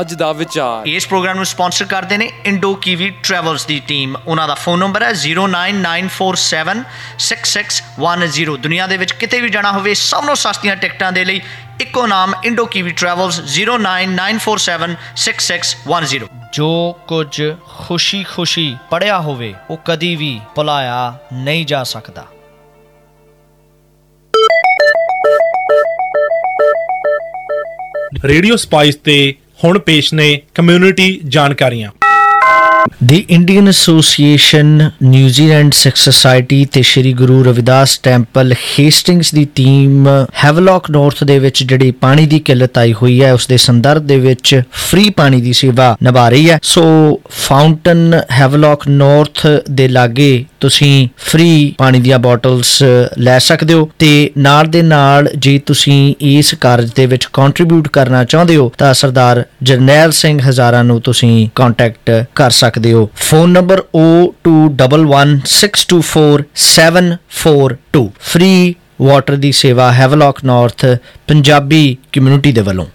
ਅੱਜ ਦਾ ਵਿਚਾਰ। ਇਸ ਪ੍ਰੋਗਰਾਮ ਨੂੰ ਸਪਾਂਸਰ ਕਰਦੇ ਨੇ ਇੰਡੋ ਕੀਵੀ ਟਰੈਵਲਸ ਦੀ ਟੀਮ। ਉਹਨਾਂ ਦਾ ਫੋਨ ਨੰਬਰ ਹੈ 099476610 ਦੁਨੀਆ ਦੇ ਵਿੱਚ ਕਿਤੇ ਵੀ ਜਾਣਾ ਹੋਵੇ ਸਭ ਤੋਂ ਸਸਤੀਆਂ ਟਿਕਟਾਂ ਦੇ ਲਈ ਇੱਕੋ ਨਾਮ ਇੰਡੋ ਕੀਵੀ ਟਰੈਵਲਸ 099476610 ਜੋ ਕੁਝ ਖੁਸ਼ੀ-ਖੁਸ਼ੀ ਪੜਿਆ ਹੋਵੇ ਉਹ ਕਦੀ ਵੀ ਭੁਲਾਇਆ ਨਹੀਂ ਜਾ ਸਕਦਾ। ਰੇਡੀਓ ਸਪਾਈਸ ਤੇ ਹੁਣ ਪੇਸ਼ ਨੇ ਕਮਿਊਨਿਟੀ ਜਾਣਕਾਰੀਆਂ। ਦੀ Indian association New Zealand Sikh society ਤੇ ਸ੍ਰੀ ਗੁਰੂ ਰਵਿਦਾਸ ਟੈਂਪਲ ਹੇਸਟਿੰਗਸ ਦੀ ਟੀਮ ਹੈਵਲੌਕ ਨਾਰਥ ਦੇ ਵਿੱਚ ਜਿਹੜੀ ਪਾਣੀ ਦੀ ਕਿੱਲਤ ਆਈ ਹੋਈ ਹੈ ਉਸ ਦੇ ਸੰਦਰਭ ਦੇ ਵਿੱਚ ਫ੍ਰੀ ਪਾਣੀ ਦੀ ਸੇਵਾ ਨਿਭਾ ਰਹੀ ਹੈ। ਸੋ ਫਾਊਂਟਨ ਹੈਵਲੌਕ ਨਾਰਥ ਦੇ ਲਾਗੇ ਤੁਸੀਂ ਫ੍ਰੀ ਪਾਣੀ ਦੀਆਂ ਬੋਟਲਸ ਲੈ ਸਕਦੇ ਹੋ ਤੇ ਨਾਲ ਦੇ ਨਾਲ ਜੇ ਤੁਸੀਂ ਇਸ ਕਾਰਜ ਦੇ ਵਿੱਚ ਕੰਟਰੀਬਿਊਟ ਕਰਨਾ ਚਾਹੁੰਦੇ ਹੋ ਤਾਂ ਸਰਦਾਰ ਜਰਨੈਲ ਸਿੰਘ ਹਜ਼ਾਰਾ ਨੂੰ ਤੁਸੀਂ ਕੰਟੈਕਟ ਕਰ ਸਕਦੇ ਸਕਦੇ ਹੋ। ਫੋਨ ਨੰਬਰ 0211624742 ਫ੍ਰੀ ਵਾਟਰ ਦੀ ਸੇਵਾ ਹੈਵਲੌਕ ਨਾਰਥ ਪੰਜਾਬੀ ਕਮਿਊਨਿਟੀ ਦੇ ਵੱਲੋਂ।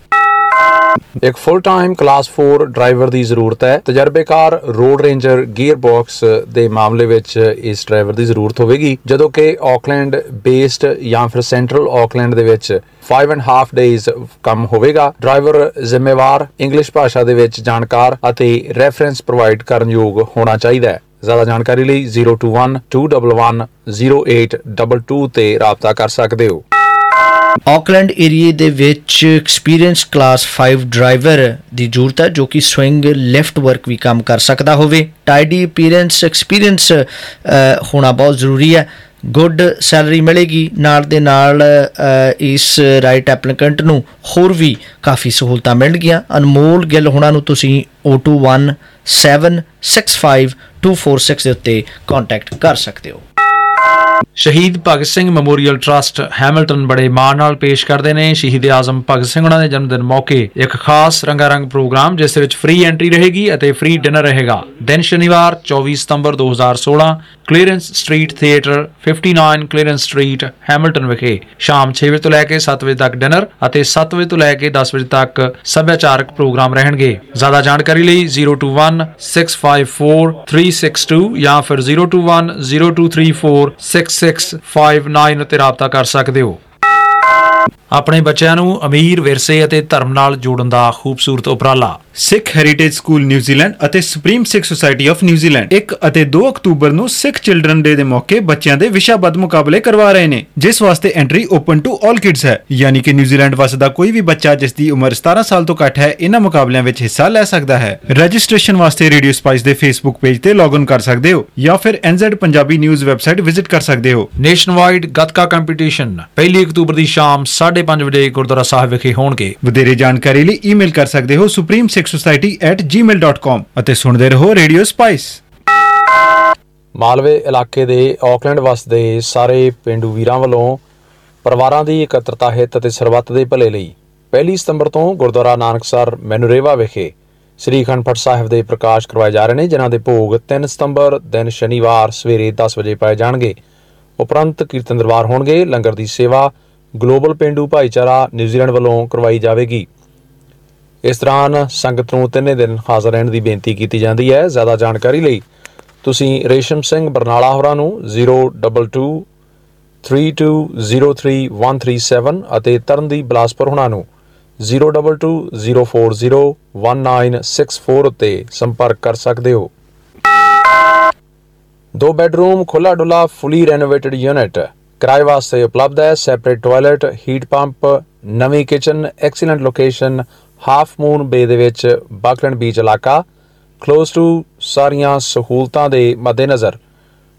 ਇੱਕ ਫੁੱਲ ਟਾਈਮ ਕਲਾਸ 4 ਡਰਾਈਵਰ ਦੀ ਜ਼ਰੂਰਤ ਹੈ। ਤਜਰਬੇਕਾਰ ਰੋਡ ਰੇਂਜਰ ਗੀਅਰ ਬਾਕਸ ਦੇ ਮਾਮਲੇ ਵਿੱਚ ਇਸ ਡਰਾਈਵਰ ਦੀ ਜ਼ਰੂਰਤ ਹੋਵੇਗੀ, ਜਦੋਂ ਕਿ ਆਕਲੈਂਡ ਬੇਸਡ ਜਾਂ ਫਿਰ ਸੈਂਟਰਲ ਆਕਲੈਂਡ ਦੇ ਵਿੱਚ 5 ਐਂਡ ਹਾਫ ਡੇਜ਼ ਕੰਮ ਹੋਵੇਗਾ। ਡਰਾਈਵਰ ਜ਼ਿੰਮੇਵਾਰ ਇੰਗਲਿਸ਼ ਭਾਸ਼ਾ ਦੇ ਵਿੱਚ ਜਾਣਕਾਰ ਅਤੇ ਰੈਫਰੈਂਸ ਪ੍ਰੋਵਾਈਡ ਕਰਨ ਯੋਗ ਹੋਣਾ ਚਾਹੀਦਾ ਹੈ। ਜ਼ਿਆਦਾ ਜਾਣਕਾਰੀ ਲਈ 021 211 0822 ਤੇ ਰਾਬਤਾ ਕਰ ਸਕਦੇ ਹੋ। ਆਕਲੈਂਡ ਏਰੀਏ ਦੇ ਵਿੱਚ ਐਕਸਪੀਰੀਅੰਸ ਕਲਾਸ 5 ਡਰਾਈਵਰ ਦੀ ਜ਼ਰੂਰਤ ਹੈ, ਜੋ ਕਿ ਸਵਿੰਗ ਲੈਫਟ ਵਰਕ ਵੀ ਕੰਮ ਕਰ ਸਕਦਾ ਹੋਵੇ। ਟਾਈਡੀ ਅਪੀਅਰੈਂਸ, ਐਕਸਪੀਰੀਅੰਸ ਹੋਣਾ ਬਹੁਤ ਜ਼ਰੂਰੀ ਹੈ। ਗੁੱਡ ਸੈਲਰੀ ਮਿਲੇਗੀ। ਨਾਲ ਦੇ ਨਾਲ ਇਸ ਰਾਈਟ ਐਪਲੀਕੈਂਟ ਨੂੰ ਹੋਰ ਵੀ ਕਾਫੀ ਸਹੂਲਤਾਂ ਮਿਲਣਗੀਆਂ। ਅਨਮੋਲ ਗਿੱਲ ਹੁਣਾਂ ਨੂੰ ਤੁਸੀਂ 021 765 246 ਦੇ ਉੱਤੇ ਕੰਟੈਕਟ ਕਰ ਸਕਦੇ ਹੋ। Shaheed Bhagat Singh memorial trust Hamilton ਬੜੇ ਮਾਣ ਨਾਲ ਪੇਸ਼ ਕਰਦੇ ਨੇ। ਸ਼ਹੀਦ ਆਜ਼ਮ ਭਗਤ ਸਿੰਘ ਉਹਨਾਂ ਦੇ ਜਨਮ ਦਿਨ ਮੌਕੇ ਇੱਕ ਖਾਸ ਰੰਗਾਰੰਗ ਪ੍ਰੋਗਰਾਮ, ਜਿਸ ਦੇ ਵਿੱਚ ਫ੍ਰੀ ਐਂਟਰੀ ਰਹੇਗੀ ਅਤੇ ਫ੍ਰੀ ਡਿਨਰ ਰਹੇਗਾ। ਦਿਨ ਸ਼ਨੀਵਾਰ 24 ਸਤੰਬਰ 2016 clearance street theatre 59 clearance street Hamilton ਵਿਖੇ ਸ਼ਾਮ 6 ਵਜੇ ਤੋਂ ਲੈ ਕੇ 7 ਵਜੇ ਤੱਕ ਡਿਨਰ ਅਤੇ 7 ਵਜੇ ਤੋਂ ਲੈ ਕੇ 10 ਵਜੇ ਤੱਕ ਸੱਭਿਆਚਾਰਕ ਪ੍ਰੋਗਰਾਮ ਰਹਿਣਗੇ। ਜ਼ਿਆਦਾ ਜਾਣਕਾਰੀ ਲਈ 021 654 362 ਜਾਂ ਫਿਰ 021 0234 6659 ਉੱਤੇ ਰਾਬਤਾ ਕਰ ਸਕਦੇ ਹੋ। ਆਪਣੇ ਬੱਚਿਆਂ ਨੂੰ ਅਮੀਰ ਵਿਰਸੇ ਅਤੇ ਧਰਮ ਨਾਲ ਜੋੜਨ ਦਾ ਖੂਬਸੂਰਤ ਉਪਰਾਲਾ। Sikh heritage school New Zealand ਅਤੇ supreme Sikh society of New Zealand 1 ਅਤੇ 2 ਅਕਤੂਬਰ ਨੂੰ ਸਿੱਖ ਚਿਲਡਰਨ ਡੇ ਦੇ ਮੌਕੇ ਬੱਚਿਆਂ ਦੇ ਵਿਸ਼ਾਬੱਧ ਮੁਕਾਬਲੇ ਕਰਵਾ ਰਹੇ ਨੇ ਜਿਸ ਵਾਸਤੇ ਐਂਟਰੀ ਓਪਨ ਟੂ 올 ਕਿਡਸ ਹੈ। ਯਾਨੀ ਕਿ ਨਿਊਜ਼ੀਲੈਂਡ ਵਸਦਾ ਕੋਈ ਵੀ ਬੱਚਾ ਜਿਸ ਦੀ ਉਮਰ 17 ਸਾਲ ਤੋਂ ਘੱਟ ਹੈ ਇਹਨਾਂ ਮੁਕਾਬਲਿਆਂ ਵਿੱਚ ਹਿੱਸਾ ਲੈ ਸਕਦਾ ਹੈ। ਰਜਿਸਟ੍ਰੇਸ਼ਨ ਵਾਸਤੇ ਰੇਡੀਓ ਸਪਾਈਸ ਦੇ ਫੇਸਬੁੱਕ ਪੇਜ ਤੇ ਲੌਗਇਨ ਕਰ ਸਕਦੇ ਹੋ ਜਾਂ ਫਿਰ NZ Punjabi news website visit ਕਰ ਸਕਦੇ ਹੋ। ਨੇਸ਼ਨਵਾਈਡ ਗੱਤਕਾ ਕੰਪੀਟੀਸ਼ਨ 1 ਅਕਤੂਬਰ ਦੀ ਸ਼ਾਮ 5:30 ਵਜੇ ਗੁਰਦੁਆਰਾ ਸਾਹਿਬ ਵਿਖੇ ਹੋਣਗੇ। ਵਧੇਰੇ ਜਾਣਕਾਰੀ ਲਈ ਈਮੇਲ ਕਰ ਸਕਦੇ ਹੋ supremesikhsociety@gmail.com ਅਤੇ ਸੁਣਦੇ ਰਹੋ ਰੇਡੀਓ ਸਪਾਈਸ। ਮਾਲਵੇ ਇਲਾਕੇ ਦੇ ਆਕਲੈਂਡ ਵਸਦੇ ਸਾਰੇ ਪਿੰਡੂ ਵੀਰਾਂ ਵੱਲੋਂ ਪਰਿਵਾਰਾਂ ਦੀ ਇਕੱਤਰਤਾ ਹਿੱਤ ਅਤੇ ਸਰਬੱਤ ਦੇ ਭਲੇ ਲਈ 1 ਸਤੰਬਰ ਤੋਂ ਗੁਰਦੁਆਰਾ ਨਾਨਕਸਰ ਮੈਨੂਰੇਵਾ ਵਿਖੇ ਸ੍ਰੀ ਅਖੰਡ ਸਾਹਿਬ ਦੇ ਪ੍ਰਕਾਸ਼ ਕਰਵਾਏ ਜਾ ਰਹੇ ਨੇ ਜਿਨ੍ਹਾਂ ਦੇ ਭੋਗ 3 ਸਤੰਬਰ ਦਿਨ ਸ਼ਨੀਵਾਰ ਸਵੇਰੇ 10 ਵਜੇ ਪਾਏ ਜਾਣਗੇ। ਉਪਰੰਤ ਕੀਰਤਨ ਦਰਬਾਰ ਹੋਣਗੇ ਲੰਗਰ ਦੀ ਸੇਵਾ ਗਲੋਬਲ ਪਿੰਡੂ ਭਾਈਚਾਰਾ ਨਿਊਜ਼ੀਲੈਂਡ ਵੱਲੋਂ ਕਰਵਾਈ ਜਾਵੇਗੀ। ਇਸ ਦੌਰਾਨ ਸੰਗਤ ਨੂੰ ਤਿੰਨੇ ਦਿਨ ਹਾਜ਼ਰ ਰਹਿਣ ਦੀ ਬੇਨਤੀ ਕੀਤੀ ਜਾਂਦੀ ਹੈ। ਜ਼ਿਆਦਾ ਜਾਣਕਾਰੀ ਲਈ ਤੁਸੀਂ ਰੇਸ਼ਮ ਸਿੰਘ ਬਰਨਾਲਾ ਹੋਰਾਂ ਨੂੰ 022 32033137 ਅਤੇ ਤਰਨਦੀਪ ਬਲਾਸਪੁਰ ਹੋਰਾਂ ਨੂੰ 0220401964 ਉੱਤੇ ਸੰਪਰਕ ਕਰ ਸਕਦੇ ਹੋ। ਦੋ ਬੈਡਰੂਮ ਖੁੱਲਾ ਡੁੱਲਾ ਫੁੱਲੀ ਰੈਨੋਵੇਟਡ ਯੂਨਿਟ ਕਿਰਾਏ ਵਾਸਤੇ ਉਪਲਬਧ ਹੈ। ਸੈਪਰੇਟ ਟਾਇਲਟ ਹੀਟ ਪੰਪ ਨਵੀਂ kitchen excellent location Half Moon Bay ਦੇ ਵਿੱਚ ਬਾਕਲੈਂਡ ਬੀਚ ਇਲਾਕਾ। ਕਲੋਜ਼ ਟੂ ਸਾਰੀਆਂ ਸਹੂਲਤਾਂ ਦੇ ਮੱਦੇਨਜ਼ਰ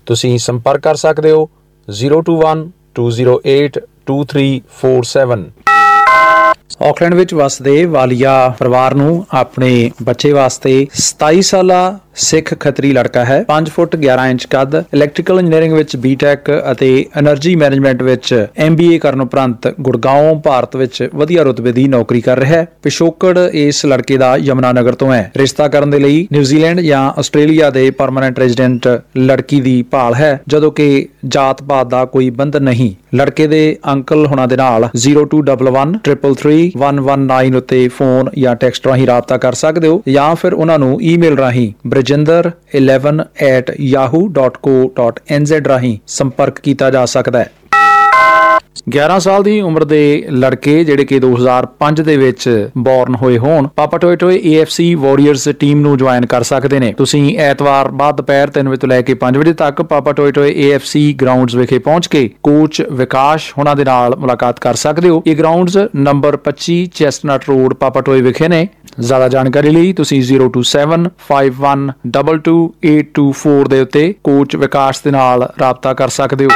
ਤੁਸੀਂ ਸੰਪਰਕ ਕਰ ਸਕਦੇ ਹੋ। 021 208 2347 ਆਕਲੈਂਡ ਵਿੱਚ ਵਸਦੇ ਵਾਲੀਆ ਪਰਿਵਾਰ ਨੂੰ ਆਪਣੇ ਬੱਚੇ ਵਾਸਤੇ 27 ਸਾਲਾ ਸਿੱਖ ਖਤਰੀ ਲੜਕਾ ਹੈ। 5 ਫੁੱਟ 11 ਇੰਚ ਕੱਦ ਇਲੈਕਟ੍ਰੀਕਲ ਇੰਜੀਨੀਅਰਿੰਗ ਵਿੱਚ ਬੀਟੈਕ ਅਤੇ એનર્ਜੀ ਮੈਨੇਜਮੈਂਟ ਵਿੱਚ ਐਮਬੀਏ ਕਰਨ ਉਪਰੰਤ ਗੁੜਗਾਉਂ ਭਾਰਤ ਵਿੱਚ ਵਧੀਆ ਰੁਤਬੇ ਦੀ ਨੌਕਰੀ ਕਰ ਰਿਹਾ ਹੈ। ਪਿਸ਼ੋਕੜ ਇਸ ਲੜਕੇ ਦਾ ਯਮਨਾ ਨਗਰ ਤੋਂ ਹੈ। ਰਿਸ਼ਤਾ ਕਰਨ ਦੇ ਲਈ ਨਿਊਜ਼ੀਲੈਂਡ ਜਾਂ ਆਸਟ੍ਰੇਲੀਆ ਦੇ ਪਰਮਨੈਂਟ ਰੈਜ਼ੀਡੈਂਟ ਲੜਕੀ ਦੀ ਭਾਲ ਹੈ, ਜਦੋਂ ਕਿ ਜਾਤ ਪਾਤ ਦਾ ਕੋਈ ਬੰਧਨ ਨਹੀਂ। ਲੜਕੇ ਦੇ ਅੰਕਲ ਹੁਣਾਂ ਦੇ ਨਾਲ 02113311119 ਉੱਤੇ ਫੋਨ ਜਾਂ ਟੈਕਸਟ ਰਾਹੀਂ ਰਾਬਤਾ ਕਰ ਸਕਦੇ ਹੋ ਜਾਂ ਫਿਰ ਉਹਨਾਂ ਨੂੰ ਈਮੇਲ ਰਾਹੀਂ brajinder11@yahoo.co.nz ਰਾਹੀਂ ਸੰਪਰਕ ਕੀਤਾ ਜਾ ਸਕਦਾ ਹੈ 11 ਸਾਲ ਦੀ ਉਮਰ ਦੇ ਲੜਕੇ ਜਿਹੜੇ ਕਿ 2005 ਦੇ ਵਿੱਚ ਬੌਰਨ ਹੋਏ ਹੋਣ, ਪਾਪਾ ਟੋਏ ਟੋਏ AFC ਵਾਰੀਅਰਸ ਟੀਮ ਨੂੰ ਜੁਆਇਨ ਕਰ ਸਕਦੇ ਨੇ। ਤੁਸੀਂ ਐਤਵਾਰ ਬਾਅਦ ਦੁਪਹਿਰ 3 ਵਜੇ ਤੋਂ ਲੈ ਕੇ 5 ਵਜੇ ਤੱਕ ਪਾਪਾ ਟੋਏ ਟੋਏ AFC ਗਰਾਊਂਡਸ ਵਿਖੇ ਪਹੁੰਚ ਕੇ ਕੋਚ ਵਿਕਾਸ ਹੁਣਾਂ ਦੇ ਨਾਲ ਮੁਲਾਕਾਤ ਕਰ ਸਕਦੇ ਹੋ। ਇਹ grounds number 25 chestnut road Papatoetoe ਵਿਖੇ ਨੇ। ਜ਼ਿਆਦਾ ਜਾਣਕਾਰੀ ਲਈ ਤੁਸੀਂ 0275122824 ਦੇ ਉੱਤੇ ਕੋਚ ਵਿਕਾਸ ਦੇ ਨਾਲ ਰਾਬਤਾ ਕਰ ਸਕਦੇ ਹੋ।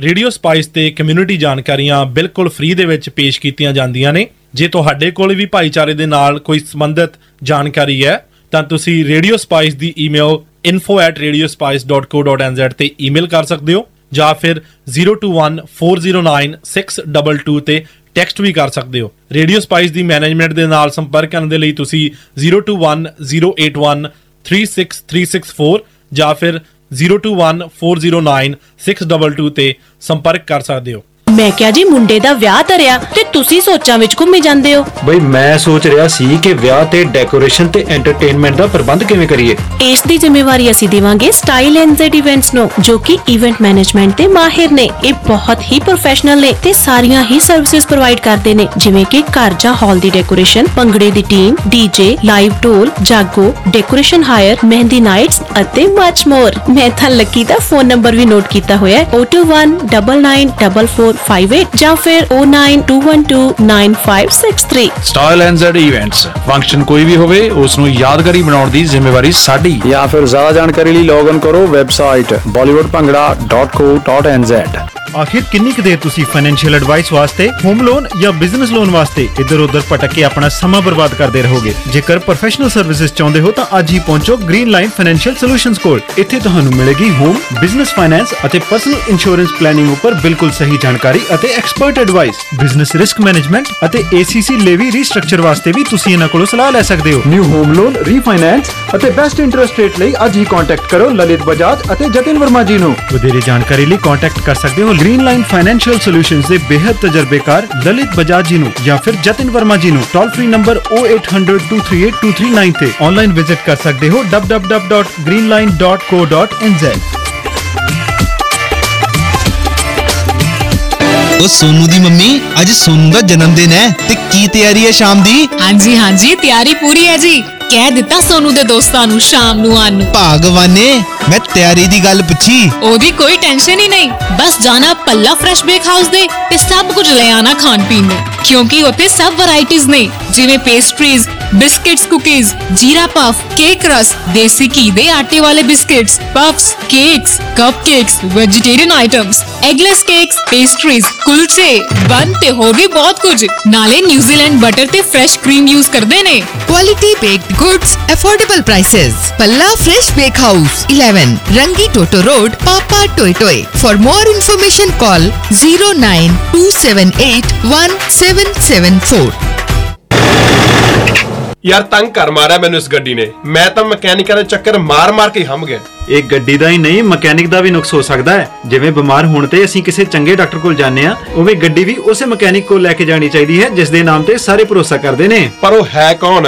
ਰੇਡੀਓ ਸਪਾਈਸ ਤੇ ਕਮਿਊਨਿਟੀ ਜਾਣਕਾਰੀਆਂ ਬਿਲਕੁਲ ਫ੍ਰੀ ਦੇ ਵਿੱਚ ਪੇਸ਼ ਕੀਤੀਆਂ ਜਾਂਦੀਆਂ ਨੇ। ਜੇ ਤੁਹਾਡੇ ਕੋਲ ਵੀ ਭਾਈਚਾਰੇ ਦੇ ਨਾਲ ਕੋਈ ਸੰਬੰਧਿਤ ਜਾਣਕਾਰੀ ਹੈ, ਤਾਂ ਤੁਸੀਂ ਰੇਡੀਓ ਸਪਾਈਸ ਦੀ ਈਮੇਲ info@radiospice.co.nz ਤੇ ਈਮੇਲ ਕਰ ਸਕਦੇ ਹੋ, ਜਾਂ ਫਿਰ 0214096622 ਤੇ ਟੈਕਸਟ ਵੀ ਕਰ ਸਕਦੇ ਹੋ। ਰੇਡੀਓ ਸਪਾਈਸ ਦੀ ਮੈਨੇਜਮੈਂਟ ਦੇ ਨਾਲ ਸੰਪਰਕ ਕਰਨ ਦੇ ਲਈ ਤੁਸੀਂ 021081363664 ਜਾਂ ਫਿਰ 0214096622 ਤੇ ਸੰਪਰਕ ਕਰ ਸਕਦੇ ਹੋ। ਮੈਂ ਕਿਹਾ ਜੀ ਮੁੰਡੇ ਦਾ ਵਿਆਹ ਧਰਿਆ ਤੇ ਤੁਸੀਂ ਸੋਚਾਂ ਵਿੱਚ ਘੁੰਮੀ ਜਾਂਦੇ ਹੋ। ਬਈ ਮੈਂ ਸੋਚ ਰਿਹਾ ਸੀ ਕਿ ਵਿਆਹ ਤੇ ਡੈਕੋਰੇਸ਼ਨ ਤੇ ਐਂਟਰਟੇਨਮੈਂਟ ਦਾ ਪ੍ਰਬੰਧ ਕਿਵੇਂ ਕਰੀਏ। ਇਸ ਦੀ ਜ਼ਿੰਮੇਵਾਰੀ ਅਸੀਂ ਦੇਵਾਂਗੇ ਸਟਾਈਲ ਐਂਡ ਇਵੈਂਟਸ ਨੂੰ ਜੋ ਕਿ ਇਵੈਂਟ ਮੈਨੇਜਮੈਂਟ ਦੇ ਮਾਹਿਰ ਨੇ। ਇਹ ਬਹੁਤ ਹੀ ਪ੍ਰੋਫੈਸ਼ਨਲ ਨੇ ਤੇ ਸਾਰੀਆਂ ਹੀ ਸਰਵਿਸਿਜ਼ ਪ੍ਰੋਵਾਈਡ ਕਰਦੇ ਨੇ। ਜਿਵੇਂ ਕਿ ਘਰ ਜਾਂ ਹਾਲ ਦੀ ਡੈਕੋਰੇਸ਼ਨ ਭੰਗੜੇ ਦੀ team DJ live dhol jaago decoration hire mehndi nights ਅਤੇ ਮਚ ਮੋਰ ਮੈਂ ਤਾਂ ਲੱਕੀ ਦਾ ਫੋਨ ਨੰਬਰ ਵੀ ਨੋਟ ਕੀਤਾ ਹੋਇਆ ਹੈ 021994458 ਜਾਂ ਫਿਰ 092129563 style and Z events function ਕੋਈ ਵੀ ਹੋਵੇ ਉਸ ਨੂੰ ਯਾਦਗਾਰੀ ਬਣਾਉਣ ਦੀ ਜ਼ਿੰਮੇਵਾਰੀ ਸਾਡੀ। ਜਾਂ ਫਿਰ ਜ਼ਿਆਦਾ ਜਾਣਕਾਰੀ ਲਈ ਲੌਗਇਨ ਕਰੋ ਵੈਬਸਾਈਟ bollywoodpangra.co.nz ਆਖਿਰ ਕਿੰਨੀ ਕੁ ਦੇਰ ਤੁਸੀਂ ਫਾਈਨੈਂਸ਼ੀਅਲ ਐਡਵਾਈਸ ਵਾਸਤੇ ਹੋਮ ਲੋਨ ਜਾਂ ਬਿਜ਼ਨਸ ਲੋਨ ਵਾਸਤੇ ਇੱਧਰ ਉੱਧਰ ਭਟਕ ਕੇ ਆਪਣਾ ਸਮਾਂ ਬਰਬਾਦ ਕਰਦੇ ਰਹੋਗੇ? ਜੇਕਰ ਪ੍ਰੋਫੈਸ਼ਨਲ ਸਰਵਿਸਿਜ਼ ਚਾਹੁੰਦੇ ਹੋ ਤਾਂ ਅੱਜ ਹੀ ਪਹੁੰਚੋ ਗ੍ਰੀਨ ਲਾਈਨ ਫਾਈਨੈਂਸ਼ੀਅਲ ਸੋਲੂਸ਼ਨਜ਼ ਕੋਲ। ਇੱਥੇ ਤੁਹਾਨੂੰ ਮਿਲੇਗੀ ਹੋਮ ਬਿਜ਼ਨਸ ਫਾਈਨੈਂਸ ਅਤੇ ਪਰਸਨਲ ਇੰਸ਼ੋਰੈਂਸ ਪਲੈਨਿੰਗ ਉੱਪਰ ਬਿਲਕੁਲ ਸਹੀ ਜਾਣਕਾਰੀ। ਅਤੇ expert advice business risk management ਅਤੇ ACC ਲੇਵੀ ਰੀਸਟਰਕਚਰ ਵਾਸਤੇ ਵੀ ਤੁਸੀਂ ਇਹਨਾਂ ਕੋਲੋਂ ਸਲਾਹ ਲੈ ਸਕਦੇ ਹੋ। ਨਿਊ ਹੋਮ ਲੋਨ ਰੀਫਾਈਨੈਂਸ ਅਤੇ ਬੈਸਟ ਇੰਟਰਸਟ ਰੇਟ ਲਈ ਅੱਜ ਹੀ ਕੰਟੈਕਟ ਕਰੋ ਲਲਿਤ ਬਜਾਜ ਅਤੇ ਜਤਿਨ ਵਰਮਾ ਜੀ ਨੂੰ। ਵਧੇਰੇ ਜਾਣਕਾਰੀ ਲਈ ਕੰਟੈਕਟ ਕਰ ਸਕਦੇ ਹੋ ਗ੍ਰੀਨ ਲਾਈਨ ਫਾਈਨੈਂਸ਼ੀਅਲ ਸੋਲੂਸ਼ਨਜ਼ ਦੇ ਬੇहद ਤਜਰਬੇਕਾਰ ਲਲਿਤ ਬਜਾਜ ਜੀ ਨੂੰ ਜਾਂ ਫਿਰ ਜਤਿਨ ਵਰਮਾ ਜੀ ਨੂੰ। ਟੋਲ ਫ੍ਰੀ ਨੰਬਰ 0800238239 ਤੇ ਆਨਲਾਈਨ ਵਿਜ਼ਿਟ ਕਰ ਸਕਦੇ ਹੋ www.greenline.co.nz ਉਹ ਸੋਨੂ ਦੀ ਮੰਮੀ ਅੱਜ ਸੋਨੂ ਦਾ ਜਨਮ ਦਿਨ ਹੈ ਤੇ ਕੀ ਤਿਆਰੀ ਹੈ ਸ਼ਾਮ ਦੀ? ਹਾਂਜੀ ਹਾਂਜੀ ਤਿਆਰੀ ਪੂਰੀ ਹੈ ਜੀ। ਕਹਿ ਦਿੱਤਾ ਸੋਨੂ ਦੇ ਦੋਸਤਾਂ ਨੂੰ ਸ਼ਾਮ ਨੂੰ ਆਉਣ ਨੂੰ। ਭਾਗਵਾਨੇ ਮੈਂ ਤਿਆਰੀ ਦੀ ਗੱਲ ਪੁੱਛੀ। ਉਹਦੀ ਕੋਈ ਟੈਨਸ਼ਨ ਹੀ ਨਹੀਂ। ਬਸ ਜਾਣਾ ਪੱਲਾ ਫਰੈਸ਼ ਬੇਕ ਹਾਊਸ ਦੇ ਤੇ ਸਭ ਕੁਝ ਲੈ ਆਣਾ ਖਾਣ ਪੀਣ ਨੂੰ। ਕਿਉਂਕਿ ਉੱਥੇ ਸਭ ਵੈਰਾਈਟੀਆਂ ਨੇ। ਜਿਵੇਂ pastries biscuits cookies jeera puff cake ਰਸ ਦੇਸੀ ਘੀ ਦੇ ਆਟੇ ਵਾਲੇ biscuits puffs cakes cupcakes vegetarian items eggless cakes pastries ਕੁਲਚੇ। ਬਨ ਤੇ ਹੋਰ ਵੀ ਬਹੁਤ ਕੁਝ। ਨਾਲੇ ਨਿਊਜ਼ੀਲੈਂਡ ਬਟਰ ਤੇ ਫਰੈਸ਼ ਕਰੀਮ ਯੂਜ਼ ਕਰਦੇ ਨੇ। Quality baked goods, affordable prices. Palla Fresh Bake House, 11 Rangi Toto Road, Papa Toy Toy. For more information, call 092781774. ਯਾਰ ਤੰਗ ਕਰ ਮਾਰਿਆ ਮੈਨੂੰ ਇਸ ਗੱਡੀ ਨੇ। ਮੈਂ ਤਾਂ ਮਕੈਨਿਕਾਂ ਦੇ ਚੱਕਰ ਮਾਰ-ਮਾਰ ਕੇ ਹੀ ਹੰਭ ਗਿਆ। ਇਹ ਗੱਡੀ ਦਾ ਹੀ ਨਹੀਂ ਮਕੈਨਿਕ ਦਾ ਵੀ ਨੁਕਸ ਹੋ ਸਕਦਾ ਹੈ। ਜਿਵੇਂ ਬਿਮਾਰ ਹੋਣ ਤੇ ਅਸੀਂ ਕਿਸੇ ਚੰਗੇ ਡਾਕਟਰ ਕੋਲ ਜਾਂਦੇ ਆ ਉਵੇਂ ਗੱਡੀ ਵੀ ਉਸੇ ਮਕੈਨਿਕ ਕੋਲ ਲੈ ਕੇ ਜਾਣੀ ਚਾਹੀਦੀ ਹੈ ਜਿਸ ਦੇ ਨਾਮ ਤੇ ਸਾਰੇ ਭਰੋਸਾ ਕਰਦੇ ਨੇ। ਪਰ ਉਹ ਹੈ ਕੌਣ?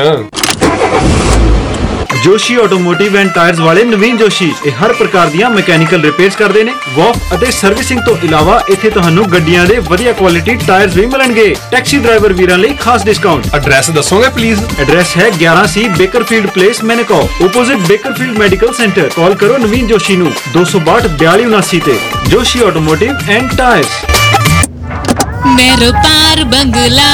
ਜੋਸ਼ੀ ਆਟੋਮੋਟਿਵ ਐਂਡ ਟਾਇਰਸ ਵਾਲੇ ਨਵੀਨ ਜੋਸ਼ੀ ਇਹ ਹਰ ਪ੍ਰਕਾਰ ਦੀਆਂ ਮਕੈਨੀਕਲ ਰਿਪੇਅਰਸ ਕਰਦੇ ਨੇ। ਵਾਫ ਅਤੇ ਸਰਵਿਸਿੰਗ ਤੋਂ ਇਲਾਵਾ ਇੱਥੇ ਤੁਹਾਨੂੰ ਗੱਡੀਆਂ ਦੇ ਵਧੀਆ ਕੁਆਲਿਟੀ ਟਾਇਰਸ ਵੀ ਮਿਲਣਗੇ। ਟੈਕਸੀ ਡਰਾਈਵਰ ਵੀਰਾਂ ਲਈ ਖਾਸ ਡਿਸਕਾਊਂਟ ਐਡਰੈਸ ਦੱਸੋਗੇ ਪਲੀਜ਼ ਐਡਰੈਸ ਹੈ 11C Bakerfield place Manukau opposite Bakerfield medical centre call ਕਰੋ ਨਵੀਨ ਜੋਸ਼ੀ ਨੂੰ। 262 4279 ਤੇ। Joshi automotive and tyres. ਮੇਰੋ ਪਾਰ ਬੰਗਲਾ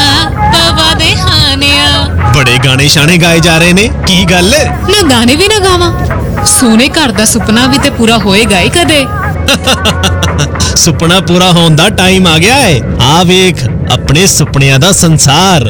ਪਵਾ ਦੇ ਖਾਨਿਆ ਬੜੇ ਗਾਣੇ ਸ਼ਾਣੇ ਗਾਏ ਜਾ ਰਹੇ ਨੇ ਕੀ ਗੱਲ? ਮੈਂ ਗਾਣੇ ਵੀ ਨਾ ਗਾਵਾਂ। ਸੋਨੇ ਘਰ ਦਾ ਸੁਪਨਾ ਵੀ ਤੇ ਪੂਰਾ ਹੋਏਗਾ ਹੀ ਕਦੇ। ਸੁਪਨਾ ਪੂਰਾ ਹੋਣ ਦਾ ਟਾਈਮ ਆ ਗਿਆ ਹੈ ਆ ਵੇਖ ਆਪਣੇ ਸੁਪਨਿਆਂ ਦਾ ਸੰਸਾਰ।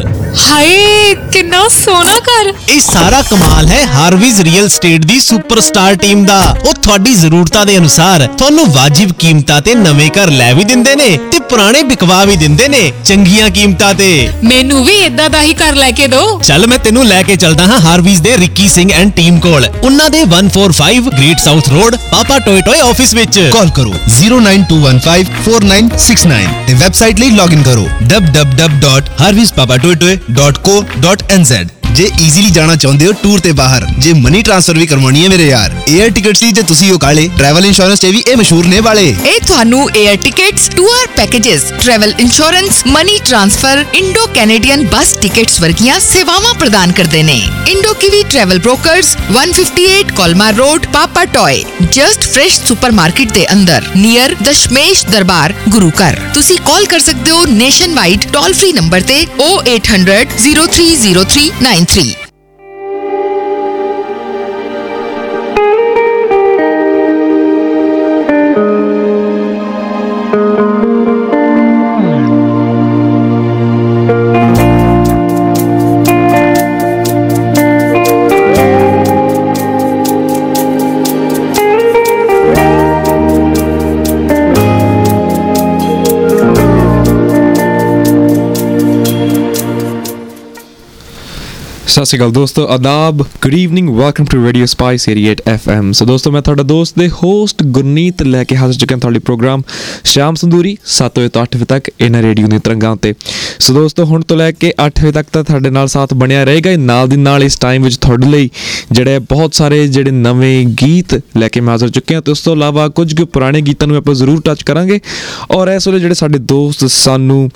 ਹਾਏ ਕਿੰਨਾ ਸੋਹਣਾ ਘਰ। ਇਹ ਸਾਰਾ ਕਮਾਲ ਹੈ ਹਾਰਵੀਜ਼ ਰੀਅਲ ਸਟੇਟ ਦੀ ਸੁਪਰਸਟਾਰ ਟੀਮ ਦਾ। ਉਹ ਤੁਹਾਡੀ ਜ਼ਰੂਰਤਾਂ ਦੇ ਅਨੁਸਾਰ ਤੁਹਾਨੂੰ ਵਾਜਿਬ ਕੀਮਤਾਂ ਤੇ ਨਵੇਂ ਘਰ ਲੈ ਵੀ ਦਿੰਦੇ ਨੇ ਤੇ ਪੁਰਾਣੇ ਵਿਕਵਾ ਵੀ ਦਿੰਦੇ ਨੇ ਚੰਗੀਆਂ ਕੀਮਤਾਂ ਤੇ। ਮੈਨੂੰ ਵੀ ਇਦਾਂ ਦਾ ਹੀ ਘਰ ਲੈ ਕੇ ਦਿਓ ਚੱਲ ਮੈਂ ਤੈਨੂੰ ਲੈ ਕੇ ਚੱਲਦਾ ਹਾਂ ਹਾਰਵੀਜ਼ ਦੇ ਰਿੱਕੀ ਸਿੰਘ ਐਂਡ ਟੀਮ ਕੋਲ। ਉਹਨਾਂ ਦੇ 145 ਗ੍ਰੇਟ ਸਾਊਥ ਰੋਡ ਪਾਪਾ ਟੋਏ ਟੋਏ ਆਫਿਸ ਵਿੱਚ। ਕਾਲ ਕਰੋ 092154969 ਤੇ ਵੈਬਸਾਈਟ ਲਈ ਲੌਗਇਨ ਕਰੋ। www.harvizpapatoetoe.co.nz जे इजीली जाना चाहते हो टूर ते बाहर, जे मनी ट्रांसफ़र भी करवानी है मेरे यार। एयर टिकट्स जे तुसी यो काले ट्रैवल इंश्योरेंस ते भी ए मशहूर ने वाले। Air tickets tour packages travel insurance money transfer Indo Canadian bus tickets वर्गिया सेवावा प्रदान कर देने Indo Kiwi travel brokers 158 Colmar road Papatoetoe just fresh supermarket दे अंदर नियर दशमेश दरबार, गुरुकर। तुसी कॉल कर सकते हो nation wide toll free number ते 0800 0303 9 country. ਸਤਿ ਸ਼੍ਰੀ ਅਕਾਲ ਦੋਸਤੋ ਆਦਾਬ good evening welcome to radio spice 88 FM so ਦੋਸਤੋ, ਮੈਂ ਤੁਹਾਡਾ ਦੋਸਤ ਦੇ ਹੋਸਟ ਗੁਰਨੀਤ ਲੈ ਕੇ ਹਾਜ਼ਰ ਚੁੱਕਿਆ ਤੁਹਾਡੇ ਪ੍ਰੋਗਰਾਮ ਸ਼ਾਮ ਸੰਦੂਰੀ 7 ਵਜੇ ਤੋਂ 8 ਵਜੇ ਤੱਕ ਇਹਨਾਂ ਰੇਡੀਓ ਦੇ ਤਰੰਗਾਂ ਉੱਤੇ। ਸੋ ਦੋਸਤੋ, ਹੁਣ ਤੋਂ ਲੈ ਕੇ 8 ਵਜੇ ਤੱਕ ਤਾਂ ਤੁਹਾਡੇ ਨਾਲ ਸਾਥ ਬਣਿਆ ਰਹੇਗਾ। ਨਾਲ ਦੀ ਨਾਲ ਇਸ ਟਾਈਮ ਵਿੱਚ ਤੁਹਾਡੇ ਲਈ ਜਿਹੜੇ ਬਹੁਤ ਸਾਰੇ ਜਿਹੜੇ ਨਵੇਂ ਗੀਤ ਲੈ ਕੇ ਮੈਂ ਹਾਜ਼ਰ ਚੁੱਕਿਆ। ਹਾਂ ਤੇ ਉਸ ਤੋਂ ਇਲਾਵਾ ਕੁਝ ਕੁ ਪੁਰਾਣੇ ਗੀਤਾਂ ਨੂੰ ਆਪਾਂ ਜ਼ਰੂਰ ਟੱਚ ਕਰਾਂਗੇ। ਔਰ ਇਸ ਵੇਲੇ ਜਿਹੜੇ ਸਾਡੇ ਦੋਸਤ ਸਾਨੂੰ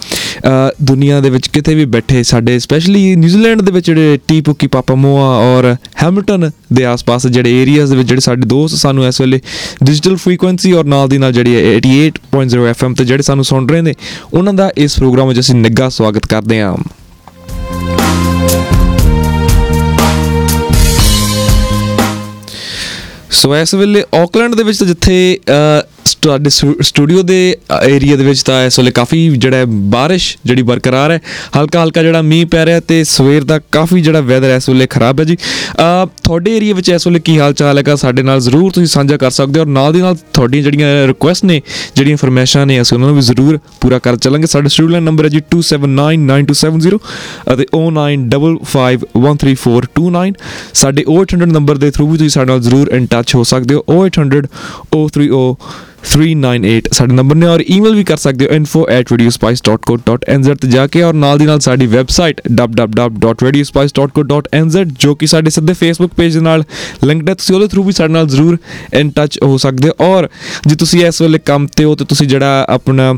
ਦੁਨੀਆ ਦੇ ਵਿੱਚ ਕਿਤੇ ਵੀ ਬੈਠੇ ਸਾਡੇ ਸਪੈਸ਼ਲੀ ਨਿਊਜ਼ੀਲੈਂਡ ਦੇ ਵਿੱਚ ਜਿਹੜੇ ਟੀਪੂਕੀ ਪਾਪਾਮੋਆ ਔਰ ਹੈਮਿਲਟਨ ਦੇ ਆਸ-ਪਾਸ ਜਿਹੜੇ ਏਰੀਆਜ਼ ਦੇ ਵਿੱਚ ਜਿਹੜੇ ਸਾਡੇ ਦੋਸਤ ਸਾਨੂੰ ਇਸ ਵੇਲੇ ਡਿਜੀਟਲ ਫ੍ਰੀਕੁਐਂਸੀ ਔਰ ਨਾਲ ਦੀ ਨਾਲ ਜਿਹੜੀ ਹੈ 88.0 FM ਤੇ ਜਿਹੜੇ ਸਾਨੂੰ ਸੁਣ ਰਹੇ ਨੇ, ਉਹਨਾਂ ਦਾ ਇਸ ਪ੍ਰੋਗਰਾਮ ਵਿੱਚ ਅਸੀਂ ਨਿੱਘਾ ਸਵਾਗਤ ਕਰਦੇ ਹਾਂ। ਸੋ ਇਸ ਵੇਲੇ ਆਕਲੈਂਡ ਦੇ ਵਿੱਚ ਜਿੱਥੇ ਤੁਹਾਡੇ ਸਟੂ- ਸਟੂਡੀਓ ਦੇ ਏਰੀਆ ਦੇ ਵਿੱਚ ਤਾਂ ਇਸ ਵੇਲੇ ਕਾਫੀ ਜਿਹੜਾ ਬਾਰਿਸ਼ ਜਿਹੜੀ ਬਰਕਰਾਰ ਹੈ ਹਲਕਾ ਹਲਕਾ ਜਿਹੜਾ ਮੀਂਹ ਪੈ ਰਿਹਾ ਤੇ ਸਵੇਰ ਦਾ ਕਾਫੀ ਜਿਹੜਾ ਵੈਦਰ ਇਸ ਵੇਲੇ ਖਰਾਬ ਹੈ ਜੀ। ਤੁਹਾਡੇ ਏਰੀਆ ਵਿੱਚ ਇਸ ਵੇਲੇ ਕੀ ਹਾਲ ਚਾਲ ਹੈਗਾ? ਸਾਡੇ ਨਾਲ ਜ਼ਰੂਰ ਤੁਸੀਂ ਸਾਂਝਾ ਕਰ ਸਕਦੇ ਹੋ ਔਰ ਨਾਲ ਦੀ ਨਾਲ ਤੁਹਾਡੀਆਂ ਜਿਹੜੀਆਂ ਰਿਕੁਐਸਟ ਨੇ, ਜਿਹੜੀਆਂ ਇਨਫੋਰਮੇਸ਼ਨ ਨੇ, ਅਸੀਂ ਉਹਨਾਂ ਨੂੰ ਵੀ ਜ਼ਰੂਰ ਪੂਰਾ ਕਰ ਚੱਲਾਂਗੇ। ਸਾਡਾ ਸਟੂਡੀਓ ਨੰਬਰ ਹੈ ਜੀ 27999270 ਅਤੇ 097513429 ਸਾਡੇ 0800 ਨੰਬਰ ਦੇ ਥਰੂ ਵੀ ਤੁਸੀਂ ਸਾਡੇ ਨਾਲ ਜ਼ਰੂਰ ਇਨ ਟੱਚ ਹੋ ਸਕਦੇ ਹੋ। 0800 030 398 ਸਾਡੇ ਨੰਬਰ ਨੇ ਔਰ ਈਮੇਲ ਵੀ ਕਰ ਸਕਦੇ ਹੋ info@radiospice.co.nz ਤੇ ਜਾ ਕੇ ਔਰ ਨਾਲ ਦੀ ਨਾਲ ਸਾਡੀ ਵੈਬਸਾਈਟ www.radiospice.co.nz ਜੋ ਕਿ ਸਾਡੇ ਸਿੱਧੇ ਫੇਸਬੁੱਕ ਪੇਜ ਦੇ ਨਾਲ ਲਿੰਕਡ ਹੈ, ਤੁਸੀਂ ਉਹਦੇ ਥਰੂ ਵੀ ਸਾਡੇ ਨਾਲ ਜ਼ਰੂਰ ਇਨ ਟੱਚ ਹੋ ਸਕਦੇ ਹੋ। ਔਰ ਜੇ ਤੁਸੀਂ ਇਸ ਵੇਲੇ ਕੰਮ ਤੇ ਹੋ ਤੇ ਤੁਸੀਂ ਜਿਹੜਾ ਆਪਣਾ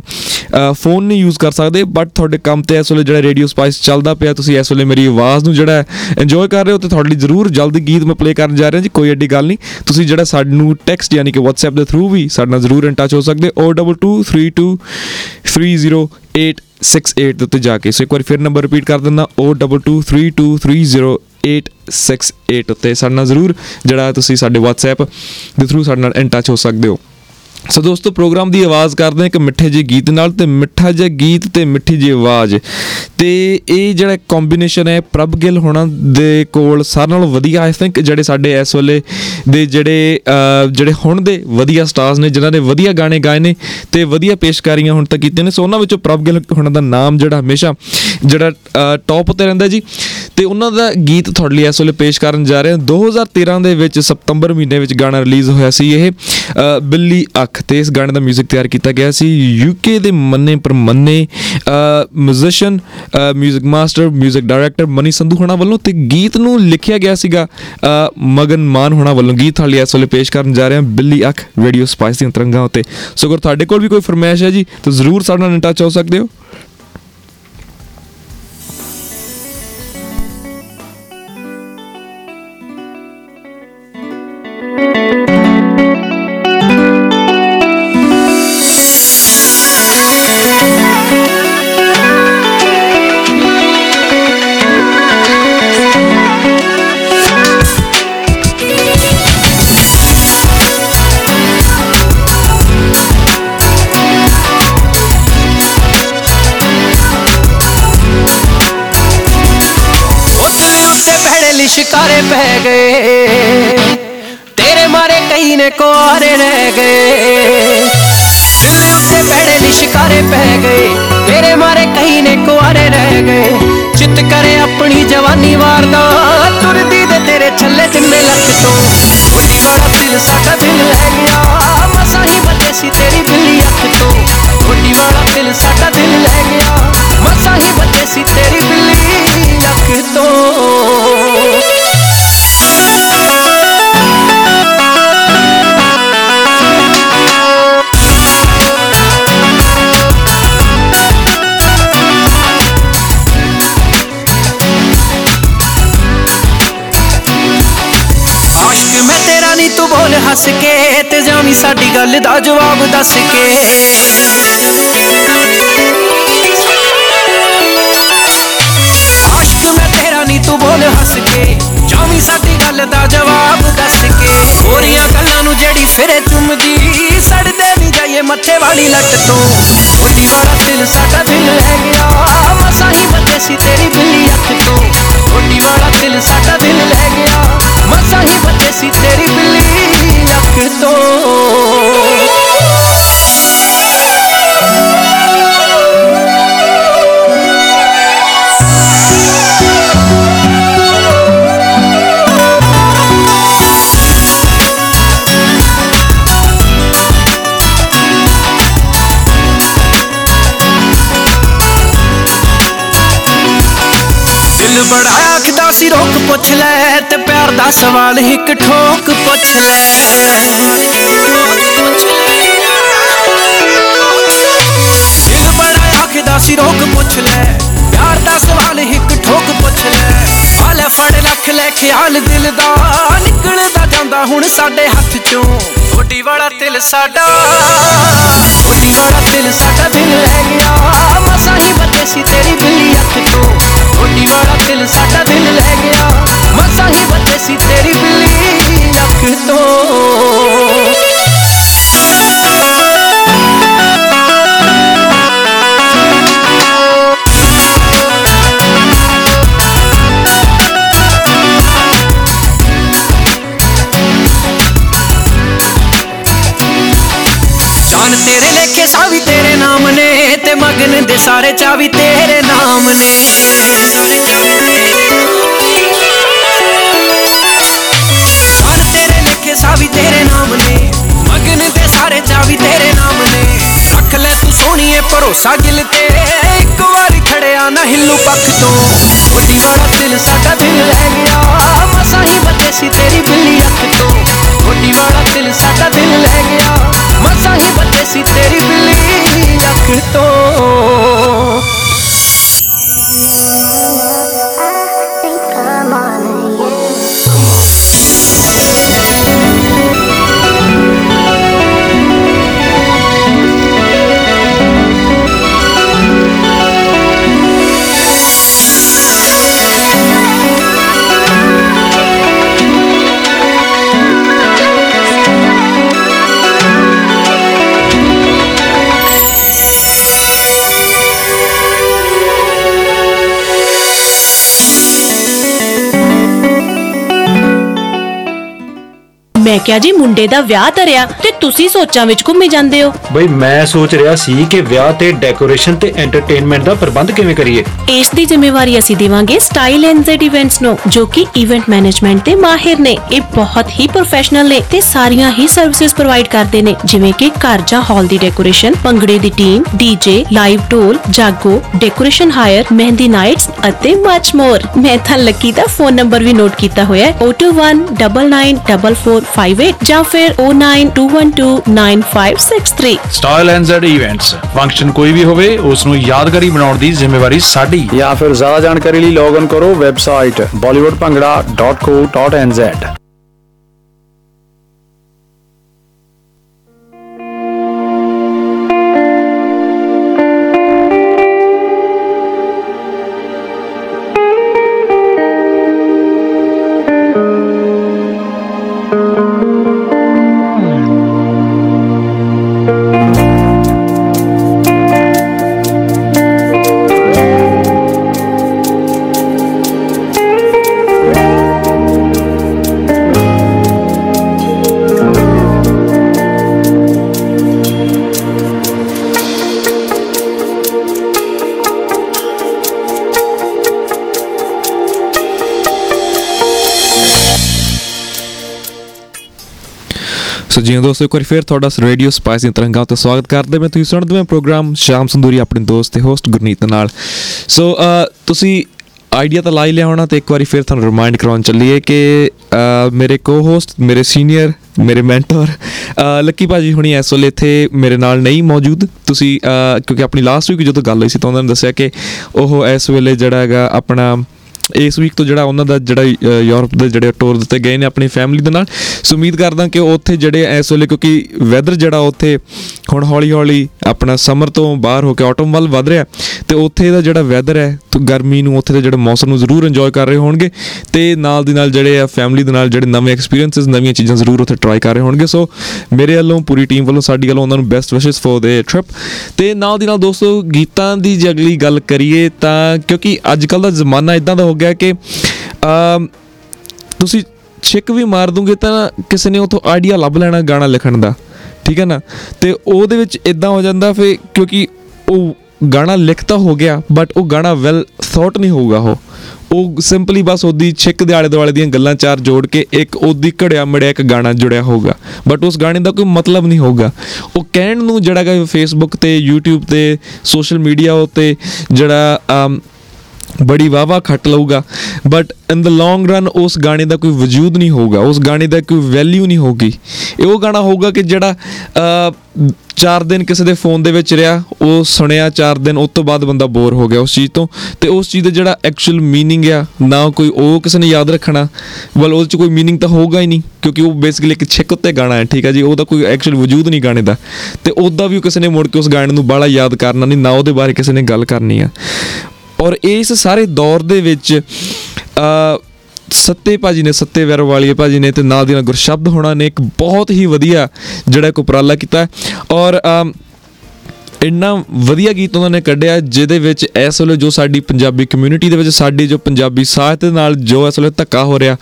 ਫੋਨ ਨਹੀਂ ਯੂਜ਼ ਕਰ ਸਕਦੇ ਬਟ ਤੁਹਾਡੇ ਕੰਮ ਤੇ ਇਸ ਵੇਲੇ ਜਿਹੜਾ ਰੇਡੀਓ ਸਪਾਈਸ ਚੱਲਦਾ ਪਿਆ, ਤੁਸੀਂ ਇਸ ਵੇਲੇ ਮੇਰੀ ਆਵਾਜ਼ ਨੂੰ ਜਿਹੜਾ ਇੰਜੋਏ ਕਰ ਰਹੇ ਹੋ ਤੇ ਤੁਹਾਡੇ ਲਈ ਜ਼ਰੂਰ ਜਲਦੀ ਗੀਤ ਮੈਂ ਪਲੇ ਕਰਨ ਜਾ ਰਿਹਾ ਜੀ, ਕੋਈ ਐਡੀ ਗੱਲ ਨਹੀਂ। ਤੁਸੀਂ ਜਿਹੜਾ ਸਾਨੂੰ ਟੈਕਸਟ ਯਾਨੀ ਕਿ WhatsApp ਦੇ ਥਰੂ ਵੀ ਸਾਡੇ ਨਾਲ ਜ਼ਰੂਰ ਇਨ ਟੱਚ ਹੋ ਸਕਦੇ ਹੋ। 02232308868 ਦੇ ਉੱਤੇ ਜਾ ਕੇ। ਸੋ ਇੱਕ ਵਾਰ ਫਿਰ ਨੰਬਰ ਰਿਪੀਟ ਕਰ ਦਿੰਦਾ। 02232308868 ਉੱਤੇ ਸਾਡੇ ਨਾਲ ਜ਼ਰੂਰ ਜਿਹੜਾ ਤੁਸੀਂ ਸਾਡੇ WhatsApp ਦੇ ਥਰੂ ਸਾਡੇ ਨਾਲ ਇਨ ਟੱਚ ਹੋ ਸਕਦੇ ਹੋ। ਸੋ ਦੋਸਤੋ, ਪ੍ਰੋਗਰਾਮ ਦੀ ਆਵਾਜ਼ ਕਰਦੇ ਹਾਂ ਇੱਕ ਮਿੱਠੇ ਜਿਹੇ ਗੀਤ ਨਾਲ ਤੇ ਮਿੱਠਾ ਜਿਹਾ ਗੀਤ ਤੇ ਮਿੱਠੀ ਜਿਹੀ ਆਵਾਜ਼। ਤੇ ਇਹ ਜਿਹੜਾ ਕੰਬੀਨੇਸ਼ਨ ਹੈ ਪ੍ਰਭ ਗਿੱਲ ਹੋਣਾ ਦੇ ਕੋਲ ਸਾਰਿਆਂ ਨਾਲੋਂ ਵਧੀਆ ਆਈ ਥਿੰਕ ਜਿਹੜੇ ਸਾਡੇ ਇਸ ਵੇਲੇ ਦੇ ਜਿਹੜੇ ਜਿਹੜੇ ਹੁਣ ਦੇ ਵਧੀਆ ਸਟਾਰਸ ਨੇ, ਜਿਨ੍ਹਾਂ ਨੇ ਵਧੀਆ ਗਾਣੇ ਗਾਏ ਨੇ ਤੇ ਵਧੀਆ ਪੇਸ਼ਕਾਰੀਆਂ ਹੁਣ ਤੱਕ ਕੀਤੀਆਂ ਨੇ, ਸੋ ਉਹਨਾਂ ਵਿੱਚੋਂ ਪ੍ਰਭ ਗਿੱਲ ਹੋਣਾ ਦਾ ਨਾਮ ਜਿਹੜਾ ਹਮੇਸ਼ਾ ਜਿਹੜਾ ਟੌਪ ਉੱਤੇ ਰਹਿੰਦਾ ਜੀ। ਤੇ ਉਹਨਾਂ ਦਾ ਗੀਤ ਤੁਹਾਡੇ ਲਈ ਇਸ ਵੇਲੇ ਪੇਸ਼ ਕਰਨ ਜਾ ਰਹੇ ਹਾਂ 2013 ਦੇ ਵਿੱਚ ਸਤੰਬਰ ਮਹੀਨੇ ਵਿੱਚ ਗਾਣਾ ਰਿਲੀਜ਼ ਹੋਇਆ ਸੀ ਇਹ ਅ, ਬਿੱਲੀ ਅੱਖ ਤੇ ਇਸ ਗਾਣੇ ਦਾ 뮤직 ਤਿਆਰ ਕੀਤਾ ਗਿਆ ਸੀ ਯੂਕੇ ਦੇ ਮੰਨੇ ਪਰਮੰਨੇ musician 뮤직 master 뮤직 director Mani Sandhu ਹੋਣਾ ਵੱਲੋਂ ਤੇ ਗੀਤ ਨੂੰ ਲਿਖਿਆ ਗਿਆ ਸੀਗਾ ਅ, ਮਗਨ ਮਾਨ ਹੋਣਾ ਵੱਲੋਂ ਗੀਤ ਤੁਹਾਡੇ ਲਈ ਇਸ ਵੇਲੇ ਪੇਸ਼ ਕਰਨ ਜਾ ਰਹੇ ਹਾਂ ਬਿੱਲੀ ਅੱਖ ਰੇਡੀਓ ਸਪਾਈਸ ਦੀਆਂ ਤਰੰਗਾਂ ਉੱਤੇ ਸੋ ਅਗਰ ਤੁਹਾਡੇ ਕੋਲ ਵੀ ਕੋਈ ਫਰਮਾਇਸ਼ ਹੈ ਜੀ ਤਾਂ ਜ਼ਰੂਰ ਸਾਡੇ ਨਾਲ ਟੱਚ ਹੋ ਸਕਦੇ ਹੋ ਹੱਸ ਕੇ ਤੇ ਜਾਵੀਂ ਸਾਡੀ ਗੱਲ ਦਾ ਜਵਾਬ ਦੱਸ ਕੇ। ਤੂੰ ਬੋਲ ਹੱਸ ਕੇ, ਜਾਵੀਂ ਸਾਡੀ ਗੱਲ ਦਾ ਜਵਾਬ ਦੱਸ ਕੇ। ਹੋਰੀਆਂ ਗੱਲਾਂ ਨੂੰ ਜਿਹੜੀ ਫਿਰੇ ਚੁੰਮਦੀ, ਸੜਦੇ ਨਹੀਂ ਜਾਈਏ ਮੱਥੇ ਵਾਲੀ ਲੱਟ ਤੋਂ। ਵੱਡੀ ਵਾਲਾ ਦਿਲ ਸਾਡਾ ਦਿਲ ਲੈ ਗਿਆ, ਮਸਾਂ ਹੀ ਬਚੇ ਸੀ ਤੇਰੀ ਬਿੱਲੀ ਅੱਖ ਤੋਂ। ਵੱਡੀ ਵਾਲਾ ਦਿਲ ਸਾਡਾ ਦਿਲ ਲੈ ਗਿਆ, ਮਸਾਂ ਹੀ ਬਚੇ ਸੀ ਤੇਰੀ ਬਿੱਲੀ ਅੱਖ ਤੋਂ ਪਿਆਰ ਦਾ ਸਵਾਲ ਇੱਕ ਠੋਕ ਪੁੱਛ ਲੈ। ਦਿਲ ਬੜਾ ਆਖਦਾ ਸੀ ਰੋਕ ਪੁੱਛ ਲੈ। ਪਿਆਰ ਦਾ ਸਵਾਲ ਇੱਕ ਠੋਕ ਪੁੱਛ ਲੈ। ਆ ਫੜ ਲੱਖ ਲੈ, ਖਿਆਲ ਦਿਲ ਦਾ। ਨਿਕਲਦਾ ਜਾਂਦਾ ਹੁਣ ਸਾਡੇ ਹੱਥ ਚੋਂ। ਵੱਡੀ ਵਾਲਾ ਦਿਲ ਸਾਡਾ। ਵੱਡੀ ਵਾਲਾ ਦਿਲ ਸਾਡਾ ਦਿਲ ਲੈ ਗਿਆ। ਮਸਾਂ ਹੀ ਬਚੇ ਸੀ ਤੇਰੀ ਬਿੱਲੀ ਅੱਖ ਤੋਂ ਵੱਡੀ ਵਾਲਾ ਦਿਲ ਸਾਡਾ ਦਿਲ ਲੈ ਗਿਆ। ਹੀ ਸੀ ਤੇਰੀ ਬਿੱਲੀ ਅੱਖ ਤੋਂ। ਜਾਨ ਤੇਰੇ ਲੇਖੇ ਸਾਵੀ ਤੇਰੇ ਨਾਮ ਨੇ ਤੇ ਮਗਨ ਦੇ ਸਾਰੇ ਚਾਵੀ ਤੇਰੇ ਨਾਮ ਨੇ। ਭਰੋਸਾ ਗਿਲ ਤੇ ਇੱਕ ਵਾਰੀ ਖੜਿਆ ਨਾ ਹਿੱਲੂ ਪੱਖ ਤੋਂ। ਵੱਡੀ ਵਾਲਾ ਦਿਲ ਸਾਡਾ ਦਿਲ ਲੈ ਗਿਆ, ਮਸਾਂ ਹੀ ਬਚੇ ਸੀ ਤੇਰੀ ਬਿੱਲੀ ਅੱਖ ਤੋਂ। ਵੱਡੀ ਵਾਲਾ ਦਿਲ ਸਾਡਾ ਦਿਲ ਲੈ ਗਿਆ, ਮਸਾਂ ਹੀ ਬਚੇ ਸੀ ਤੇਰੀ ਬਿੱਲੀ ਅੱਖ ਤੋਂ। ਕਿਹਾ ਜੀ ਮੁੰਡੇ ਦਾ ਵਿਆਹ ਧਰਿਆ ਤੇ ਤੁਸੀਂ ਸੋਚਾਂ ਵਿੱਚ ਘੁੰਮੀ ਜਾਂਦੇ ਹੋ। ਬਈ ਮੈਂ ਸੋਚ ਰਿਹਾ ਸੀ ਕਿ ਵਿਆਹ ਤੇ ਡੈਕੋਰੇਸ਼ਨ ਤੇ ਐਂਟਰਟੇਨਮੈਂਟ ਦਾ ਪ੍ਰਬੰਧ ਕਿਵੇਂ ਕਰੀਏ। ਇਸ ਦੀ ਜ਼ਿੰਮੇਵਾਰੀ ਅਸੀਂ ਦੇਵਾਂਗੇ ਸਟਾਈਲ ਐਂਡ ਇਵੈਂਟਸ ਨੂੰ ਜੋ ਕਿ ਇਵੈਂਟ ਮੈਨੇਜਮੈਂਟ ਦੇ ਮਾਹਿਰ ਨੇ। ਇਹ ਬਹੁਤ ਹੀ ਪ੍ਰੋਫੈਸ਼ਨਲ ਨੇ ਤੇ ਸਾਰੀਆਂ ਹੀ ਸਰਵਿਸਿਜ਼ ਪ੍ਰੋਵਾਈਡ ਕਰਦੇ ਨੇ ਜਿਵੇਂ ਕਿ ਘਰ ਜਾਂ ਹਾਲ ਦੀ ਡੈਕੋਰੇਸ਼ਨ ਭੰਗੜੇ ਦੀ team DJ live dhol jaago decoration hire mehndi nights ਅਤੇ ਮਚ ਮੋਰ ਮੈਂ ਤਾਂ ਲੱਕੀ ਦਾ ਫੋਨ ਨੰਬਰ ਵੀ ਨੋਟ ਕੀਤਾ ਹੋਇਆ ਹੈ 021994458 ਜਾਂ ਫਿਰ 092129563 style and Z events function ਕੋਈ ਵੀ ਹੋਵੇ ਉਸ ਨੂੰ ਯਾਦਗਾਰੀ ਬਣਾਉਣ ਦੀ ਜ਼ਿੰਮੇਵਾਰੀ ਸਾਡੀ। ਜਾਂ ਫਿਰ ਜ਼ਿਆਦਾ ਜਾਣਕਾਰੀ ਲਈ ਲੌਗਇਨ ਕਰੋ ਵੈਬਸਾਈਟ bollywoodpangra.co.nz ਸੋ ਜੀ ਦੋਸਤੋ, ਇੱਕ ਵਾਰੀ ਫਿਰ ਤੁਹਾਡਾ ਰੇਡੀਓ ਸਪਾਈਸ ਦੀਆਂ ਤਰੰਗਾਂ ਤੇ ਸਵਾਗਤ ਕਰਦੇ ਮੈਂ ਤੁਸੀਂ ਸੁਣਦੇ ਹੋ ਪ੍ਰੋਗਰਾਮ ਸ਼ਾਮ ਸੰਦੂਰੀ ਆਪਣੇ ਦੋਸਤ ਤੇ ਹੋਸਟ ਗੁਰਨੀਤ ਨਾਲ। ਸੋ ਤੁਸੀਂ ਆਈਡੀਆ ਤਾਂ ਲਾਈ ਲਿਆ ਹੋਣਾ ਤੇ ਇੱਕ ਵਾਰੀ ਫਿਰ ਤੁਹਾਨੂੰ ਰਿਮਾਈਂਡ ਕਰਾਉਣ ਚੱਲੀਏ ਕਿ ਮੇਰੇ ਕੋ-ਹੋਸਟ ਮੇਰੇ ਸੀਨੀਅਰ ਮੇਰੇ ਮੈਂਟਰ ਲੱਕੀ ਭਾਜੀ ਹੁਣੀ ਇਸ ਵੇਲੇ ਇੱਥੇ ਮੇਰੇ ਨਾਲ ਨਹੀਂ ਮੌਜੂਦ। ਤੁਸੀਂ ਕਿਉਂਕਿ ਆਪਣੀ ਲਾਸਟ ਵੀਕ ਜਦੋਂ ਗੱਲ ਹੋਈ ਸੀ ਤਾਂ ਉਹਨਾਂ ਨੇ ਦੱਸਿਆ ਕਿ ਉਹ ਇਸ ਵੇਲੇ ਜਿਹੜਾ ਹੈਗਾ ਆਪਣਾ ਇਸ ਵੀਕ ਤੋਂ ਜਿਹੜਾ ਉਹਨਾਂ ਦਾ ਜਿਹੜਾ ਯੂਰਪ ਦੇ ਜਿਹੜੇ ਟੂਰ ਦਿੱਤੇ ਗਏ ਨੇ ਆਪਣੀ ਫੈਮਿਲੀ ਦੇ ਨਾਲ। ਸੋ ਉਮੀਦ ਕਰਦਾ ਕਿ ਉੱਥੇ ਜਿਹੜੇ ਇਸ ਵੇਲੇ, ਕਿਉਂਕਿ ਵੈਦਰ ਜਿਹੜਾ ਉੱਥੇ ਹੁਣ ਹੌਲੀ ਹੌਲੀ ਆਪਣਾ ਸਮਰ ਤੋਂ ਬਾਹਰ ਹੋ ਕੇ ਆਟਮ ਵੱਲ ਵਧ ਰਿਹਾ। ਤੇ ਉੱਥੇ ਦਾ ਜਿਹੜਾ ਵੈਦਰ ਹੈ, ਤੇ ਗਰਮੀ ਨੂੰ ਉੱਥੇ ਦੇ ਜਿਹੜੇ ਮੌਸਮ ਨੂੰ ਜ਼ਰੂਰ ਇੰਜੋਏ ਕਰ ਰਹੇ ਹੋਣਗੇ। ਤੇ ਨਾਲ ਦੀ ਨਾਲ ਜਿਹੜੇ ਆ ਫੈਮਿਲੀ ਦੇ ਨਾਲ ਜਿਹੜੇ ਨਵੇਂ ਐਕਸਪੀਰੀਐਂਸਸ ਨਵੀਆਂ ਚੀਜ਼ਾਂ ਜ਼ਰੂਰ ਉੱਥੇ ਟਰਾਈ ਕਰ ਰਹੇ ਹੋਣਗੇ। ਸੋ ਮੇਰੇ ਵੱਲੋਂ, ਪੂਰੀ ਟੀਮ ਵੱਲੋਂ, ਸਾਡੀ ਵੱਲੋਂ ਉਹਨਾਂ ਨੂੰ ਬੈਸਟ ਵਿਸ਼ੇਸ ਫॉर ਦੇ ਟ੍ਰਿਪ ਤੇ ਨਾਲ ਦੀ ਨਾਲ ਦੋਸਤੋ, ਗੀਤਾਂ ਦੀ ਜੇ ਅਗਲੀ ਗੱਲ ਕਰੀਏ ਤਾਂ, ਕਿਉਂਕਿ ਅੱਜ ਕੱਲ ਦਾ ਜ਼ਮਾਨਾ ਇਦਾਂ ਦਾ ਹੋ ਗਿਆ ਕਿ ਤੁਸੀਂ ਛਿੱਕ ਵੀ ਮਾਰ ਦੋਗੇ ਤਾਂ ਕਿਸੇ ਨੇ ਉਥੋਂ ਆਈਡੀਆ ਲੱਭ ਲੈਣਾ ਗਾਣਾ ਲਿਖਣ ਦਾ, ਠੀਕ ਹੈ ਨਾ? ਤੇ ਉਹਦੇ ਵਿੱਚ ਇਦਾਂ ਹੋ ਜਾਂਦਾ ਫੇ ਕਿਉਂਕਿ ਉਹ ਗਾਣਾ ਲਿਖਤਾ ਹੋ ਗਿਆ ਬਟ ਉਹ ਗਾਣਾ ਵੈਲ ਥੌਟ ਨਹੀਂ ਹੋਊਗਾ ਉਹ। ਉਹ ਸਿੰਪਲੀ ਬਸ ਉਹਦੀ ਛਿੱਕ ਦੇ ਆਲੇ ਦੁਆਲੇ ਦੀਆਂ ਗੱਲਾਂ ਚਾਰ ਜੋੜ ਕੇ ਇੱਕ ਉਹਦੀ ਘੜਿਆ ਮੜਿਆ ਇੱਕ ਗਾਣਾ ਜੁੜਿਆ ਹੋਊਗਾ। ਬਟ ਉਸ ਗਾਣੇ ਦਾ ਕੋਈ ਮਤਲਬ ਨਹੀਂ ਹੋਊਗਾ। ਉਹ ਕਹਿਣ ਨੂੰ ਜਿਹੜਾ ਕਿ ਫੇਸਬੁੱਕ ਤੇ, YouTube ਤੇ ਸੋਸ਼ਲ ਮੀਡੀਆ ਉਤੇ ਜਿਹੜਾ ਬੜੀ ਵਾਵਾ ਖੱਟ ਲਊਗਾ but in the long run ਉਸ ਗਾਣੇ ਦਾ ਕੋਈ ਵਜੂਦ ਨਹੀਂ ਹੋਊਗਾ ਉਸ ਗਾਣੇ ਦਾ ਕੋਈ ਵੈਲਿਊ ਨਹੀਂ ਹੋਊਗੀ ਇਹ ਉਹ ਗਾਣਾ ਹੋਊਗਾ ਕਿ ਜਿਹੜਾ ਅ, ਚਾਰ ਦਿਨ ਕਿਸੇ ਦੇ ਫੋਨ ਦੇ ਵਿੱਚ ਰਿਹਾ ਉਹ ਸੁਣਿਆ ਚਾਰ ਦਿਨ ਉਸ ਤੋਂ ਬਾਅਦ ਬੰਦਾ ਬੋਰ ਹੋ ਗਿਆ ਉਸ ਚੀਜ਼ ਤੋਂ ਤੇ ਉਸ ਚੀਜ਼ ਦਾ ਜਿਹੜਾ ਐਕਚੁਅਲ मीनिंग ਆ ਨਾ ਕੋਈ ਉਹ ਕਿਸੇ ਨੇ ਯਾਦ ਰੱਖਣਾ ਵਲ ਉਹਦੇ ਚ ਕੋਈ मीनिंग ਤਾਂ ਹੋਊਗਾ ਹੀ ਨਹੀਂ ਕਿਉਂਕਿ ਉਹ ਬੇਸਿਕਲੀ ਇੱਕ ਛਿੱਕ ਉੱਤੇ ਗਾਣਾ ਹੈ ਠੀਕ ਹੈ ਜੀ ਉਹਦਾ ਕੋਈ ਐਕਚੁਅਲ ਵਜੂਦ ਨਹੀਂ ਗਾਣੇ ਦਾ ਤੇ ਉਹਦਾ ਵੀ ਕਿਸੇ ਨੇ ਮੁੜ ਕੇ ਉਸ ਗਾਣੇ ਨੂੰ ਬਾਹਲਾ ਯਾਦ ਕਰਨਾ ਨਹੀਂ ਨਾ ਉਹਦੇ ਬਾਰੇ ਕਿਸੇ ਨੇ ਗੱਲ ਕਰਨੀ ਆ ਔਰ ਇਸ ਸਾਰੇ ਦੌਰ ਦੇ ਵਿੱਚ, ਅ, ਸੱਤੇ ਭਾਜੀ ਨੇ ਸੱਤੇ ਵੈਰ ਵਾਲੀਏ ਭਾਜੀ ਨੇ ਤੇ ਨਾਲ ਦੀ ਨਾਲ ਗੁਰਸ਼ਬਦ ਹੋਣਾ ਨੇ ਇੱਕ ਬਹੁਤ ਹੀ ਵਧੀਆ ਜਿਹੜਾ ਇੱਕ ਉਪਰਾਲਾ ਕੀਤਾ ਔਰ ਇੰਨਾ ਵਧੀਆ ਗੀਤ ਉਹਨਾਂ ਨੇ ਕੱਢਿਆ ਜਿਹਦੇ ਵਿੱਚ ਇਸ ਵੇਲੇ ਜੋ ਸਾਡੀ ਪੰਜਾਬੀ ਕਮਿਊਨਿਟੀ ਦੇ ਵਿੱਚ ਸਾਡੀ ਜੋ ਪੰਜਾਬੀ ਸਾਹਿਤ ਦੇ ਨਾਲ ਜੋ ਇਸ ਵੇਲੇ ਧੱਕਾ ਹੋ ਰਿਹਾ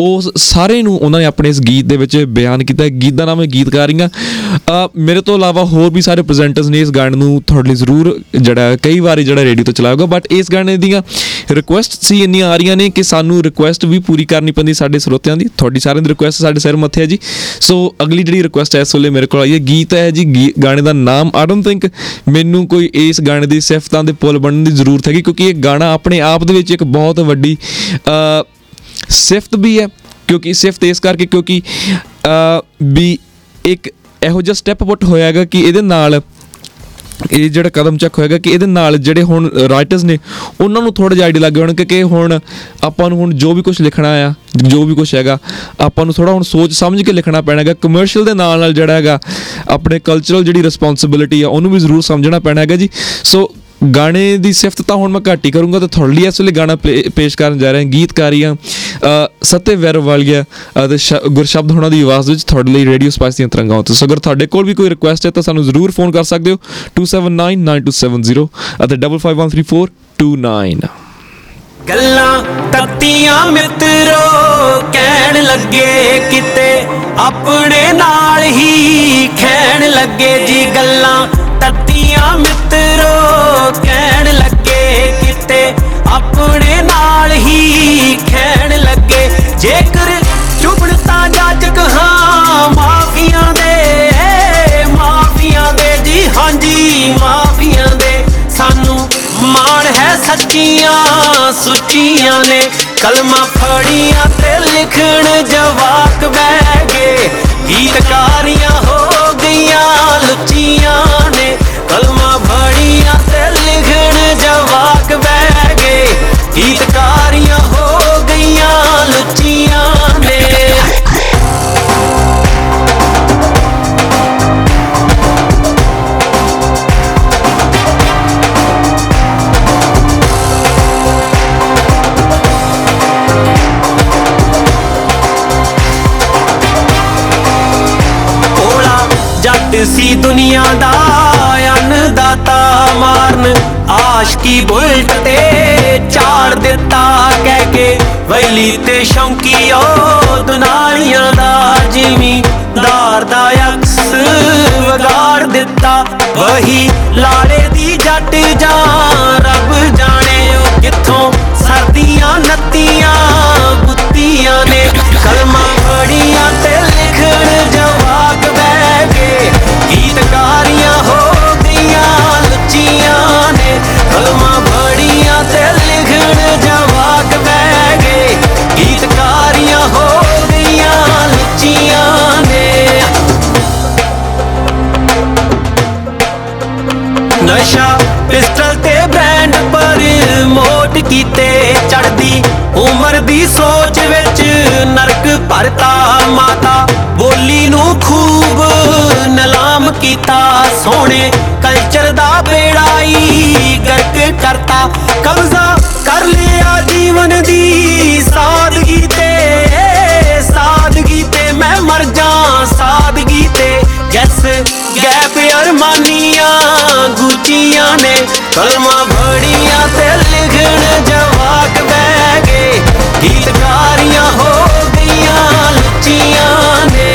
ਉਹ ਸਾਰੇ ਨੂੰ ਉਹਨਾਂ ਨੇ ਆਪਣੇ ਇਸ ਗੀਤ ਦੇ ਵਿੱਚ ਬਿਆਨ ਕੀਤਾ ਹੈ। ਗੀਤ ਦਾ ਨਾਮ ਹੈ ਗੀਤਕਾਰੀਆਂ ਅ, ਮੇਰੇ ਤੋਂ ਇਲਾਵਾ ਹੋਰ ਵੀ ਸਾਰੇ ਪ੍ਰੈਜ਼ੈਂਟਰਸ ਨੇ ਇਸ ਗਾਣੇ ਨੂੰ ਤੁਹਾਡੇ ਲਈ ਜ਼ਰੂਰ ਜਿਹੜਾ ਕਈ ਵਾਰੀ ਜਿਹੜਾ ਰੇਡੀਓ ਤੋਂ ਚਲਾਊਗਾ ਬਟ ਇਸ ਗਾਣੇ ਦੀਆਂ ਰਿਕੁਐਸਟ ਸੀ ਇੰਨੀਆਂ ਆ ਰਹੀਆਂ ਨੇ ਕਿ ਸਾਨੂੰ ਰਿਕੁਐਸਟ ਵੀ ਪੂਰੀ ਕਰਨੀ ਪੈਂਦੀ ਸਾਡੇ ਸਰੋਤਿਆਂ ਦੀ। ਤੁਹਾਡੀ ਸਾਰਿਆਂ ਦੀ ਰਿਕੁਐਸਟ ਸਾਡੇ ਸਿਰ ਮੱਥੇ ਹੈ ਜੀ। ਸੋ ਅਗਲੀ ਜਿਹੜੀ ਰਿਕੁਐਸਟ ਹੈ ਇਸ ਵੇਲੇ ਮੇਰੇ ਕੋਲ ਆਈ ਹੈ, ਗੀਤ ਹੈ ਜੀ, ਗੀ- ਗਾਣੇ ਦਾ ਨਾਮ ਆਈ ਡੋਨਟ ਥਿੰਕ ਮੈਨੂੰ ਕੋਈ ਇਸ ਗਾਣੇ ਦੀ ਸਿਫਤਾਂ ਦੇ ਪੁੱਲ ਬਣਨ ਦੀ ਜ਼ਰੂਰਤ ਹੈਗੀ, ਕਿਉਂਕਿ ਇਹ ਗਾਣਾ ਆਪਣੇ ਆਪ ਦੇ ਵਿੱਚ ਇੱਕ ਬਹੁਤ ਵੱਡੀ ਸਿਫਤ ਵੀ ਹੈ। ਕਿਉਂਕਿ ਸਿਫਤ ਇਸ ਕਰਕੇ ਕਿਉਂਕਿ ਵੀ ਇੱਕ ਇਹੋ ਜਿਹਾ ਸਟੈਪ ਪੁੱਟ ਹੋਇਆ ਹੈਗਾ ਕਿ ਇਹਦੇ ਨਾਲ ਇਹ ਜਿਹੜਾ ਕਦਮ ਚੱਕ ਹੋਏਗਾ ਕਿ ਇਹਦੇ ਨਾਲ ਜਿਹੜੇ ਹੁਣ ਰਾਈਟਰਸ ਨੇ, ਉਹਨਾਂ ਨੂੰ ਥੋੜਾ ਜਿਹਾ ਆਈਡੀਆ ਲੱਗ ਗਿਆ ਹੋਣਾ ਕਿ ਹੁਣ ਆਪਾਂ ਨੂੰ ਹੁਣ ਜੋ ਵੀ ਕੁਝ ਲਿਖਣਾ ਆ, ਜੋ ਵੀ ਕੁਝ ਹੈਗਾ, ਆਪਾਂ ਨੂੰ ਥੋੜਾ ਹੁਣ ਸੋਚ ਸਮਝ ਕੇ ਲਿਖਣਾ ਪੈਣਾ ਹੈਗਾ। ਕਮਰਸ਼ੀਅਲ ਦੇ ਨਾਲ ਨਾਲ ਜਿਹੜਾ ਹੈਗਾ, ਆਪਣੇ ਕਲਚਰਲ ਜਿਹੜੀ ਰਿਸਪੌਂਸਿਬਿਲਿਟੀ ਆ, ਉਹਨੂੰ ਵੀ ਜ਼ਰੂਰ ਸਮਝਣਾ ਪੈਣਾ ਹੈਗਾ ਜੀ। ਸੋ ਗਾਣੇ ਦੀ ਸਿਫਤ ਤਾਂ ਹੁਣ ਮੈਂ ਘੱਟ ਹੀ ਕਰੂੰਗਾ ਤੇ ਤੁਹਾਡੇ ਲਈ ਇਸ ਵੇਲੇ ਗਾਣਾ ਪਲੇ- ਪੇਸ਼ ਕਰਨ ਜਾ ਰਹੇ ਹਾਂ ਗੀਤਕਾਰੀਆਂ ਅ, ਸਤੇ ਵੈਰ ਵਾਲੀਆ ਅਤੇ ਸ਼- ਗੁਰਸ਼ਬਦ ਹੋਣਾ ਦੀ ਆਵਾਜ਼ ਵਿੱਚ ਤੁਹਾਡੇ ਲਈ ਰੇਡੀਓ ਸਪਾਈਸ ਦੀਆਂ ਤਰੰਗਾਂ ਉੱਤੇ ਸੋ ਅਗਰ ਤੁਹਾਡੇ ਕੋਲ ਵੀ ਕੋਈ ਰਿਕੁਐਸਟ ਹੈ ਤਾਂ ਸਾਨੂੰ ਜ਼ਰੂਰ ਫੋਨ ਕਰ ਸਕਦੇ ਹੋ 27999270 ਅਤੇ 553429 ਗੱਲਾਂ ਤੱਤੀਆਂ ਮਿੱਤਰੋ ਕਹਿਣ ਲੱਗੇ ਕਿਤੇ ਆਪਣੇ ਨਾਲ ਹੀ ਖੈਣ ਲੱਗੇ ਜੀ ਗੱਲਾਂ ਤੱਤੀਆਂ ਮਿੱਤਰੋ, ਕਹਿਣ ਲੱਗੇ ਕਿਤੇ ਆਪਣੇ ਨਾਲ ਹੀ ਖੈਣ ਲੱਗੇ। ਜੇਕਰ ਚੁਬਣ ਤਾਂ ਜਾਜਕ ਹਾਂ, ਮਾਫੀਆਂ ਦੇ ਮਾਫੀਆਂ ਦੇ ਜੀ, ਹਾਂਜੀ, ਮਾਫੀਆਂ ਦੇ। ਸਾਨੂੰ ਮਾਣ ਹੈ ਸੱਚੀਆਂ, ਸੁੱਚੀਆਂ ਨੇ। ਕਲਮਾਂ ਫੜੀਆਂ ਤੇ ਲਿਖਣ ਜਵਾਕ ਬਹਿ ਗਏ। ਗੀਤਕਾਰੀਆਂ ਹੋ ਗਈਆਂ ਲੁੱਚੀਆਂ ਨੇ ਕਲਮਾਂ ਫੜੀਆਂ ਤੇ ਲਿਖਣ ਜਵਾਕ ਬਹਿ ਗਏ। ਗੀਤਕਾਰੀਆਂ ਹੋ ਗਈਆਂ ਲੁੱਚੀਆਂ ਜੱਟ ਸੀ ਦੁਨੀਆ ਦਾ ਅੰਨਦਾਤਾ ਮਾਰਨ। ਆਸ਼ਕੀ ਬੁਲਟ ਤੇ ਚਾੜ ਦਿੱਤਾ ਕਹਿ ਕੇ ਵੈਲੀ ਤੇ ਸ਼ੌਂਕੀਓ ਦੁਨਾਲੀਆਂ ਦਾ ਜ਼ਿਮੀਦਾਰ ਦਾ ਅਕਸ ਵਿਗਾੜ ਦਿੱਤਾ। ਵਹੀ ਲਾੜੇ ਦੀ ਜੱਟ ਜਾਂ ਰੱਬ ਜਾਣੇ ਉਹ ਕਿੱਥੋਂ? ਸਰਦੀਆਂ ਨੱਤੀਆਂ ਬੁੱਤੀਆਂ ਨੇ। ਕਲਮਾਂ ਫੜੀਆਂ ਤੇ ਨਸ਼ਾ, ਪਿਸਟਲ ਤੇ ਬ੍ਰਾਂਡ ਪ੍ਰਮੋਟ ਕੀਤੇ ਚੜਦੀ ਉਮਰ ਦੀ ਸੋਚ ਵਿੱਚ ਨਰਕ ਭਰਤਾ ਮਾਤਾ। ਬੋਲੀ ਨੂੰ ਖੂਬ ਨਲਾਮ ਕੀਤਾ ਸੋਹਣੇ ਕਲਚਰ ਦਾ ਬੇੜਾਈ ਗਰਕ ਕਰਤਾ। ਕਬਜ਼ਾ ਕਰ ਲਿਆ ਜੀਵਨ ਦੀ ਸਾਦਗੀ ਤੇ ਸਾਦਗੀ ਤੇ ਮੈਂ ਮਰ ਜਾ ਤੇ ਗੈਪ ਅਰਮਾਨੀਆਂ ਗੁੱਚੀਆਂ ਨੇ। ਕਲਮਾਂ ਬੜੀਆਂ ਤੇ ਲਿਖਣ ਜਵਾਕ ਬਹਿ ਗਏ ਗੀਤਕਾਰੀਆਂ ਹੋ ਗਈਆਂ, ਲੁੱਚੀਆਂ ਨੇ।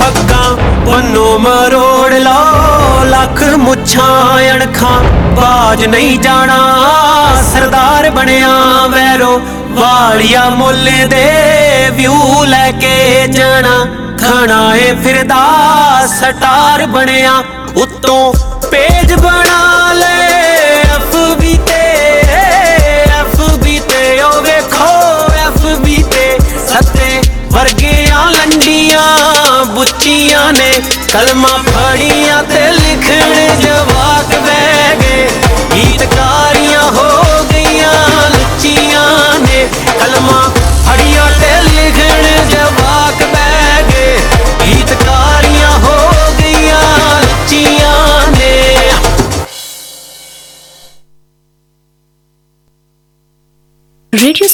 ਪੱਗਾਂ ਬੰਨੋ ਮਰੋੜ ਲਓ, ਲੱਖ ਮੁੱਛਾਂ ਅਣਖਾਂ, ਬਾਜ ਨਹੀਂ ਜਾਣਾ। ਸਰਦਾਰ ਬਣਿਆ ਵੈਰੋ, ਵਾਲੀਆ ਮੁੱਲ ਦੇ ਵਿਊ ਲੈ ਕੇ ਜਾਣਾ। ਖਾਣਾ ਏ ਫਿਰਦਾ, ਸਟਾਰ ਬਣਿਆ, ਉਤੋਂ ਪੇਜ ਬਣਾ। ਲੰਡੀਆਂ ਨੇ, ਕਲਮਾਂ ਫੜੀਆਂ ਤੇ ਲਿਖਣ ਜਵਾਕ ਬਹਿ ਗਏ। ਗੀਤਕਾਰੀਆਂ ਹੋ ਗਈਆਂ, ਲੁੱਚੀਆਂ ਨੇ, ਕਲਮਾਂ ਫੜੀਆਂ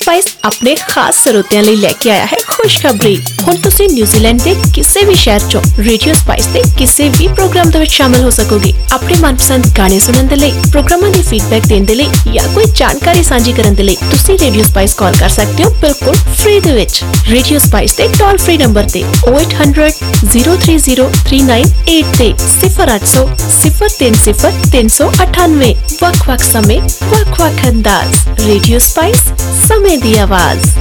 ਰੇਡੀਓ ਸਪਾਈਸ ਆਪਣੇ ਖਾਸ ਸਰੋਤਿਆਂ ਲਈ ਲੈ ਕੇ ਆਇਆ ਹੈ ਖੁਸ਼ਖਬਰੀ ਹੁਣ ਤੁਸੀਂ ਨਿਊਜ਼ੀਲੈਂਡ ਦੇ ਕਿਸੇ ਵੀ ਸ਼ਹਿਰ ਚੋਂ ਰੇਡੀਓ ਸਪਾਈਸ ਦੇ ਕਿਸੇ ਵੀ ਪ੍ਰੋਗਰਾਮ ਦੇ ਵਿੱਚ ਸ਼ਾਮਲ ਹੋ ਸਕੋਗੇ ਆਪਣੇ ਮਨਪਸੰਦ ਗਾਣੇ ਸੁਣਨ ਦੇ ਲਈ ਪ੍ਰੋਗਰਾਮਾਂ ਦੀ ਫੀਡਬੈਕ ਦੇਣ ਦੇ ਲਈ ਜਾਂ ਕੋਈ ਜਾਣਕਾਰੀ ਸਾਂਝੀ ਕਰਨ ਦੇ ਲਈ ਤੁਸੀਂ ਰੇਡੀਓ ਸਪਾਈਸ ਕਾਲ ਕਰ ਸਕਦੇ ਹੋ ਬਿਲਕੁਲ ਫ੍ਰੀ ਦੇ ਵਿੱਚ ਰੇਡੀਓ ਸਪਾਈਸ ਦੇ ਟੋਲ ਫ੍ਰੀ ਨੰਬਰ ਤੇ 0800 030 ਤੇ 0800 030 398 ਵੱਖ-ਵੱਖ ਸਮੇਂ ਵੱਖ-ਵੱਖ ਅੰਦਾਜ਼ ਰੇਡੀਓ ਸਪਾਈਸ ਸਮੇਂ ਦੀ ਆਵਾਜ਼।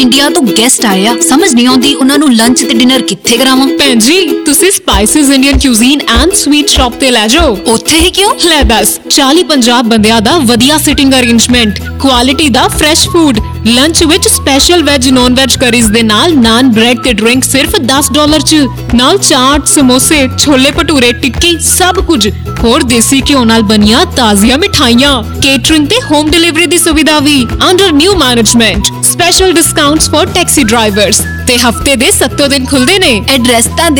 ਇੰਡੀਆ ਤੋਂ ਗੈਸਟ ਆਏ ਆ ਸਮਝ ਨਹੀਂ ਆਉਂਦੀ ਉਹਨਾਂ ਨੂੰ ਲੰਚ ਤੇ ਡਿਨਰ ਕਿੱਥੇ ਕਰਾਵਾਂ। ਭੈਣ ਜੀ ਤੁਸੀਂ Spices Indian cuisine and sweet shop ਤੇ ਲੈ ਜਾਓ। ਉੱਥੇ ਹੀ ਕਿਉਂ? ਲੈ ਦੱਸ 40 50 ਬੰਦਿਆਂ ਦਾ ਵਧੀਆ ਸਿਟਿੰਗ ਅਰੇਂਜਮੈਂਟ ਕੁਆਲਿਟੀ ਦਾ ਫਰੈਸ਼ ਫੂਡ ਲੰਚ ਵਿੱਚ special veg non veg curries ਦੇ ਨਾਲ ਨਾਨ ਬ੍ਰੈਡ ਤੇ ਡਰਿੰਕ ਸਿਰਫ 10 ਡਾਲਰ ਚ। ਨਾਲ ਚਾਟ ਸਮੋਸੇ ਛੋਲੇ ਭਟੂਰੇ ਟਿੱਕੀ ਸਭ ਕੁਝ। ਹੋਰ ਦੇਸੀ ਘਿਓ ਨਾਲ ਬਣੀਆਂ ਤਾਜ਼ੀਆਂ ਮਿਠਾਈਆਂ ਕੇਟਰਿੰਗ ਤੇ ਹੋਮ ਡਿਲੀਵਰੀ ਦੀ ਸੁਵਿਧਾ ਵੀ under new management special discounts for taxi drivers. ਤੇ ਹਫਤੇ ਦੇ 7 ਦਿਨ ਖੁੱਲਦੇ ਨੇ ਐਡਰੈਸ ਤਾਂ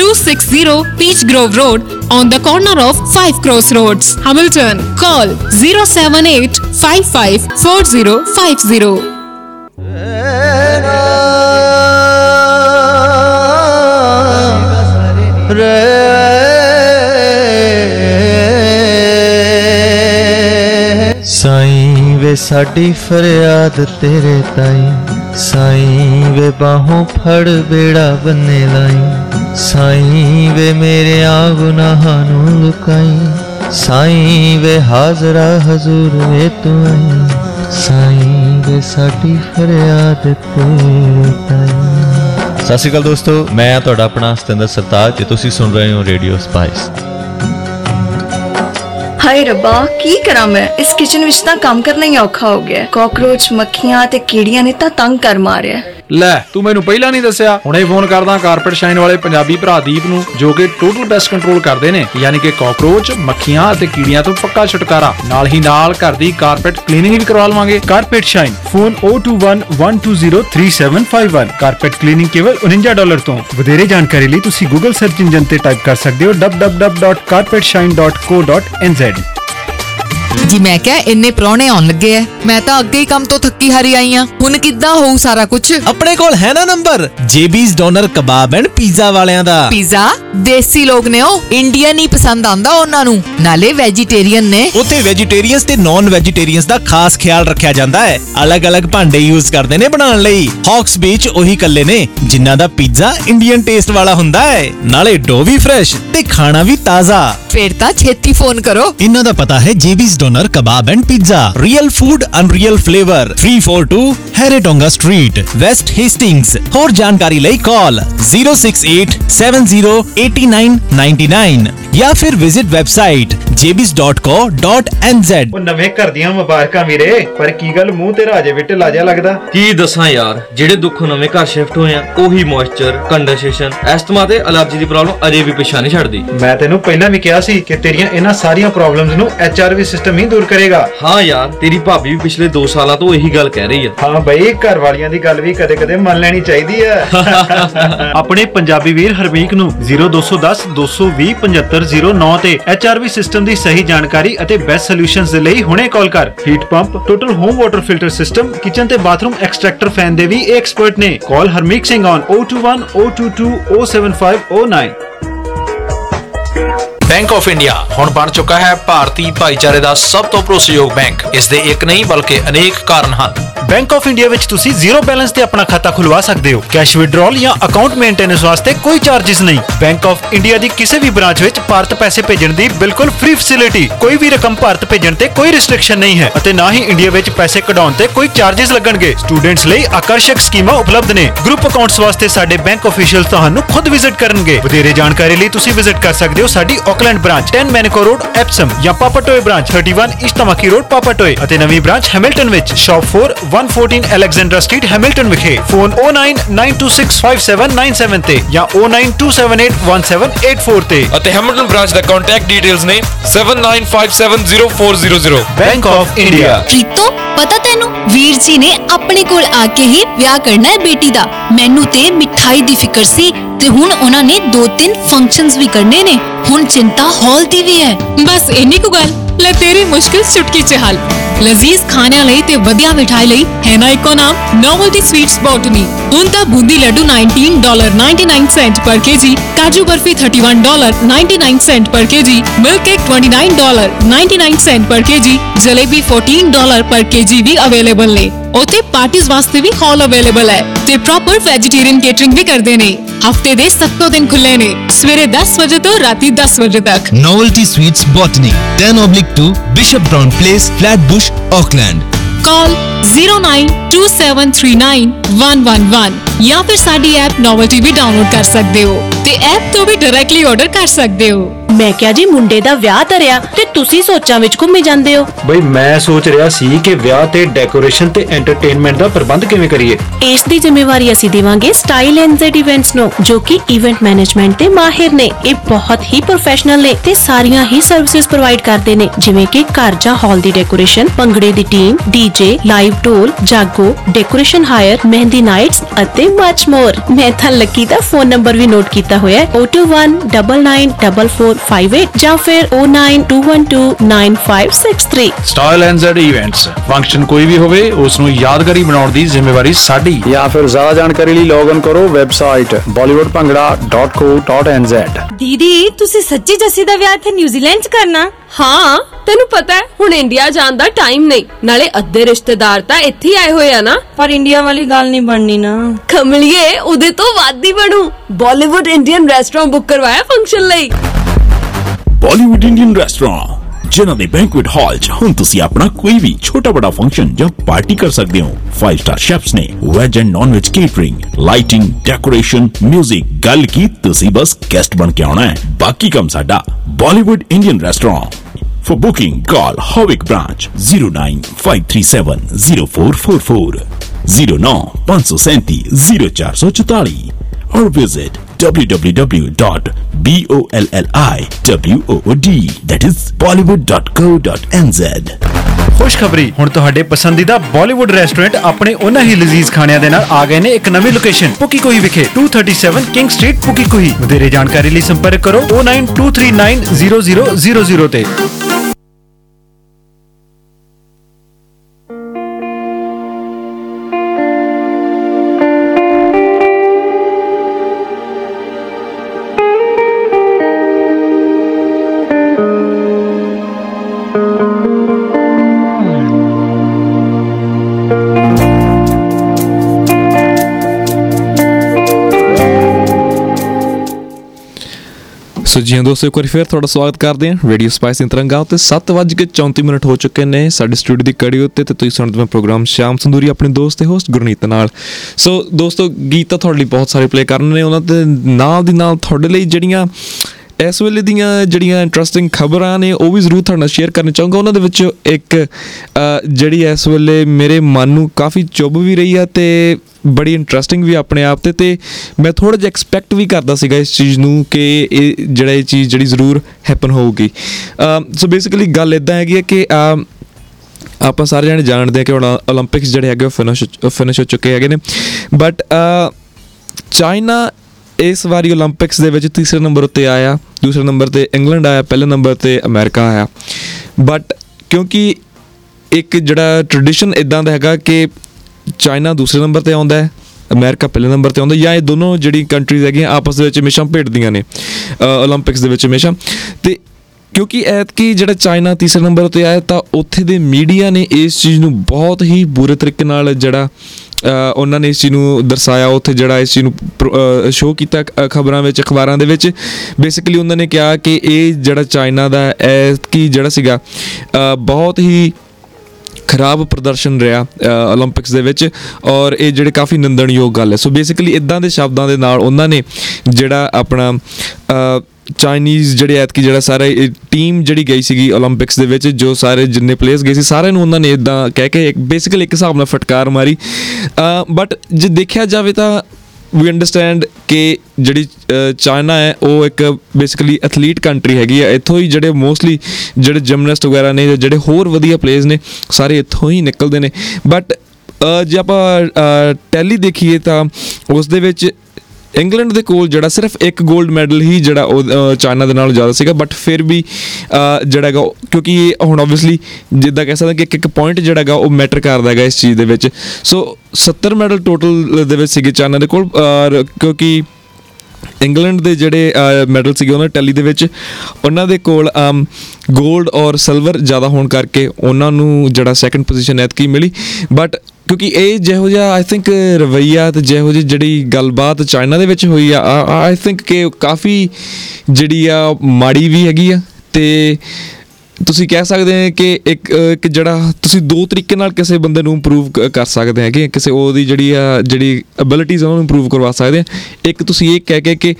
260 Peach Grove Road, on the corner of 5 Crossroads, Hamilton. Call 078554050. ਸਾਡੀ ਫਰਿਆਦ ਤੇਰੇ ਤਾਈ। ਸਾਈਂ ਵੇ ਬਾਹੋਂ ਫੜ ਬੇੜਾ ਬੰਨੇ ਲਾਈ। ਸਾਈਂ ਵੇ ਮੇਰੇ ਆ ਗੁਨਾਹਾਂ ਨੂੰ ਲੁਕਾਈ। ਸਾਈਂ ਵੇ ਹਾਜ਼ਰਾ ਹਜ਼ੂਰ ਵੇ ਤੂੰ ਆਈ। ਸਾਈਂ ਵੇ ਸਾਡੀ ਫਰਿਆਦ ਤੇਰੇ ਤਾਈ। ਸਤਿ ਸ਼੍ਰੀ ਅਕਾਲ ਦੋਸਤੋ, ਮੈਂ ਤੁਹਾਡਾ ਆਪਣਾ ਸਤਿੰਦਰ ਸਰਤਾਜ ਤੇ ਤੁਸੀਂ ਸੁਣ ਰਹੇ ਹੋ ਰੇਡੀਓ ਸਪਾਈਸ। ਹਾਏ ਰੱਬਾ, ਕੀ ਕਰਾਂ ਮੈਂ? ਇਸ ਕਿਚਨ ਵਿੱਚ ਤਾਂ ਕੰਮ ਕਰਨਾ ਹੀ ਔਖਾ ਹੋ ਗਿਆ। ਕਾਕਰੋਚ ਮੱਖੀਆਂ ਤੇ ਕੀੜੀਆਂ ਨੇ ਤਾਂ ਤੰਗ ਕਰ ਮਾਰਿਆ। ਲੈ, ਤੂੰ ਮੈਨੂੰ ਪਹਿਲਾਂ ਨਹੀਂ ਦੱਸਿਆ। ਹੁਣੇ ਫੋਨ ਕਰਦਾ ਕਾਰਪੈਟ ਸ਼ਾਈਨ ਵਾਲੇ ਪੰਜਾਬੀ ਭਰਾ ਦੀਪ ਨੂੰ, ਜੋ ਕਿ ਟੋਟਲ ਪੈਸਟ ਕੰਟਰੋਲ ਕਰਦੇ ਨੇ, ਯਾਨੀ ਕਿ ਕਾਕਰੋਚ ਮੱਖੀਆਂ ਅਤੇ ਕੀੜੀਆਂ ਤੋਂ ਪੱਕਾ ਛੁਟਕਾਰਾ। ਨਾਲ ਹੀ ਨਾਲ ਘਰ ਦੀ ਕਾਰਪੈਟ ਕਲੀਨਿੰਗ ਵੀ ਕਰਵਾ ਲਵਾਂਗੇ। Carpet shine, phone 0211203751 carpet cleaning ਕੇਵਲ 49 ਡਾਲਰ ਤੋਂ। ਵਧੇਰੇ ਜਾਣਕਾਰੀ ਲਈ ਤੁਸੀਂ ਗੂਗਲ ਸਰਚ ਇੰਜਨ ਤੇ ਟਾਈਪ ਕਰ ਸਕਦੇ ਹੋ www.carpetshine.co.nz ਜੀ ਮੈਂ ਕਿਹਾ ਇੰਨੇ ਪ੍ਰਾਹੁਣੇ ਆਉਣ ਲੱਗੇ ਐ ਮੈਂ ਤਾਂ ਅੱਗੇ ਹੀ ਕੰਮ ਤੋਂ ਥੱਕੀ ਹਾਰੀ ਆਈ ਆ। ਹੁਣ ਕਿੱਦਾਂ ਹੋਊ ਸਾਰਾ ਕੁਝ ਆਪਣੇ ਕੋਲ ਹੈ ਨਾ number? JB's doner kebab and pizza ਵਾਲਿਆਂ ਦਾ। ਪੀਜ਼ਾ? ਦੇਸੀ ਲੋਕ ਨੇ ਉਹ। ਇੰਡੀਅਨ ਹੀ ਪਸੰਦ ਆਂਦਾ ਉਹਨਾਂ ਨੂੰ। ਨਾਲੇ ਵੈਜੀਟੇਰੀਅਨ ਨੇ। ਉੱਥੇ ਵੈਜੀਟੇਰੀਅਨਸ ਤੇ ਨਾਨ ਵੈਜੀਟੇਰੀਅਨਸ ਦਾ ਖਾਸ ਖਿਆਲ ਰੱਖਿਆ ਜਾਂਦਾ ਹੈ। ਅਲੱਗ-ਅਲੱਗ ਭਾਂਡੇ ਯੂਜ਼ ਕਰਦੇ ਨੇ ਬਣਾਉਣ ਲਈ। ਹੌਕਸ ਬੀਚ ਉਹੀ ਕੱਲੇ ਨੇ ਜਿਨ੍ਹਾਂ ਦਾ ਪੀਜ਼ਾ ਇੰਡੀਅਨ ਟੇਸਟ ਵਾਲਾ ਹੁੰਦਾ ਹੈ। ਨਾਲੇ ਡੋ ਵੀ ਫਰੈਸ਼ ਤੇ ਖਾਣਾ ਵੀ ਤਾਜ਼ਾ। ਫੇਰ ਤਾਂ ਛੇਤੀ ਫੋਨ ਕਰੋ। ਇਹਨਾਂ ਦਾ ਪਤਾ ਹੈ JB's doner kebab and pizza real food unreal flavour 342 Heretaunga street west Hastings ਹੋਰ ਜਾਣਕਾਰੀ ਲਈ ਕਾਲ 068708999 ਜਾਂ ਫਿਰ ਵਿਜ਼ਿਟ ਵੈਬਸਾਈਟ jbs.co.nz ਉਹ ਨਵੇਂ ਘਰ ਦੀਆਂ ਮੁਬਾਰਕਾਂ ਵੀਰੇ ਪਰ ਕੀ ਗੱਲ ਮੂੰਹ ਤੇ ਰਾਜੇ ਵਿਟ ਲਾਜਾ ਲੱਗਦਾ? ਕੀ ਦੱਸਾਂ ਯਾਰ ਜਿਹੜੇ ਦੁੱਖੋਂ ਨਵੇਂ ਘਰ ਸ਼ਿਫਟ ਹੋਏ ਆ ਉਹੀ ਮੋਇਸਚਰ ਕੰਡੈਂਸੇਸ਼ਨ ਐਸਥਮਾ ਤੇ ਅਲਰਜੀ ਦੀ ਪ੍ਰੋਬਲਮ ਅਜੇ ਵੀ ਪਿੱਛਾ ਨਹੀਂ ਛੱਡਦੀ। ਮੈਂ ਤੈਨੂੰ ਪਹਿਲਾਂ ਵੀ ਕਿਹਾ ਸੀ ਕਿ ਤੇਰੀਆਂ ਇਹਨਾਂ ਸਾਰੀਆਂ ਪ੍ਰੋਬਲਮਸ ਨੂੰ ਐਚਆਰਵੀ ਸਿਸਟਮ ਹੀ ਦੂਰ ਕਰੇਗਾ। ਹਾਂ ਯਾਰ ਤੇਰੀ ਭਾਬੀ ਵੀ ਪਿਛਲੇ 2 ਸਾਲਾਂ ਤੋਂ ਇਹੀ ਗੱਲ ਕਹਿ ਰਹੀ ਆ। ਹਾਂ ਬਈ ਘਰ ਵਾਲੀਆਂ ਦੀ ਗੱਲ ਵੀ ਕਦੇ-ਕਦੇ ਮੰਨ ਲੈਣੀ ਚਾਹੀਦੀ ਹੈ ਆਪਣੇ ਪੰਜਾਬੀ ਵੀਰ ਹਰਮੀਕ ਨੂੰ 0210 220 7509 ਤੇ ਐਚਆਰਵੀ ਸਿਸਟਮ ਦੀ ਸਹੀ ਜਾਣਕਾਰੀ ਅਤੇ ਬੈਸਟ ਸੋਲੂਸ਼ਨਸ ਦੇ ਲਈ ਹੁਣੇ ਕਾਲ ਕਰ। Heat pump total home water filter system kitchen ਤੇ ਬਾਥਰੂਮ ਐਕਸਟ੍ਰੈਕਟਰ ਫੈਨ ਦੇ ਵੀ ਐਕਸਪਰਟ ਨੇ। Call Harmeek Singh on 021 022 07509 bank of India ਹੁਣ ਬਣ ਚੁੱਕਾ ਹੈ ਭਾਰਤੀ ਭਾਈਚਾਰੇ ਦਾ ਸਭ ਤੋਂ ਭਰੋਸੇਯੋਗ ਬੈਂਕ ਇਸ ਦੇ ਇੱਕ ਨਹੀਂ ਬਲਕਿ ਅਨੇਕ ਕਾਰਨ ਹਨ। ਬੈਂਕ ਆਫ ਇੰਡੀਆ ਵਿੱਚ ਤੁਸੀਂ ਜ਼ੀਰੋ ਬੈਲੈਂਸ ਤੇ ਆਪਣਾ ਖਾਤਾ ਖੁਲਵਾ ਸਕਦੇ ਹੋ। ਕੈਸ਼ ਵਿਡਰਾਅਲ ਜਾਂ ਅਕਾਊਂਟ ਮੇਨਟੇਨੈਂਸ ਵਾਸਤੇ ਕੋਈ ਚਾਰजेस ਨਹੀਂ। ਬੈਂਕ ਆਫ ਇੰਡੀਆ ਦੀ ਕਿਸੇ ਵੀ ਬ੍ਰਾਂਚ ਵਿੱਚ ਭਾਰਤ ਪੈਸੇ ਭੇਜਣ ਦੀ ਬਿਲਕੁਲ ਫ੍ਰੀ ਫੈਸਿਲਿਟੀ ਕੋਈ ਵੀ ਰਕਮ ਭਾਰਤ ਭੇਜਣ ਤੇ ਕੋਈ ਰੈਸਟ੍ਰਿਕਸ਼ਨ ਨਹੀਂ ਹੈ। ਅਤੇ ਨਾ ਹੀ ਇੰਡੀਆ ਵਿੱਚ ਪੈਸੇ ਕਢਾਉਣ ਤੇ ਕੋਈ ਚਾਰजेस ਲੱਗਣਗੇ। ਸਟੂਡੈਂਟਸ ਲਈ ਆਕਰਸ਼ਕ ਸਕੀਮਾਂ ਉਪਲਬਧ ਨੇ। ਗਰੁੱਪ ਅਕਾਊਂਟਸ ਵਾਸਤੇ ਸਾਡੇ ਬੈਂਕ ਅਫੀਸ਼ੀਅਲ ਤੁਹਾਨੂੰ ਖੁਦ ਵਿਜ਼ਿਟ ਕਰਨਗੇ। ਵਧੇਰੇ ਜਾਣਕਾਰੀ ਲਈ ਤੁਸੀਂ ਵਿਜ਼ਿਟ ਕਰ ਸਕਦੇ ਹੋ ਸਾਡੀ Auckland branch 10 Manukau Road Epsom ਜਾਂ Papatoetoe branch 31 East Tamaki Road Papatoetoe ਅਤੇ ਨਵੀਂ ਬ੍ਰਾਂਚ ਹੈਮਿਲਟਨ ਵਿੱਚ ਸ਼ਾਪ 4 114 ਅਲੈਗਜ਼ੈਂਡਰਾ ਸਟਰੀਟ ਹੈਮਿਲਟਨ ਵਿਖੇ ਫੋਨ 099265797 ਤੇ ਜਾਂ 092781784 ਤੇ ਅਤੇ ਹੈਮਿਲਟਨ ਬ੍ਰਾਂਚ ਦਾ ਕੰਟੈਕਟ ਡਿਟੇਲਸ ਨੇ 79570400 ਬੈਂਕ ਆਫ ਇੰਡੀਆ ਪ੍ਰੀਤੋ ਪਤਾ ਤੈਨੂੰ ਵੀਰ ਜੀ ਨੇ ਆਪਣੇ ਕੋਲ ਆ ਕੇ ਹੀ ਵਿਆਹ ਕਰਨਾ ਹੈ ਬੇਟੀ ਦਾ ਮੈਨੂੰ ਤੇ ਮਿਠਾਈ ਦੀ ਫਿਕਰ ਸੀ ਤੇ ਹੁਣ ਉਹਨਾਂ ਨੇ ਦੋ ਤਿੰਨ ਫੰਕਸ਼ਨਸ ਵੀ ਕਰਨੇ ਨੇ। ਹੁਣ ਚਿੰਤਾ ਹਾਲ ਦੀ ਵੀ ਹੈ। ਬਸ ਇੰਨੀ ਕੁ ਗੱਲ। ਲੈ ਤੇਰੀ ਮੁਸ਼ਕਿਲ ਚੁਟਕੀ ਚ ਹੱਲ। ਲਜ਼ੀਜ਼ ਖਾਣਿਆਂ ਲਈ ਤੇ ਵਧੀਆ ਮਿਠਾਈ ਲਈ ਹੈ ਨਾ ਇੱਕੋ ਨਾਮ ਨੋਵਲਟੀ ਸਵੀਟਸ ਬੋਟਨੀ ਹੁਣ ਤਾਂ boondi laddu 19 dollar 99 cent per KG kaju barfi 31 dollar 99 cent per KG milk cake 29 dollar 99 cent per KG jalebi 14 dollar per KG ਵੀ ਅਵੇਲੇਬਲ ਨੇ। ਉਥੇ ਪਾਰਟੀਆਂ ਵਾਸਤੇ ਵੀ ਹਾਲ ਅਵੇਲੇਬਲ ਹੈ, ਤੇ ਪ੍ਰੋਪਰ ਵੈਜੀਟੇਰੀਅਨ ਕੇਟਰਿੰਗ ਵੀ ਕਰਦੇ ਨੇ। ਹਫ਼ਤੇ ਦੇ 7 ਦਿਨ ਖੁੱਲੇ ਨੇ, ਸਵੇਰੇ 10 ਵਜੇ ਤੋਂ ਰਾਤੀ 10 ਵਜੇ ਤੱਕ। Novelty Sweets Botany 10 oblique 2 Bishop Brown Place, Flatbush, Auckland. ਕਾਲ 09277391111 ਜਾਂ ਫਿਰ ਸਾਡੀ ਐਪ ਨੋਵਲਟੀ ਵੀ ਡਾਊਨਲੋਡ ਕਰ ਸਕਦੇ ਹੋ ਤੇ ਐਪ ਤੋਂ ਵੀ ਡਾਇਰੈਕਟਲੀ ਆਰਡਰ ਕਰ ਸਕਦੇ ਹੋ ਮੈਂ ਕਿਹਾ ਜੀ ਮੁੰਡੇ ਦਾ ਵਿਆਹ ਧਰਿਆ ਤੇ ਤੁਸੀਂ ਸੋਚਾਂ ਵਿੱਚ ਘੁੰਮੀ ਜਾਂਦੇ ਹੋ। ਬਈ ਮੈਂ ਸੋਚ ਰਿਹਾ ਸੀ ਕਿ ਵਿਆਹ ਤੇ ਡੈਕੋਰੇਸ਼ਨ ਤੇ ਐਂਟਰਟੇਨਮੈਂਟ ਦਾ ਪ੍ਰਬੰਧ ਕਿਵੇਂ ਕਰੀਏ। ਇਸ ਦੀ ਜ਼ਿੰਮੇਵਾਰੀ ਅਸੀਂ ਦੇਵਾਂਗੇ ਸਟਾਈਲ ਐਂਡ ਇਵੈਂਟਸ ਨੂੰ ਜੋ ਕਿ ਇਵੈਂਟ ਮੈਨੇਜਮੈਂਟ ਦੇ ਮਾਹਿਰ ਨੇ। ਇਹ ਬਹੁਤ ਹੀ ਪ੍ਰੋਫੈਸ਼ਨਲ ਨੇ ਤੇ ਸਾਰੀਆਂ ਹੀ ਸਰਵਿਸਿਜ਼ ਪ੍ਰੋਵਾਈਡ ਕਰਦੇ ਨੇ ਜਿਵੇਂ ਕਿ ਘਰ ਜਾਂ ਹਾਲ ਦੀ ਡੈਕੋਰੇਸ਼ਨ ਭੰਗੜੇ ਦੀ team DJ live tour jaago decoration hire mehndi nights ਅਤੇ ਮਚ ਮੋਰ ਮੈਂ ਤਾਂ ਲੱਕੀ ਦਾ ਫੋਨ ਨੰਬਰ ਵੀ ਨੋਟ ਕੀਤਾ ਹੋਇਆ ਹੈ 021994458 ਜਾਂ ਫਿਰ 092129563 style and Z events function ਕੋਈ ਵੀ ਹੋਵੇ ਉਸ ਨੂੰ ਯਾਦਗਾਰੀ ਬਣਾਉਣ ਦੀ ਜ਼ਿੰਮੇਵਾਰੀ ਸਾਡੀ। ਜਾਂ ਫਿਰ ਜ਼ਿਆਦਾ ਜਾਣਕਾਰੀ ਲਈ ਲੌਗਇਨ ਕਰੋ ਵੈਬਸਾਈਟ bollywoodpangra.co.nz ਦੀਦੀ ਤੁਸੀਂ ਸੱਚੀ ਜੱਸੀ ਦਾ ਵਿਆਹ ਇੱਥੇ ਨਿਊਜ਼ੀਲੈਂਡ 'ਚ ਕਰਨਾ? ਹਾਂ ਤੈਨੂੰ ਪਤਾ ਹੈ ਹੁਣ ਇੰਡੀਆ ਜਾਣ ਦਾ ਟਾਈਮ ਨਹੀਂ। ਨਾਲੇ ਅੱਧੇ ਰਿਸ਼ਤੇਦਾਰ ਤਾਂ ਇੱਥੇ ਆਏ ਹੋਏ ਆ ਨਾ। ਪਰ ਇੰਡੀਆ ਵਾਲੀ ਗੱਲ ਨਹੀਂ ਬਣਨੀ ਨਾ। ਕਮਲੀਏ ਉਹਦੇ ਤੋਂ ਵੱਧ ਹੀ ਬਣੂ। ਬਾਲੀਵੁੱਡ ਇੰਡੀਅਨ ਰੈਸਟੋਰੈਂਟ ਬੁੱਕ ਕਰਵਾਇਆ ਫੰਕਸ਼ਨ ਲਈ। ਬਾਲੀਵੁੱਡ ਇੰਡੀਅਨ ਰੈਸਟੋਰੈਂਟ ਜਿਨ੍ਹਾਂ ਦੇ ਬੈਂਕੁਏਟ ਹਾਲ 'ਚ ਹੁਣ ਤੁਸੀਂ ਆਪਣਾ ਕੋਈ ਵੀ ਛੋਟਾ ਬੜਾ ਫੰਕਸ਼ਨ ਜਾਂ ਪਾਰਟੀ ਕਰ ਸਕਦੇ ਹੋ 5 ਸਟਾਰ ਸ਼ੈਫਸ ਨੇ veg and non veg catering lighting decoration 뮤직 ਗੱਲ ਕੀ ਤੁਸੀਂ ਬਸ ਗੈਸਟ ਬਣ ਕੇ ਆਉਣਾ ਹੈ ਬਾਕੀ ਕੰਮ ਸਾਡਾ Bollywood Indian restaurant For booking, call Howick branch 095370444 09 0444 or visit www.bolliwood that is bollywood.co.nz ਖੁਸ਼ਖਬਰੀ, ਹੁਣ ਤੁਹਾਡੇ ਪਸੰਦੀਦਾ ਬਾਲੀਵੁੱਡ ਰੈਸਟੋਰੈਂਟ ਆਪਣੇ ਉਹਨਾਂ ਹੀ ਲਜ਼ੀਜ਼ ਖਾਣਿਆਂ ਦੇ ਨਾਲ ਆ ਗਏ ਨੇ ਇੱਕ ਨਵੀਂ ਲੋਕੇਸ਼ਨ ਪੁਕੀ ਕੋਹੀ ਵਿਖੇ 237 ਕਿੰਗ ਸਟਰੀਟ ਪੁਕੀ ਕੋਹੀ ਵਧੇਰੇ ਜਾਣਕਾਰੀ ਲਈ ਸੰਪਰਕ ਕਰੋ 092390000 ਤੇ। ਹਾਂ ਦੋਸਤੋ, ਇੱਕ ਵਾਰੀ ਫਿਰ ਤੁਹਾਡਾ ਸਵਾਗਤ ਕਰਦੇ ਹਾਂ। ਰੇਡੀਓ ਸਪਾਈਸ ਇੰਤਰੰਗਾ ਤੇ 7:34 ਮਿੰਟ ਹੋ ਚੁੱਕੇ ਨੇ। ਸਾਡੇ ਸਟੂਡੀਓ ਦੀ ਕੜੀ ਉੱਤੇ ਤੇ ਤੁਸੀਂ ਸੁਣਦੇ ਹੋ ਪ੍ਰੋਗਰਾਮ ਸ਼ਾਮ ਸੰਦੂਰੀ ਆਪਣੇ ਦੋਸਤ ਤੇ ਹੋਸਟ ਗੁਰਨੀਤ ਨਾਲ। ਸੋ ਦੋਸਤੋ, ਗੀਤ ਤਾਂ ਤੁਹਾਡੇ ਲਈ ਬਹੁਤ ਸਾਰੇ ਪਲੇ ਕਰਨ ਨੇ। ਉਹਨਾਂ ਦੇ ਨਾਲ ਦੀ ਨਾਲ ਤੁਹਾਡੇ ਲਈ ਜਿਹੜੀਆਂ, ਇਸ ਵੇਲੇ ਦੀਆਂ ਜਿਹੜੀਆਂ ਇੰਟਰਸਟਿੰਗ ਖਬਰਾਂ ਨੇ, ਉਹ ਵੀ ਜ਼ਰੂਰ ਤੁਹਾਡੇ ਨਾਲ ਸ਼ੇਅਰ ਕਰਨਾ ਚਾਹੂੰਗਾ। ਉਹਨਾਂ ਦੇ ਵਿੱਚ ਇੱਕ ਜਿਹੜੀ ਇਸ ਵੇਲੇ ਮੇਰੇ ਮਨ ਨੂੰ ਕਾਫੀ ਚੁੱਭ ਵੀ ਰਹੀ ਆ ਤੇ ਬੜੀ ਇੰਟਰਸਟਿੰਗ ਵੀ ਆਪਣੇ ਆਪ ਤੇ ਤੇ ਮੈਂ ਥੋੜਾ ਜਿਹਾ ਐਕਸਪੈਕਟ ਵੀ ਕਰਦਾ ਸੀਗਾ ਇਸ ਚੀਜ਼ ਨੂੰ ਕਿ ਇਹ ਜਿਹੜਾ ਇਹ ਚੀਜ਼ ਜਿਹੜੀ ਜ਼ਰੂਰ ਹੈਪਨ ਹੋਊਗੀ। ਸੋ ਬੇਸਿਕਲੀ ਗੱਲ ਇਦਾਂ ਹੈਗੀ ਹੈ ਕਿ ਆਪਾਂ ਸਾਰੇ ਜਣੇ ਜਾਣਦੇ ਆ ਕਿ ਹੁਣ 올림픽ਸ ਜਿਹੜੇ ਹੈਗੇ ਉਹ ਫਿਨਿਸ਼ ਫਿਨਿਸ਼ ਹੋ ਚੁੱਕੇ ਹੈਗੇ ਨੇ। ਬਟ ਚਾਈਨਾ ਇਸ ਵਾਰੀ 올림픽ਸ ਦੇ ਵਿੱਚ ਤੀਸਰੇ ਨੰਬਰ ਉੱਤੇ ਆਇਆ, ਦੂਸਰੇ ਨੰਬਰ ਤੇ ਇੰਗਲੈਂਡ ਆਇਆ, ਪਹਿਲੇ ਨੰਬਰ ਤੇ ਅਮਰੀਕਾ ਆਇਆ। ਬਟ ਕਿਉਂਕਿ ਇੱਕ ਜਿਹੜਾ ਟ੍ਰੈਡੀਸ਼ਨ ਇਦਾਂ ਦਾ ਹੈਗਾ ਕਿ ਚਾਈਨਾ ਦੂਸਰੇ ਨੰਬਰ ਤੇ ਆਉਂਦਾ ਹੈ, ਅਮਰੀਕਾ ਪਹਿਲੇ ਨੰਬਰ ਤੇ ਆਉਂਦਾ ਜਾਂ ਇਹ ਦੋਨੋਂ ਜਿਹੜੀ ਕੰਟਰੀਜ਼ ਹੈਗੀਆਂ ਆਪਸ ਦੇ ਵਿੱਚ ਹਮੇਸ਼ਾ ਭੇਟਦੀਆਂ ਨੇ ਓਲੰਪਿਕਸ ਦੇ ਵਿੱਚ ਹਮੇਸ਼ਾ। ਤੇ ਕਿਉਂਕਿ ਐਤਕੀ ਜਿਹੜਾ ਚਾਈਨਾ ਤੀਸਰੇ ਨੰਬਰ ਤੇ ਆਇਆ ਤਾਂ ਉੱਥੇ ਦੇ ਮੀਡੀਆ ਨੇ ਇਸ ਚੀਜ਼ ਨੂੰ ਬਹੁਤ ਹੀ ਬੁਰੇ ਤਰੀਕੇ ਨਾਲ ਜਿਹੜਾ ਉਹਨਾਂ ਨੇ ਇਸ ਚੀਜ਼ ਨੂੰ ਦਰਸਾਇਆ, ਉੱਥੇ ਜਿਹੜਾ ਇਸ ਚੀਜ਼ ਨੂੰ ਸ਼ੋਅ ਕੀਤਾ ਖਬਰਾਂ ਵਿੱਚ, ਅਖਬਾਰਾਂ ਦੇ ਵਿੱਚ। ਬੇਸਿਕਲੀ ਉਹਨਾਂ ਨੇ ਕਿਹਾ ਕਿ ਇਹ ਜਿਹੜਾ ਚਾਈਨਾ ਦਾ ਐਤਕੀ ਜਿਹੜਾ ਸੀਗਾ ਬਹੁਤ ਹੀ ਖਰਾਬ ਪ੍ਰਦਰਸ਼ਨ ਰਿਹਾ ਓਲੰਪਿਕਸ ਦੇ ਵਿੱਚ ਔਰ ਇਹ ਜਿਹੜੇ ਕਾਫੀ ਨਿੰਦਣਯੋਗ ਗੱਲ ਹੈ। ਸੋ ਬੇਸਿਕਲੀ ਇਦਾਂ ਦੇ ਸ਼ਬਦਾਂ ਦੇ ਨਾਲ ਉਹਨਾਂ ਨੇ ਜਿਹੜਾ ਆਪਣਾ ਚਾਈਨੀਜ਼ ਜਿਹੜੇ ਐਤਕੀ ਜਿਹੜਾ ਸਾਰਾ ਟੀਮ ਜਿਹੜੀ ਗਈ ਸੀਗੀ 올림픽ਸ ਦੇ ਵਿੱਚ, ਜੋ ਸਾਰੇ ਜਿੰਨੇ ਪਲੇਅਰਸ ਗਏ ਸੀ, ਸਾਰਿਆਂ ਨੂੰ ਉਹਨਾਂ ਨੇ ਇਦਾਂ ਕਹਿ ਕੇ ਇੱਕ ਬੇਸਿਕਲੀ ਇੱਕ ਹਿਸਾਬ ਨਾਲ ਫਟਕਾਰ ਮਾਰੀ। ਬਟ ਜੇ ਦੇਖਿਆ ਜਾਵੇ ਤਾਂ ਵੀ ਅੰਡਰਸਟੈਂਡ ਕਿ ਜਿਹੜੀ ਚਾਈਨਾ ਹੈ, ਉਹ ਇੱਕ ਬੇਸਿਕਲੀ ਐਥਲੀਟ ਕੰਟਰੀ ਹੈਗੀ ਹੈ। ਇੱਥੋਂ ਹੀ ਜਿਹੜੇ ਮੋਸਟਲੀ ਜਿਹੜੇ ਜਿਮਨਾਸਟ ਵਗੈਰਾ ਨੇ ਜਾਂ ਜਿਹੜੇ ਹੋਰ ਵਧੀਆ ਪਲੇਅਰਸ ਨੇ, ਸਾਰੇ ਇੱਥੋਂ ਹੀ ਨਿਕਲਦੇ ਨੇ। ਬਟ ਜੇ ਆਪਾਂ ਟੈਲੀ ਦੇਖੀਏ ਤਾਂ ਉਸ ਦੇ ਵਿੱਚ ਇੰਗਲੈਂਡ ਦੇ ਕੋਲ ਜਿਹੜਾ ਸਿਰਫ ਇੱਕ 골ਡ ਮੈਡਲ ਹੀ ਜਿਹੜਾ ਉਹ ਚਾਈਨਾ ਦੇ ਨਾਲੋਂ ਜ਼ਿਆਦਾ ਸੀਗਾ ਬਟ ਫਿਰ ਵੀ ਜਿਹੜਾ ਹੈਗਾ ਉਹ- ਕਿਉਂਕਿ ਇਹ ਹੁਣ ਆਬਵੀਅਸਲੀ ਜਿੱਦਾਂ ਕਹਿ ਸਕਦੇ ਕਿ ਇੱਕ ਇੱਕ ਪੁਆਇੰਟ ਜਿਹੜਾ ਹੈਗਾ ਉਹ ਮੈਟਰ ਕਰਦਾ ਹੈਗਾ ਇਸ ਚੀਜ਼ ਦੇ ਵਿੱਚ। ਸੋ 70 ਮੈਡਲ ਟੋਟਲ ਦੇ ਵਿੱਚ ਸੀਗੇ ਚਾਈਨਾ ਦੇ ਕੋਲ, ਔਰ ਕਿਉਂਕਿ ਇੰਗਲੈਂਡ ਦੇ ਜਿਹੜੇ ਮੈਡਲ ਸੀਗੇ ਉਹਨਾਂ ਟੈਲੀ ਦੇ ਵਿੱਚ, ਉਹਨਾਂ ਦੇ ਕੋਲ 골ਡ ਔਰ ਸਿਲਵਰ ਜ਼ਿਆਦਾ ਹੋਣ ਕਰਕੇ ਉਹਨਾਂ ਨੂੰ ਜਿਹੜਾ ਸੈਕੰਡ ਪੋਜੀਸ਼ਨ ਐਤਕੀ ਮਿਲੀ। ਬਟ ਕਿਉਂਕਿ ਇਹ ਜਿਹੋ ਜਿਹਾ ਆਈ ਥਿੰਕ ਰਵਈਆ ਤੇ ਜਿਹੋ ਜਿਹੀ ਜਿਹੜੀ ਗੱਲਬਾਤ ਚਾਈਨਾ ਦੇ ਵਿੱਚ ਹੋਈ ਆ ਆਈ ਥਿੰਕ ਕਿ ਕਾਫੀ ਜਿਹੜੀ ਆ, ਮਾੜੀ ਵੀ ਹੈਗੀ ਆ ਤੇ ਤੁਸੀਂ ਕਹਿ ਸਕਦੇ ਹੋ ਕਿ ਇੱਕ ਇੱਕ ਜਿਹੜਾ ਤੁਸੀਂ ਦੋ ਤਰੀਕੇ ਨਾਲ ਕਿਸੇ ਬੰਦੇ ਨੂੰ ਇੰਪਰੂਵ ਕਰ ਸਕਦੇ ਹੈਗੇ ਕਿਸੇ ਉਹਦੀ ਜਿਹੜੀ ਆ, ਜਿਹੜੀ ਐਬਿਲਿਟੀਜ਼ ਉਹਨੂੰ ਇੰਪਰੂਵ ਕਰਵਾ ਸਕਦੇ ਆ। ਇੱਕ ਤੁਸੀਂ ਇਹ ਕਹਿ ਕੇ ਕਿ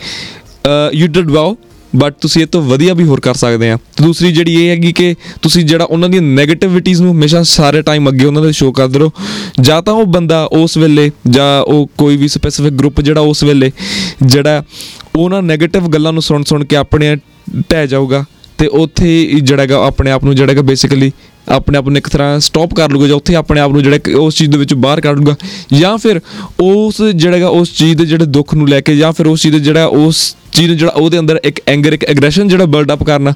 ਯੂ ਡਿਡ ਵੈਲ ਬਟ ਤੁਸੀਂ ਇਹ ਤੋਂ ਵਧੀਆ ਵੀ ਹੋਰ ਕਰ ਸਕਦੇ ਆ। ਤੇ ਦੂਸਰੀ ਜਿਹੜੀ ਇਹ ਹੈਗੀ ਕਿ ਤੁਸੀਂ ਜਿਹੜਾ ਉਹਨਾਂ ਦੀਆਂ 네ਗੇਟਿਵਿਟੀਜ਼ ਨੂੰ ਹਮੇਸ਼ਾ ਸਾਰੇ ਟਾਈਮ ਅੱਗੇ ਉਹਨਾਂ ਦੇ ਸ਼ੋਅ ਕਰਦੇ ਰਹੋ। ਜਾਂ ਤਾਂ ਉਹ ਬੰਦਾ ਉਸ ਵੇਲੇ ਜਾਂ ਉਹ ਕੋਈ ਵੀ ਸਪੈਸੀਫਿਕ ਗਰੁੱਪ ਜਿਹੜਾ ਉਸ ਵੇਲੇ ਜਿਹੜਾ ਉਹਨਾਂ 네ਗੇਟਿਵ ਗੱਲਾਂ ਨੂੰ ਸੁਣ ਸੁਣ ਕੇ ਆਪਣੇ ਢਹਿ ਜਾਊਗਾ। ਤੇ ਉੱਥੇ ਜਿਹੜਾ ਹੈਗਾ ਆਪਣੇ ਆਪ ਨੂੰ ਜਿਹੜਾ ਹੈਗਾ ਬੇਸਿਕਲੀ ਆਪਣੇ ਆਪ ਨੂੰ ਇੱਕ ਤਰ੍ਹਾਂ ਸਟਾਪ ਕਰ ਲੂਗਾ ਜਾਂ ਉੱਥੇ ਆਪਣੇ ਆਪ ਨੂੰ ਜਿਹੜਾ ਉਸ ਚੀਜ਼ ਦੇ ਵਿੱਚ ਬਾਹਰ ਕੱਢ ਲੂਗਾ ਜਾਂ ਫਿਰ ਉਸ ਜਿਹੜਾ ਉਸ ਚੀਜ਼ ਦੇ ਜਿਹੜੇ ਦੁੱਖ ਨੂੰ ਲੈ ਕੇ ਜਾਂ ਫਿਰ ਉਸ ਚੀਜ਼ ਦੇ ਜਿਹੜਾ ਉਸ ਚੀਜ਼ ਨੂੰ ਜਿਹੜਾ ਉਹਦੇ ਅੰਦਰ ਇੱਕ ਐਂਗਰ ਇੱਕ ਐਗਰੈਸ਼ਨ ਜਿਹੜਾ ਬਿਲਡ ਅਪ ਕਰਨਾ,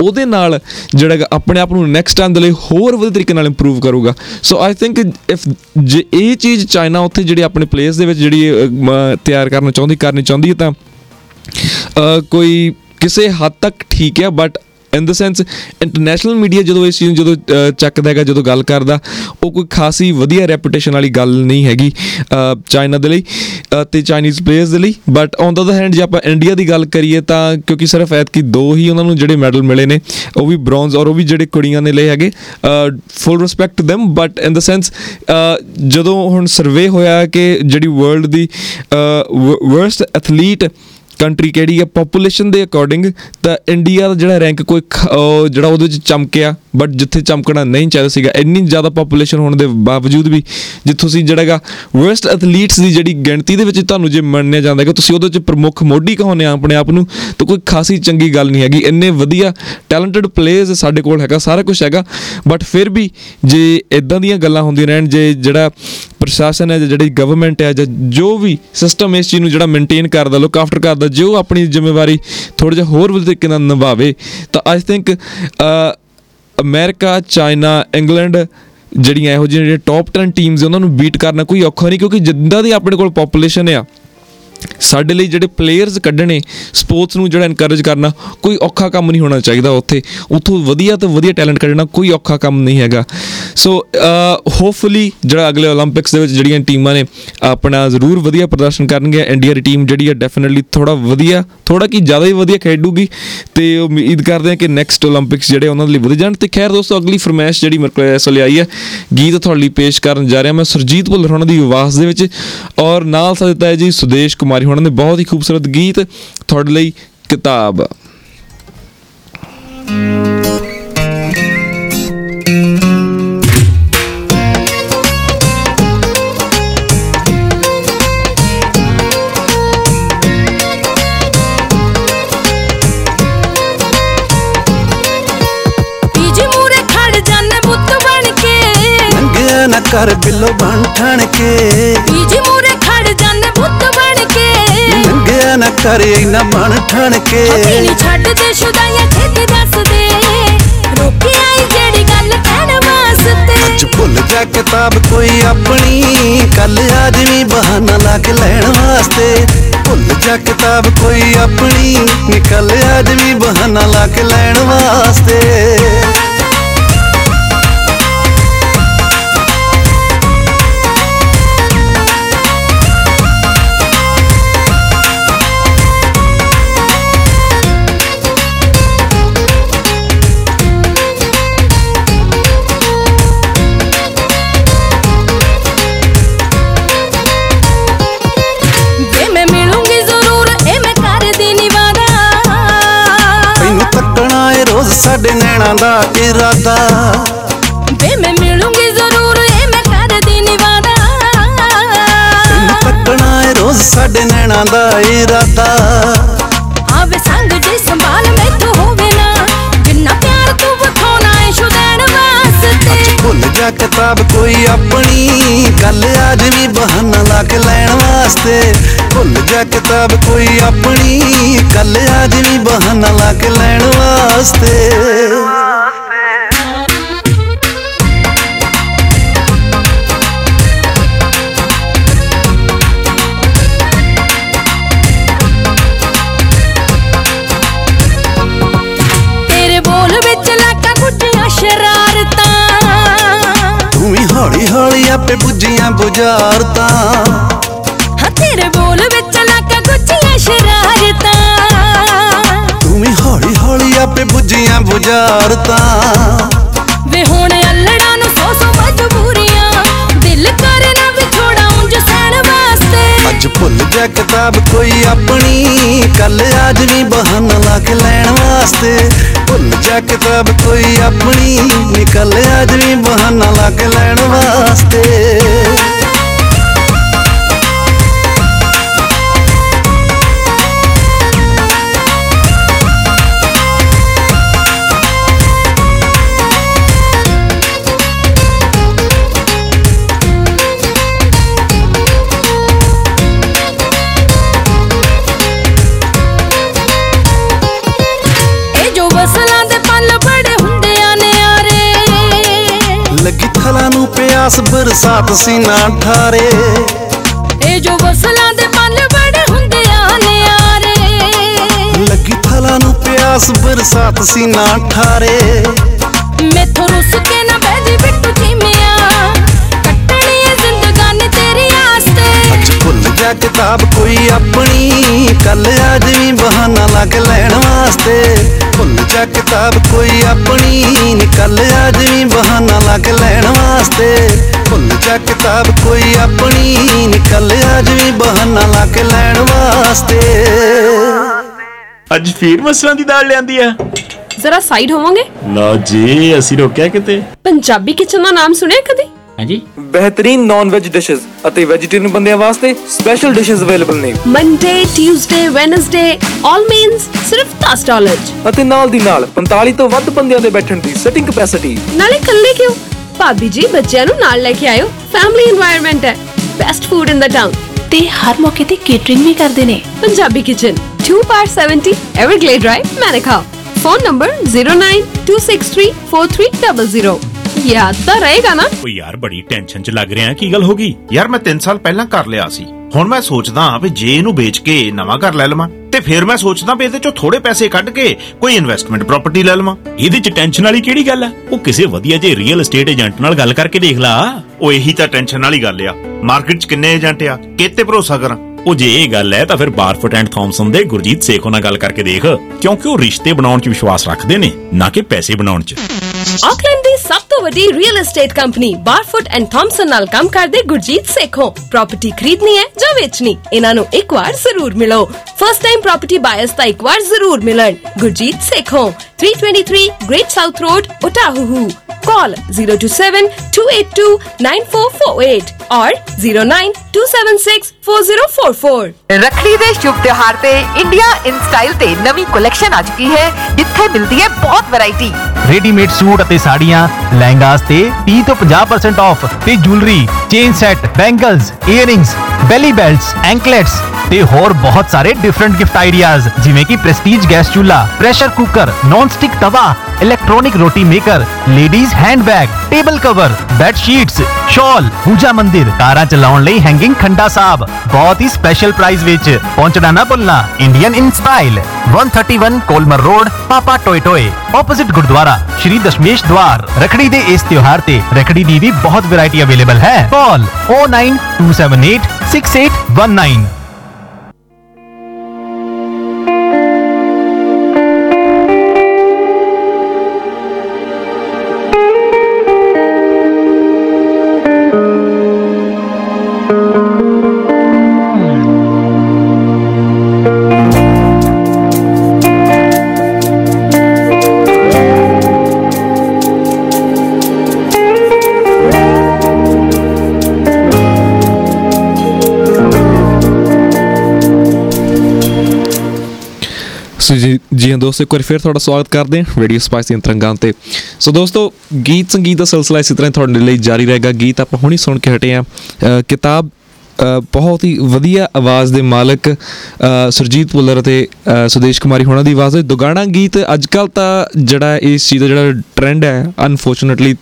ਉਹਦੇ ਨਾਲ ਜਿਹੜਾ ਆਪਣੇ ਆਪ ਨੂੰ ਨੈਕਸਟ ਟਾਈਮ ਦੇ ਲਈ ਹੋਰ ਵਧੀਆ ਤਰੀਕੇ ਨਾਲ ਇੰਪਰੂਵ ਕਰੂਗਾ। ਸੋ ਆਈ ਥਿੰਕ ਇਫ ਜੇ ਇਹ ਚੀਜ਼ ਚਾਈਨਾ ਉੱਥੇ ਜਿਹੜੀ ਆਪਣੇ ਪਲੇਸ ਦੇ ਵਿੱਚ ਜਿਹੜੀ ਤਿਆਰ ਕਰਨਾ ਚਾਹੁੰਦੀ, ਕਰਨੀ ਚਾਹੁੰਦੀ ਹੈ ਤਾਂ ਕੋਈ ਕਿਸੇ ਹੱਦ ਤੱਕ ਠੀਕ ਹੈ but in the sense international media ਜਦੋਂ ਇਸ ਚੀਜ਼ ਨੂੰ ਜਦੋਂ ਚੱਕਦਾ ਹੈਗਾ ਜਦੋਂ ਗੱਲ ਕਰਦਾ ਉਹ ਕੋਈ ਖਾਸੀ ਵਧੀਆ ਰੈਪੂਟੇਸ਼ਨ ਵਾਲੀ ਗੱਲ ਨਹੀਂ ਹੈਗੀ ਚਾਈਨਾ ਦੇ ਲਈ ਅ, ਤੇ ਚਾਈਨੀਜ਼ ਪਲੇਅਰਸ ਦੇ ਲਈ but on the other hand ਜੇ ਆਪਾਂ ਇੰਡੀਆ ਦੀ ਗੱਲ ਕਰੀਏ ਤਾਂ ਕਿਉਂਕਿ ਸਿਰਫ ਐਤਕੀ ਦੋ ਹੀ ਉਹਨਾਂ ਨੂੰ ਜਿਹੜੇ ਮੈਡਲ ਮਿਲੇ ਨੇ ਉਹ ਵੀ ਬ੍ਰੌਂਜ਼ ਔਰ ਉਹ ਵੀ ਜਿਹੜੇ ਕੁੜੀਆਂ ਨੇ ਲਏ ਹੈਗੇ full respect to them but in the sense ਜਦੋਂ ਹੁਣ ਸਰਵੇ ਹੋਇਆ ਕਿ ਜਿਹੜੀ ਵਰਲਡ ਦੀ ਵਰਸਟ ਐਥਲੀਟ ਕੰਟਰੀ ਕਿਹੜੀ ਹੈ? ਪੋਪੂਲੇਸ਼ਨ ਦੇ ਅਕੋਰਡਿੰਗ ਤਾਂ ਇੰਡੀਆ ਦਾ ਜਿਹੜਾ ਰੈਂਕ ਕੋਈ ਜਿਹੜਾ ਉਹਦੇ ਵਿੱਚ ਚਮਕਿਆ। ਬਟ ਜਿੱਥੇ ਚਮਕਣਾ ਨਹੀਂ ਚਾਹੀਦਾ ਸੀਗਾ, ਇੰਨੀ ਜ਼ਿਆਦਾ ਪੋਪੂਲੇਸ਼ਨ ਹੋਣ ਦੇ ਬਾਵਜੂਦ ਵੀ ਜੇ ਤੁਸੀਂ ਜਿਹੜਾ ਹੈਗਾ ਵਰਸਟ ਐਥਲੀਟਸ ਦੀ ਜਿਹੜੀ ਗਿਣਤੀ ਦੇ ਵਿੱਚ ਤੁਹਾਨੂੰ ਜੇ ਮੰਨਿਆ ਜਾਂਦਾ ਹੈ ਕਿ ਤੁਸੀਂ ਉਹਦੇ ਵਿੱਚ ਪ੍ਰਮੁੱਖ ਮੋਢੀ ਕਹਾਉਂਦੇ ਆ ਆਪਣੇ ਆਪ ਨੂੰ, ਤਾਂ ਕੋਈ ਖਾਸੀ ਚੰਗੀ ਗੱਲ ਨਹੀਂ ਹੈਗੀ। ਇੰਨੇ ਵਧੀਆ ਟੈਲੈਂਟਡ ਪਲੇਅਰਸ ਸਾਡੇ ਕੋਲ ਹੈਗਾ, ਸਾਰਾ ਕੁਝ ਹੈਗਾ। ਬਟ ਫਿਰ ਵੀ ਜੇ ਇਦਾਂ ਦੀਆਂ ਗੱਲਾਂ ਹੁੰਦੀਆਂ ਰਹਿਣ, ਜੇ ਜਿਹੜਾ ਪ੍ਰਸ਼ਾਸਨ ਹੈ, ਜਾਂ ਜਿਹੜੀ ਗਵਰਨਮੈਂਟ ਹੈ, ਜਾਂ ਜੋ ਵੀ ਸਿਸਟਮ ਇਸ ਚੀਜ਼ ਨੂੰ ਜਿਹੜਾ ਮੇਨਟੇਨ ਕਰਦਾ ਲੁੱਕ ਆਫਟਰ ਕਰਦਾ, ਜੋ ਆਪਣੀ ਜ਼ਿੰਮੇਵਾਰੀ ਥੋੜਾ ਜਿਹਾ ਹੋਰ ਵਧੀਆ ਤਰੀਕੇ ਨਾਲ ਨਿਭਾਵੇ, ਤਾਂ I think America, China, England ਜਿਹੜੀਆਂ ਇਹੋ ਜਿਹੀਆਂ ਜਿਹੜੇ ਟੌਪ 10 ਟੀਮਸ ਉਹਨਾਂ ਨੂੰ ਬੀਟ ਕਰਨਾ ਕੋਈ ਔਖਾ ਨਹੀਂ, ਕਿਉਂਕਿ ਜਿੱਦਾਂ ਦੀ ਆਪਣੇ ਕੋਲ ਪੋਪੂਲੇਸ਼ਨ ਆ ਸਾਡੇ ਲਈ ਜਿਹੜੇ ਪਲੇਅਰਸ ਕੱਢਣੇ ਸਪੋਰਟਸ ਨੂੰ ਜਿਹੜਾ ਇਨਕਰੇਜ ਕਰਨਾ, ਕੋਈ ਔਖਾ ਕੰਮ ਨਹੀਂ ਹੋਣਾ ਚਾਹੀਦਾ ਉੱਥੇ। ਉੱਥੋਂ ਵਧੀਆ ਤੋਂ ਵਧੀਆ ਟੈਲੈਂਟ ਕੱਢਣਾ ਕੋਈ ਔਖਾ ਕੰਮ ਨਹੀਂ ਹੈਗਾ। ਸੋ ਹੋਪਫੁਲੀ ਜਿਹੜਾ ਅਗਲੇ 올림픽ਸ ਦੇ ਵਿੱਚ ਜਿਹੜੀਆਂ ਟੀਮਾਂ ਨੇ, ਆਪਣਾ ਜ਼ਰੂਰ ਵਧੀਆ ਪ੍ਰਦਰਸ਼ਨ ਕਰਨਗੇ। ਇੰਡੀਆ ਦੀ ਟੀਮ ਜਿਹੜੀ ਹੈ ਡੈਫੀਨਿਟਲੀ ਥੋੜਾ ਵਧੀਆ ਥੋੜਾ ਕੀ ਜ਼ਿਆਦਾ ਹੀ ਵਧੀਆ ਖੇਡੂਗੀ। ਤੇ ਉਮੀਦ ਕਰਦੇ ਹਾਂ ਕਿ ਨੈਕਸਟ 올림픽ਸ ਜਿਹੜੇ ਉਹਨਾਂ ਦੇ ਲਈ ਵਧੀਆ ਜਾਣ। ਤੇ ਖੈਰ ਦੋਸਤੋ, ਅਗਲੀ ਫਰਮੈਸ਼ ਜਿਹੜੀ ਮੇਰੇ ਕੋਲ ਇਸ ਲਈ ਆਈ ਹੈ ਗੀਤ ਤੁਹਾਡੇ ਲਈ ਪੇਸ਼ ਕਰਨ ਜਾ ਰਿਹਾ। ਮੈਂ ਸਰਜੀਤ ਭੁੱਲਰ ਉਹਨਾਂ ਦੀ ਆਵਾਜ਼ ਦੇ ਵਿੱਚ ਔਰ ਨਾਲ ਸਾਥ ਦਿੱਤਾ ਹੈ ਜੀ ਸੁਦੇਸ਼ ਕੁਮਾਰ ਹੋਣਾ ਨੇ ਬਹੁਤ ਹੀ ਖੂਬਸੂਰਤ ਗੀਤ ਤੁਹਾਡੇ ਲਈ ਕਿਤਾਬ। ਕਰ ਬਿੱਲੋ ਬਣ ਠਣ ਕੇ। ਪੀਜੀ ਨਾ ਕਰ ਇਨਾ ਬਣ ਠਣ ਕੇ। ਪੀਣੀ ਛੱਡ ਦੇ ਸ਼ੁਦਾਈਆਂ ਛੇਤੀ ਦੱਸ ਦੇ। ਰੋਕੀ ਆਈ ਜਿਹੜੀ ਗੱਲ ਕਹਿਣ ਵਾਸਤੇ। ਅੱਜ ਭੁੱਲ ਜਾ ਕਿਤਾਬ ਕੋਈ ਆਪਣੀ ਕੱਲ ਵੀ ਬਹਾਨਾ ਲਾ ਕੇ ਲੈਣ ਵਾਸਤੇ। ਭੁੱਲ ਜਾ ਕਿਤਾਬ ਕੋਈ ਆਪਣੀ ਨਿਕਲ ਵੀ ਬਹਾਨਾ ਲਾ ਕੇ ਲੈਣ ਵਾਸਤੇ। ਸਾਡੇ ਨੈਣਾਂ ਦਾ ਇਰਾਦਾ। ਵੇ ਮੈਂ ਮਿਲੂੰਗੀ ਜ਼ਰੂਰ ਇਹ ਮੈਂ ਕਰਦੀ ਨਿਵਾਦਾ। ਤੈਨੂੰ ਤੱਕਣਾ ਏ ਰੋਜ਼ ਸਾਡੇ ਨੈਣਾਂ ਦਾ ਇਰਾਦਾ। ਭੁੱਲ ਜਾ ਕਿਤਾਬ ਕੋਈ ਆਪਣੀ ਗੱਲ ਅੱਜ ਵੀ ਬਹਾਨਾ ਲਾ ਕੇ ਲੈਣ ਵਾਸਤੇ। ਭੁੱਲ ਜਾ ਕਿਤਾਬ ਕੋਈ ਆਪਣੀ ਗੱਲ ਅੱਜ ਵੀ ਬਹਾਨਾ ਲਾ ਕੇ ਲੈਣ ਵਾਸਤੇ। ਆਪੇ ਬੁੱਝੀਆਂ ਬੁਝਾਰਤਾਂ। ਹਾਂ ਤੇਰੇ ਬੋਲ ਵਿੱਚ ਲੱਗਾ ਗੁੱਟੀਆਂ ਸ਼ਰਾਰਤਾਂ। ਤੂੰ ਵੀ ਹੌਲੀ ਹੌਲੀ ਆਪੇ ਬੁੱਝੀਆਂ ਬੁਝਾਰਤਾਂ। ਵੇ ਹੁਣ ਅੱਜ ਭੁੱਲ ਜਾ ਕਿਤਾਬ ਕੋਈ ਆਪਣੀ। ਕੱਲ ਅੱਜ ਵੀ ਬਹਾਨਾ ਲਾ ਕੇ ਲੈਣ ਵਾਸਤੇ। ਭੁੱਲ ਜਾ ਕਿਤਾਬ ਕੋਈ ਆਪਣੀ। ਨਿਕਲ ਅੱਜ ਵੀ ਬਹਾਨਾ ਲਾ ਕੇ ਲੈਣ ਵਾਸਤੇ। ਪਿਆਸ ਬਰਸਾਤ ਸੀਨਾ ਠਾਰੇ। ਇਹ ਜੋ ਵਸਲਾਂ ਦੇ ਪਲ ਬੜੇ ਹੁੰਦੇ ਆ ਨਿਆਰੇ। ਲੱਗੀ ਥਲਾਂ ਨੂੰ ਪਿਆਸ ਬਰਸਾਤ ਸੀਨਾ ਠਾਰੇ। ਮੈਥੋਂ ਰੁੱਸ ਕੇ ਜਾ ਕਿਤਾਬ ਕੋਈ ਆਪਣੀ। ਕੱਲ ਅੱਜ ਵੀ ਬਹਾਨਾ ਲਾ ਕੇ ਲੈਣ ਵਾਸਤੇ। ਭੁੱਲ ਜਾ ਕਿਤਾਬ ਕੋਈ ਆਪਣੀ ਨਿਕਲ ਅੱਜ ਵੀ ਬਹਾਨਾ ਲਾ ਕੇ ਲੈਣ ਵਾਸਤੇ। ਭੁੱਲ ਜਾ ਕਿਤਾਬ ਕੋਈ ਆਪਣੀ ਨਿਕਲ ਅੱਜ ਵੀ ਬਹਾਨਾ ਲਾ ਕੇ ਲੈਣ ਵਾਸਤੇ। ਅੱਜ ਫੇਰ ਮਸਰਾਂ ਦੀ ਦਾਲ ਲਿਆਂਦੀ ਆ। ਜ਼ਰਾ ਸਾਈਡ ਹੋਵਾਂਗੇ? ਲਓ ਜੀ ਅਸੀਂ ਰੋਕਿਆ ਕਿਤੇ। ਪੰਜਾਬੀ ਕਿਚਨ ਦਾ ਨਾਮ ਸੁਣਿਆ ਕਦੀ? ਹਾਂਜੀ? ਬਿਹਤਰੀਨ ਨਾਨ-ਵੈਜ ਡਿਸ਼ਸ ਅਤੇ ਵੈਜੀਟੇਰੀਅਨ ਬੰਦਿਆਂ ਵਾਸਤੇ ਸਪੈਸ਼ਲ ਡਿਸ਼ਸ ਅਵੇਲੇਬਲ ਨੇ। Monday Tuesday Wednesday all mains ਸਿਰਫ 10 ਡਾਲਰ ਅਤੇ ਨਾਲ ਦੀ ਨਾਲ 45 ਤੋਂ ਵੱਧ ਬੰਦਿਆਂ ਦੇ ਬੈਠਣ ਦੀ ਸਿਟਿੰਗ ਕਪੈਸਿਟੀ ਨਾਲੇ ਇਕੱਲੇ ਕਿਉਂ? ਭਾਬੀ ਜੀ ਬੱਚਿਆਂ ਨੂੰ ਨਾਲ ਲੈ ਕੇ ਆਇਓ। ਫੈਮਿਲੀ এনवायरमेंट ਹੈ। Best food in the town ਤੇ ਹਰ ਮੌਕੇ ਤੇ ਕੇਟਰਿੰਗ ਵੀ ਕਰਦੇ ਨੇ। ਪੰਜਾਬੀ ਕਿਚਨ 2/70 ਐਵਰਗਲੇਡ ਡਰਾਈਵ ਮੈਨੇਖਾ ਫੋਨ ਨੰਬਰ 092634300 ਯਾਦ ਤਾਂ ਰਹੇਗਾ ਨਾ। ਓ ਯਾਰ ਬੜੀ ਟੈਨਸ਼ਨ ਚ ਲੱਗ ਰਿਹਾ ਕੀ ਗੱਲ ਹੋ ਗਈ? ਯਾਰ ਮੈਂ 3 ਸਾਲ ਪਹਿਲਾਂ ਘਰ ਲਿਆ ਸੀ। ਹੁਣ ਮੈਂ ਸੋਚਦਾ ਹਾਂ ਵੀ ਜੇ ਇਹਨੂੰ ਵੇਚ ਕੇ ਨਵਾਂ ਘਰ ਲੈ ਲਵਾਂ ਤੇ ਫਿਰ ਮੈਂ ਸੋਚਦਾ ਵੀ ਇਹਦੇ ਚੋਂ ਥੋੜੇ ਪੈਸੇ ਕੱਢ ਕੇ ਕੋਈ ਇਨਵੈਸਟਮੈਂਟ ਪ੍ਰਾਪਰਟੀ ਲੈ ਲਵਾਂ। ਇਹਦੇ ਚ ਟੈਨਸ਼ਨ ਵਾਲੀ ਕਿਹੜੀ ਗੱਲ ਹੈ ਉਹ ਕਿਸੇ ਵਧੀਆ ਜਿਹੇ ਰੀਅਲ ਏਸਟੇਟ ਏਜੰਟ ਨਾਲ ਗੱਲ ਕਰਕੇ ਦੇਖ ਲਾ। ਉਹ ਇਹੀ ਤਾਂ ਟੈਨਸ਼ਨ ਵਾਲੀ ਗੱਲ ਆ। ਮਾਰਕੀਟ 'ਚ ਕਿੰਨੇ ਏਜੰਟ ਆ? ਕਿਤੇ ਭਰੋਸਾ ਕਰਾਂ? ਉਹ ਜੇ ਇਹ ਗੱਲ ਹੈ ਤਾਂ ਫਿਰ ਬਾਰਫੋਟ ਐਂਡ ਥੌਮਸਨ ਦੇ ਗੁਰਜੀਤ ਸੇਖੋ ਨਾਲ ਗੱਲ ਕਰਕੇ ਦੇਖ। ਕਿਉਂਕਿ ਉਹ ਰਿਸ਼ਤੇ ਬਣਾਉਣ 'ਚ ਵਿਸ਼ਵਾਸ ਰੱਖਦੇ ਨੇ ਨਾ ਕਿ ਪੈਸੇ ਬਣਾਉਣ 'ਚ। ਆਕਲੈਂਡ ਦੀ ਸਭ ਤੋਂ ਵੱਡੀ real estate company Barfoot and Thompson ਨਾਲ ਕੰਮ ਕਰਦੇ ਗੁਰਜੀਤ ਸੇਖੋ। ਪ੍ਰਾਪਰਟੀ ਖਰੀਦਣੀ ਹੈ ਜਾਂ ਵੇਚਣੀ, ਇਹਨਾਂ ਨੂੰ ਇੱਕ ਵਾਰ ਜ਼ਰੂਰ ਮਿਲੋ। ਫਰਸਟ ਟਾਈਮ ਪ੍ਰਾਪਰਟੀ ਬਾਇਰਸ ਤਾਂ ਇੱਕ ਵਾਰ ਜ਼ਰੂਰ ਮਿਲਣ, Gurjeet Sekhon. 323 Great South road Otahuhu call 027-282-9448 or 092764044 Rakhri ਦੇ ਸ਼ੁਭ ਤਿਉਹਾਰ ਤੇ ਇੰਡੀਆ ਇਨ ਸਟਾਈਲ ਤੇ ਨਵੀਂ ਕਲੈਕਸ਼ਨ ਆ ਚੁੱਕੀ ਹੈ ਜਿੱਥੇ ਮਿਲਦੀ ਹੈ ਬਹੁਤ ਵੈਰਾਈਟੀ ਰੈਡੀਮੇਡ ਸੂਟ ਅਤੇ ਸਾੜੀਆਂ ਲਹਿੰਗਾਸ ਤੇ 30 ਤੋਂ 50% ਆਫ ਤੇ jewellery chain set bangles earrings belly belts anklets ਤੇ ਹੋਰ ਬਹੁਤ ਸਾਰੇ ਡਿਫਰੈਂਟ ਗਿਫਟ ਆਈਡੀਆਜ਼ ਜਿਵੇਂ ਕਿ ਪ੍ਰੈਸਟੀਜ ਗੈਸ ਚੁੱਲ੍ਹਾ ਪ੍ਰੈਸ਼ਰ ਕੁੱਕਰ ਨੌਨ ਸਟਿਕ ਤਵਾ ਇਲੈਕਟ੍ਰੋਨਿਕ ਰੋਟੀ maker ladies handbag table cover bed sheets ਸ਼ਾਲ ਪੂਜਾ ਮੰਦਿਰ ਕਾਰਾਂ ਚਲਾਉਣ ਲਈ ਹੈਂਗਿੰਗ ਖੰਡਾ ਸਾਹਿਬ ਬਹੁਤ ਹੀ ਸਪੈਸ਼ਲ ਪ੍ਰਾਈਸ ਵਿੱਚ, ਪਹੁੰਚਣਾ ਨਾ ਭੁੱਲਣਾ Indian in style 131 Colmar road Papatoetoe opposite Gurdwara ਸ਼੍ਰੀ ਦਸ਼ਮੇਸ਼ ਦਵਾਰ ਰਖੜੀ ਦੇ ਇਸ ਤਿਉਹਾਰ ਤੇ ਰਖੜੀ ਦੀ ਵੀ ਬਹੁਤ ਵੈਰਾਈਟੀ ਅਵੇਲੇਬਲ ਹੈ ਕਾਲ 092786819 ਸੋ ਜੀ ਜੀ ਹਾਂ ਦੋਸਤੋ, ਇੱਕ ਵਾਰ ਫਿਰ ਤੁਹਾਡਾ ਸਵਾਗਤ ਕਰਦੇ ਹਾਂ ਰੇਡੀਓ ਸਪਾਈਸ ਦੀਆਂ ਤਰੰਗਾਂ ਤੇ। ਸੋ ਦੋਸਤੋ, ਗੀਤ ਸੰਗੀਤ ਦਾ ਸਿਲਸਿਲਾ ਇਸੇ ਤਰ੍ਹਾਂ ਹੀ ਤੁਹਾਡੇ ਲਈ ਜਾਰੀ ਰਹੇਗਾ। ਗੀਤ ਆਪਾਂ ਹੁਣੀ ਸੁਣ ਕੇ ਹਟੇ ਆ ਕਿਤਾਬ ਬਹੁਤ ਹੀ ਵਧੀਆ ਆਵਾਜ਼ ਦੇ ਮਾਲਕ ਅ, ਸੁਰਜੀਤ ਪੁੱਲਰ ਅਤੇ ਸੁਦੇਸ਼ ਕੁਮਾਰੀ ਹੋਣਾ ਦੀ ਆਵਾਜ਼ ਵਿੱਚ ਦੁਗਾਣਾ ਗੀਤ ਅੱਜ ਕੱਲ ਤਾਂ ਜਿਹੜਾ ਇਸ ਚੀਜ਼ ਦਾ ਜਿਹੜਾ ਟ੍ਰੈਂਡ ਹੈ ਅਨਫੋਰਚੂਨੇਟਲੀ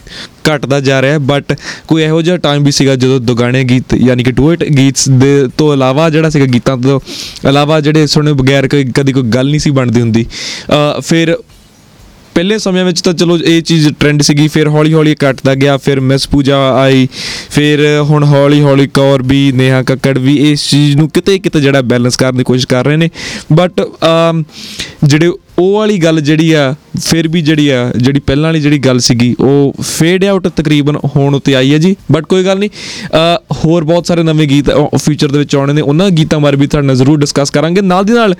ਘਟਦਾ ਜਾ ਰਿਹਾ ਹੈ ਬਟ ਕੋਈ ਇਹੋ ਜਿਹਾ ਟਾਈਮ ਵੀ ਸੀਗਾ ਜਦੋਂ ਦੁਗਾਣੇ ਗੀਤ ਯਾਨੀ ਕਿ ਡੂਇਟ ਗੀਤਸ ਦੇ ਤੋਂ ਇਲਾਵਾ ਜਿਹੜਾ ਸੀਗਾ ਗੀਤਾਂ ਤੋਂ ਇਲਾਵਾ ਜਿਹੜੇ ਸੁਣੇ ਬਗੈਰ ਕੋਈ ਕਦੀ ਕੋਈ ਗੱਲ ਨਹੀਂ ਸੀ ਬਣਦੀ ਹੁੰਦੀ। ਫਿਰ ਪਹਿਲੇ ਸਮਿਆਂ ਵਿੱਚ ਤਾਂ ਚਲੋ ਇਹ ਚੀਜ਼ ਟ੍ਰੈਂਡ ਸੀਗੀ, ਫਿਰ ਹੌਲੀ ਹੌਲੀ ਘਟਦਾ ਗਿਆ, ਫਿਰ ਮਿਸ ਪੂਜਾ ਆਈ, ਫਿਰ ਹੁਣ ਹੌਲੀ ਹੌਲੀ ਕੌਰ ਵੀ, ਨੇਹਾ ਕੱਕੜ ਵੀ ਇਸ ਚੀਜ਼ ਨੂੰ ਕਿਤੇ ਕਿਤੇ ਜਿਹੜਾ ਬੈਲੈਂਸ ਕਰਨ ਦੀ ਕੋਸ਼ਿਸ਼ ਕਰ ਰਹੇ ਨੇ। ਬਟ ਜਿਹੜੇ ਉਹ ਵਾਲੀ ਗੱਲ ਜਿਹੜੀ ਆ, ਫਿਰ ਵੀ ਜਿਹੜੀ ਆ, ਜਿਹੜੀ ਪਹਿਲਾਂ ਵਾਲੀ ਜਿਹੜੀ ਗੱਲ ਸੀਗੀ, ਉਹ ਫੇਡ ਆਊਟ ਤਕਰੀਬਨ ਹੋਣ ਉਤੇ ਆਈ ਹੈ ਜੀ। ਬਟ ਕੋਈ ਗੱਲ ਨਹੀਂ ਹੋਰ ਬਹੁਤ ਸਾਰੇ ਨਵੇਂ ਗੀਤ ਫਿਊਚਰ ਦੇ ਵਿੱਚ ਆਉਣੇ ਨੇ, ਉਹਨਾਂ ਗੀਤਾਂ ਬਾਰੇ ਵੀ ਤੁਹਾਡੇ ਨਾਲ ਜ਼ਰੂਰ ਡਿਸਕਸ ਕਰਾਂਗੇ। ਨਾਲ ਦੀ ਨਾਲ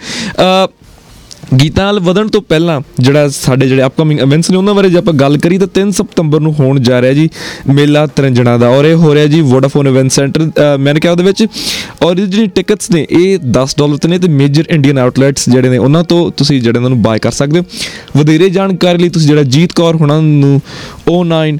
ਗੀਤਾਂ ਨਾਲ ਵਧਣ ਤੋਂ ਪਹਿਲਾਂ ਜਿਹੜਾ ਸਾਡੇ ਜਿਹੜੇ ਅਪਕਮਿੰਗ ਇਵੈਂਟਸ ਨੇ ਉਹਨਾਂ ਬਾਰੇ ਜੇ ਆਪਾਂ ਗੱਲ ਕਰੀ ਤਾਂ 3 ਸਤੰਬਰ ਨੂੰ ਹੋਣ ਜਾ ਰਿਹਾ ਜੀ ਮੇਲਾ ਤਰੰਜਣਾ ਦਾ ਔਰ ਇਹ ਹੋ ਰਿਹਾ ਜੀ ਵੋਡਾਫੋਨ ਇਵੈਂਟ ਸੈਂਟਰ ਮੈਂ ਕਿਹਾ ਉਹਦੇ ਵਿੱਚ ਔਰ ਇਹ ਜਿਹੜੀ ਟਿਕਟਸ ਨੇ, ਇਹ 10 ਡਾਲਰ ਤੇ ਨੇ ਤੇ ਮੇਜਰ ਇੰਡੀਅਨ ਆਊਟਲੈਟਸ ਜਿਹੜੇ ਨੇ ਉਹਨਾਂ ਤੋਂ ਤੁਸੀਂ ਜਿਹੜੇ ਉਹਨਾਂ ਨੂੰ ਬਾਏ ਕਰ ਸਕਦੇ ਹੋ। ਵਧੇਰੇ ਜਾਣਕਾਰੀ ਲਈ ਤੁਸੀਂ ਜਿਹੜਾ ਜੀਤ ਕੌਰ ਹੁਣਾਂ ਨੂੰ 09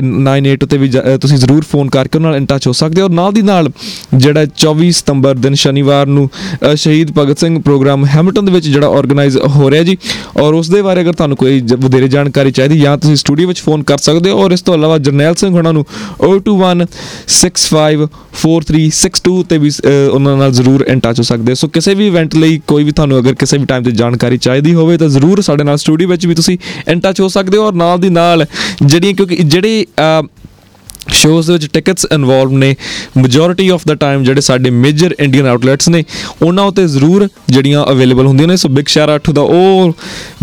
27007998 ਤੇ ਵੀ ਜ- ਤੁਸੀਂ ਜ਼ਰੂਰ ਫੋਨ ਕਰਕੇ ਉਹਨਾਂ ਨਾਲ ਇਨ ਟੱਚ ਹੋ ਸਕਦੇ ਹੋ। ਔਰ ਨਾਲ ਦੀ ਨਾਲ ਜਿਹੜਾ 24 ਸਤੰਬਰ ਦਿਨ ਸ਼ਨੀਵਾਰ ਨੂੰ ਸ਼ਹੀਦ ਭਗਤ ਸਿੰਘ ਪ੍ਰੋਗਰਾਮ ਹੈਮਿਲਟਨ ਦੇ ਵਿੱਚ ਜਿਹੜਾ ਆਰਗੇਨਾਈਜ਼ ਹੋ ਰਿਹਾ ਜੀ, ਔਰ ਉਸ ਦੇ ਬਾਰੇ ਅਗਰ ਤੁਹਾਨੂੰ ਕੋਈ ਜ- ਵਧੇਰੇ ਜਾਣਕਾਰੀ ਚਾਹੀਦੀ, ਜਾਂ ਤੁਸੀਂ ਸਟੂਡੀਓ ਵਿੱਚ ਫੋਨ ਕਰ ਸਕਦੇ ਹੋ, ਔਰ ਇਸ ਤੋਂ ਇਲਾਵਾ ਜਰਨੈਲ ਸਿੰਘ ਹੁਣਾਂ ਨੂੰ 0216543262 ਤੇ ਵੀ ਉਹਨਾਂ ਨਾਲ ਜ਼ਰੂਰ ਇਨ ਟੱਚ ਹੋ ਸਕਦੇ ਸੋ ਕਿਸੇ ਵੀ ਇਵੈਂਟ ਲਈ ਕੋਈ ਵੀ ਤੁਹਾਨੂੰ ਅਗਰ ਕਿਸੇ ਵੀ ਟਾਈਮ ਤੇ ਜਾਣਕਾਰੀ ਚਾਹੀਦੀ ਹੋਵੇ, ਤਾਂ ਜ਼ਰੂਰ ਸਾਡੇ ਨਾਲ ਸਟੂਡੀਓ ਵਿੱਚ ਵੀ ਤੁਸੀਂ ਇਨ ਟੱਚ ਹੋ ਸਕਦੇ ਹੋ। ਔਰ ਨਾਲ ਦੀ ਨਾਲ ਜਿਹੜੀਆਂ ਕਿਉਂਕਿ ਜਿਹੜੇ ਸ਼ੋਜ਼ ਦੇ ਵਿੱਚ ਟਿਕਟਸ ਇਨਵੋਲਵ ਨੇ। ਮੈਜੋਰਿਟੀ ਆਫ ਦਾ ਟਾਈਮ ਜਿਹੜੇ ਸਾਡੇ ਮੇਜਰ ਇੰਡੀਅਨ ਆਊਟਲੈਟਸ ਨੇ, ਉਹਨਾਂ ਉਤੇ ਜ਼ਰੂਰ ਜਿਹੜੀਆਂ ਅਵੇਲੇਬਲ ਹੁੰਦੀਆਂ ਨੇ। So big shout out to the ਉਹ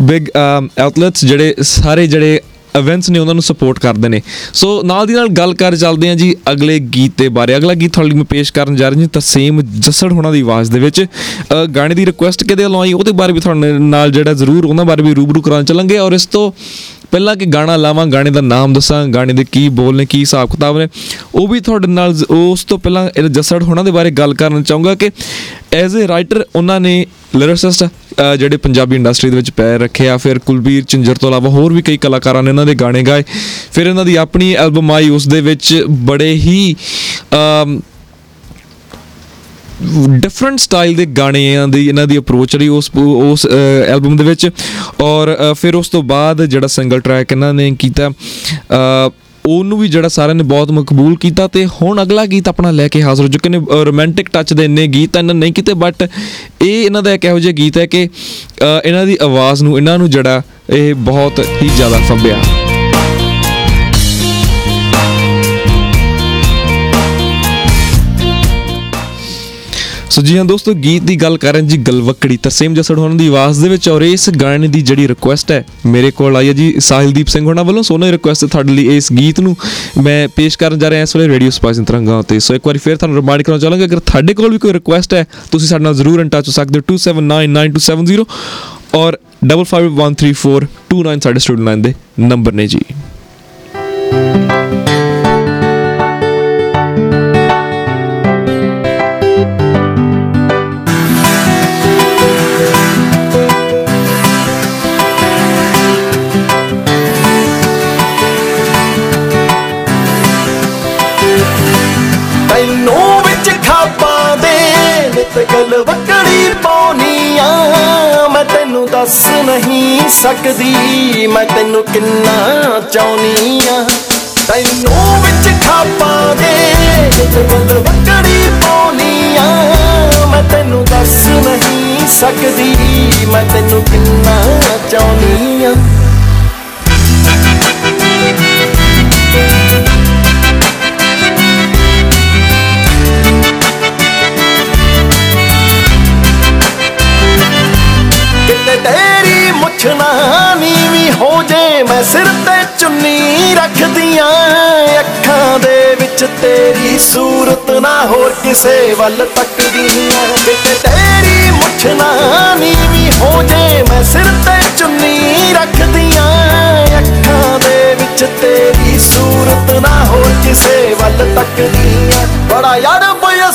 ਬਿਗ ਆਊਟਲੈਟਸ ਜਿਹੜੇ ਸਾਰੇ ਜਿਹੜੇ ਇਵੈਂਟਸ ਨੇ, ਉਹਨਾਂ ਨੂੰ ਸਪੋਰਟ ਕਰਦੇ ਨੇ। ਸੋ ਨਾਲ ਦੀ ਨਾਲ ਗੱਲ ਕਰ ਚੱਲਦੇ ਹਾਂ ਜੀ ਅਗਲੇ ਗੀਤ ਦੇ ਬਾਰੇ। ਅਗਲਾ ਗੀਤ ਤੁਹਾਡੇ ਲਈ ਮੈਂ ਪੇਸ਼ ਕਰਨ ਜਾ ਰਹੀ ਹਾਂ ਤਾਂ ਸੇਮ ਜੱਸੜ ਹੋਣਾ ਦੀ ਆਵਾਜ਼ ਦੇ ਵਿੱਚ। ਗਾਣੇ ਦੀ ਰਿਕੁਐਸਟ ਕਿਹਦੇ ਵੱਲੋਂ ਆਈ, ਉਹਦੇ ਬਾਰੇ ਵੀ ਤੁਹਾਡੇ ਨਾਲ ਜਿਹੜਾ ਜ਼ਰੂਰ, ਉਹਨਾਂ ਬਾਰੇ ਵੀ ਰੂਬਰੂ ਕਰਾਉਣ ਚੱਲਾਂਗੇ। ਔਰ ਇਸ ਤੋਂ ਪਹਿਲਾਂ ਕਿ ਗਾਣਾ ਲਾਵਾਂ, ਗਾਣੇ ਦਾ ਨਾਮ ਦੱਸਾਂ, ਗਾਣੇ ਦੇ ਕੀ ਬੋਲ ਨੇ, ਕੀ ਹਿਸਾਬ ਕਿਤਾਬ ਨੇ, ਉਹ ਵੀ ਤੁਹਾਡੇ ਨਾਲ ਉਸ ਤੋਂ ਪਹਿਲਾਂ ਇਹ ਜੱਸੜ ਹੋਣਾ ਦੇ ਬਾਰੇ ਗੱਲ ਕਰਨਾ ਚਾਹੂੰਗਾ ਕਿ ਐਜ਼ ਅ ਰਾਈਟਰ ਉਹਨਾਂ ਨੇ ਲਿਰਿਸਿਸਟ ਜਿਹੜੇ ਪੰਜਾਬੀ ਇੰਡਸਟਰੀ ਦੇ ਵਿੱਚ ਪੈਰ ਰੱਖਿਆ, ਫਿਰ ਕੁਲਬੀਰ ਚਿੰਜਰ ਤੋਂ ਇਲਾਵਾ ਹੋਰ ਵੀ ਕਈ ਕਲਾਕਾਰਾਂ ਨੇ ਇਹਨਾਂ ਦੇ ਗਾਣੇ ਗਾਏ, ਫਿਰ ਇਹਨਾਂ ਦੀ ਆਪਣੀ ਐਲਬਮ ਆਈ, ਉਸ ਦੇ ਵਿੱਚ ਬੜੇ ਹੀ ਡਿਫਰੈਂਟ ਸਟਾਈਲ ਦੇ ਗਾਣਿਆਂ ਦੀ, ਇਹਨਾਂ ਦੀ ਅਪਰੋਚ ਰਹੀ ਉਸ ਉਸ ਐਲਬਮ ਦੇ ਵਿੱਚ। ਔਰ ਫਿਰ ਉਸ ਤੋਂ ਬਾਅਦ ਜਿਹੜਾ ਸਿੰਗਲ ਟਰੈਕ ਇਹਨਾਂ ਨੇ ਕੀਤਾ ਉਹਨੂੰ ਵੀ ਜਿਹੜਾ ਸਾਰਿਆਂ ਨੇ ਬਹੁਤ ਮਕਬੂਲ ਕੀਤਾ ਤੇ ਹੁਣ ਅਗਲਾ ਗੀਤ ਆਪਣਾ ਲੈ ਕੇ ਹਾਜ਼ਰ ਹੋ ਚੁੱਕੇ ਨੇ ਰੋਮਾਂਟਿਕ ਟੱਚ ਦੇ ਇੰਨੇ ਗੀਤ ਇਹਨਾਂ ਨਹੀਂ ਕੀਤੇ ਬਟ ਇਹ ਇਹਨਾਂ ਦਾ ਇੱਕ ਇਹੋ ਜਿਹਾ ਗੀਤ ਹੈ ਕਿ ਇਹਨਾਂ ਦੀ ਆਵਾਜ਼ ਨੂੰ, ਇਹਨਾਂ ਨੂੰ ਜਿਹੜਾ ਇਹ ਬਹੁਤ ਹੀ ਜ਼ਿਆਦਾ ਫੰਬਿਆ ਸੋ ਜੀ ਹਾਂ ਦੋਸਤੋ, ਗੀਤ ਦੀ ਗੱਲ ਕਰਨ ਜੀ ਗਲਵਕੜੀ। ਤਰਸੇਮ ਜਸੜ ਹੋਣ ਦੀ ਆਵਾਜ਼ ਦੇ ਵਿੱਚ ਔਰ ਇਸ ਗਾਣੇ ਦੀ ਜਿਹੜੀ ਰਿਕੁਐਸਟ ਹੈ, ਮੇਰੇ ਕੋਲ ਆਈ ਹੈ ਜੀ ਸਾਹਿਲਦੀਪ ਸਿੰਘ ਹੋਣਾ ਵੱਲੋਂ। ਸੋਨਾ ਰਿਕੁਐਸਟ ਤੁਹਾਡੇ ਲਈ ਇਸ ਗੀਤ ਨੂੰ ਮੈਂ ਪੇਸ਼ ਕਰਨ ਜਾ ਰਿਹਾ ਇਸ ਵੇਲੇ ਰੇਡੀਓ ਸਪਾਈਸ ਤਰੰਗਾਂ ਤੇ। ਸੋ ਇੱਕ ਵਾਰੀ ਫੇਰ ਤੁਹਾਨੂੰ ਰਿਮਾਈਂਡ ਕਰਾਉਣਾ ਚਾਹਾਂਗਾ ਅਗਰ ਤੁਹਾਡੇ ਕੋਲ ਵੀ ਕੋਈ ਰਿਕੁਐਸਟ ਹੈ, ਤੁਸੀਂ ਸਾਡੇ ਨਾਲ ਜ਼ਰੂਰ ਇਨ ਟੱਚ ਹੋ ਸਕਦੇ ਹੋ। 27999270 ਔਰ 55134229 ਸਾਡੇ ਸਟੂਡੀਓ ਲਾਈਨ ਦੇ ਨੰਬਰ ਨੇ ਜੀ। ਸਕਦੀ ਮੈਂ ਤੈਨੂੰ ਕਿੰਨਾ ਚਾਹੁੰਨੀ ਆ ਤੈਨੂੰ ਵਿੱਚ ਖਾਪਾਂ ਦੇ ਨਿਤ ਪਾਉਣੀ ਆ ਮੈਂ ਤੈਨੂੰ ਦੱਸ ਨਹੀਂ ਸਕਦੀ ਮੈਂ ਤੈਨੂੰ ਕਿੰਨਾ ਚਾਹੁੰਨੀ ਆ ਕਿਤੇ ਤੇਰੀ ਮੁੱਛ ਨਾ ਨੀਵੀਂ ਹੋ ਜੇ, ਮੈਂ ਸਿਰ ਤੇ ਚੁੰਨੀ ਰੱਖਦੀਆਂ ਅੱਖਾਂ ਦੇ ਵਿੱਚ। ਤੇਰੀ ਸੂਰਤ ਨਾ ਹੋਰ ਕਿਸੇ ਵੱਲ ਤੱਕਦੀਆਂ। ਕਿਤੇ ਤੇਰੀ ਮੁੱਛ ਨਾ ਨੀਵੀਂ ਹੋ ਜੇ, ਮੈਂ ਸਿਰ ਤੇ ਚੁੰਨੀ ਰੱਖਦੀਆਂ ਅੱਖਾਂ ਦੇ ਵਿੱਚ। ਤੇਰੀ ਸੂਰਤ ਨਾ ਹੋਰ ਕਿਸੇ ਵੱਲ ਤੱਕਦੀਆਂ। ਬੜਾ ਯਾਰ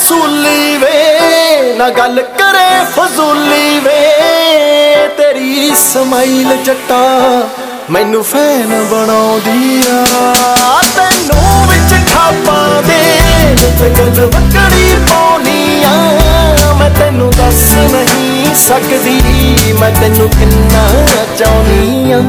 ਬਯਸੂਲੀ ਵੇ, ਨਾ ਗੱਲ ਕਰੇ ਫਜ਼ੂਲੀ ਵੇ। ਤੇਰੀ ਸਮਾਈਲ ਜੱਟਾ ਮੈਨੂੰ ਫੈਨ ਬਣਾਉਂਦੀ ਆ ਤੈਨੂੰ ਵਿੱਚ ਖਾਪਾਂ ਦੇ ਤੇ ਗੱਲ ਵਕੜੀ ਪਾਉਣੀ ਆ ਮੈਂ ਤੈਨੂੰ ਦੱਸ ਨਹੀਂ ਸਕਦੀ, ਮੈਂ ਤੈਨੂੰ ਕਿੰਨਾ ਚਾਹੁੰਦੀ ਆ।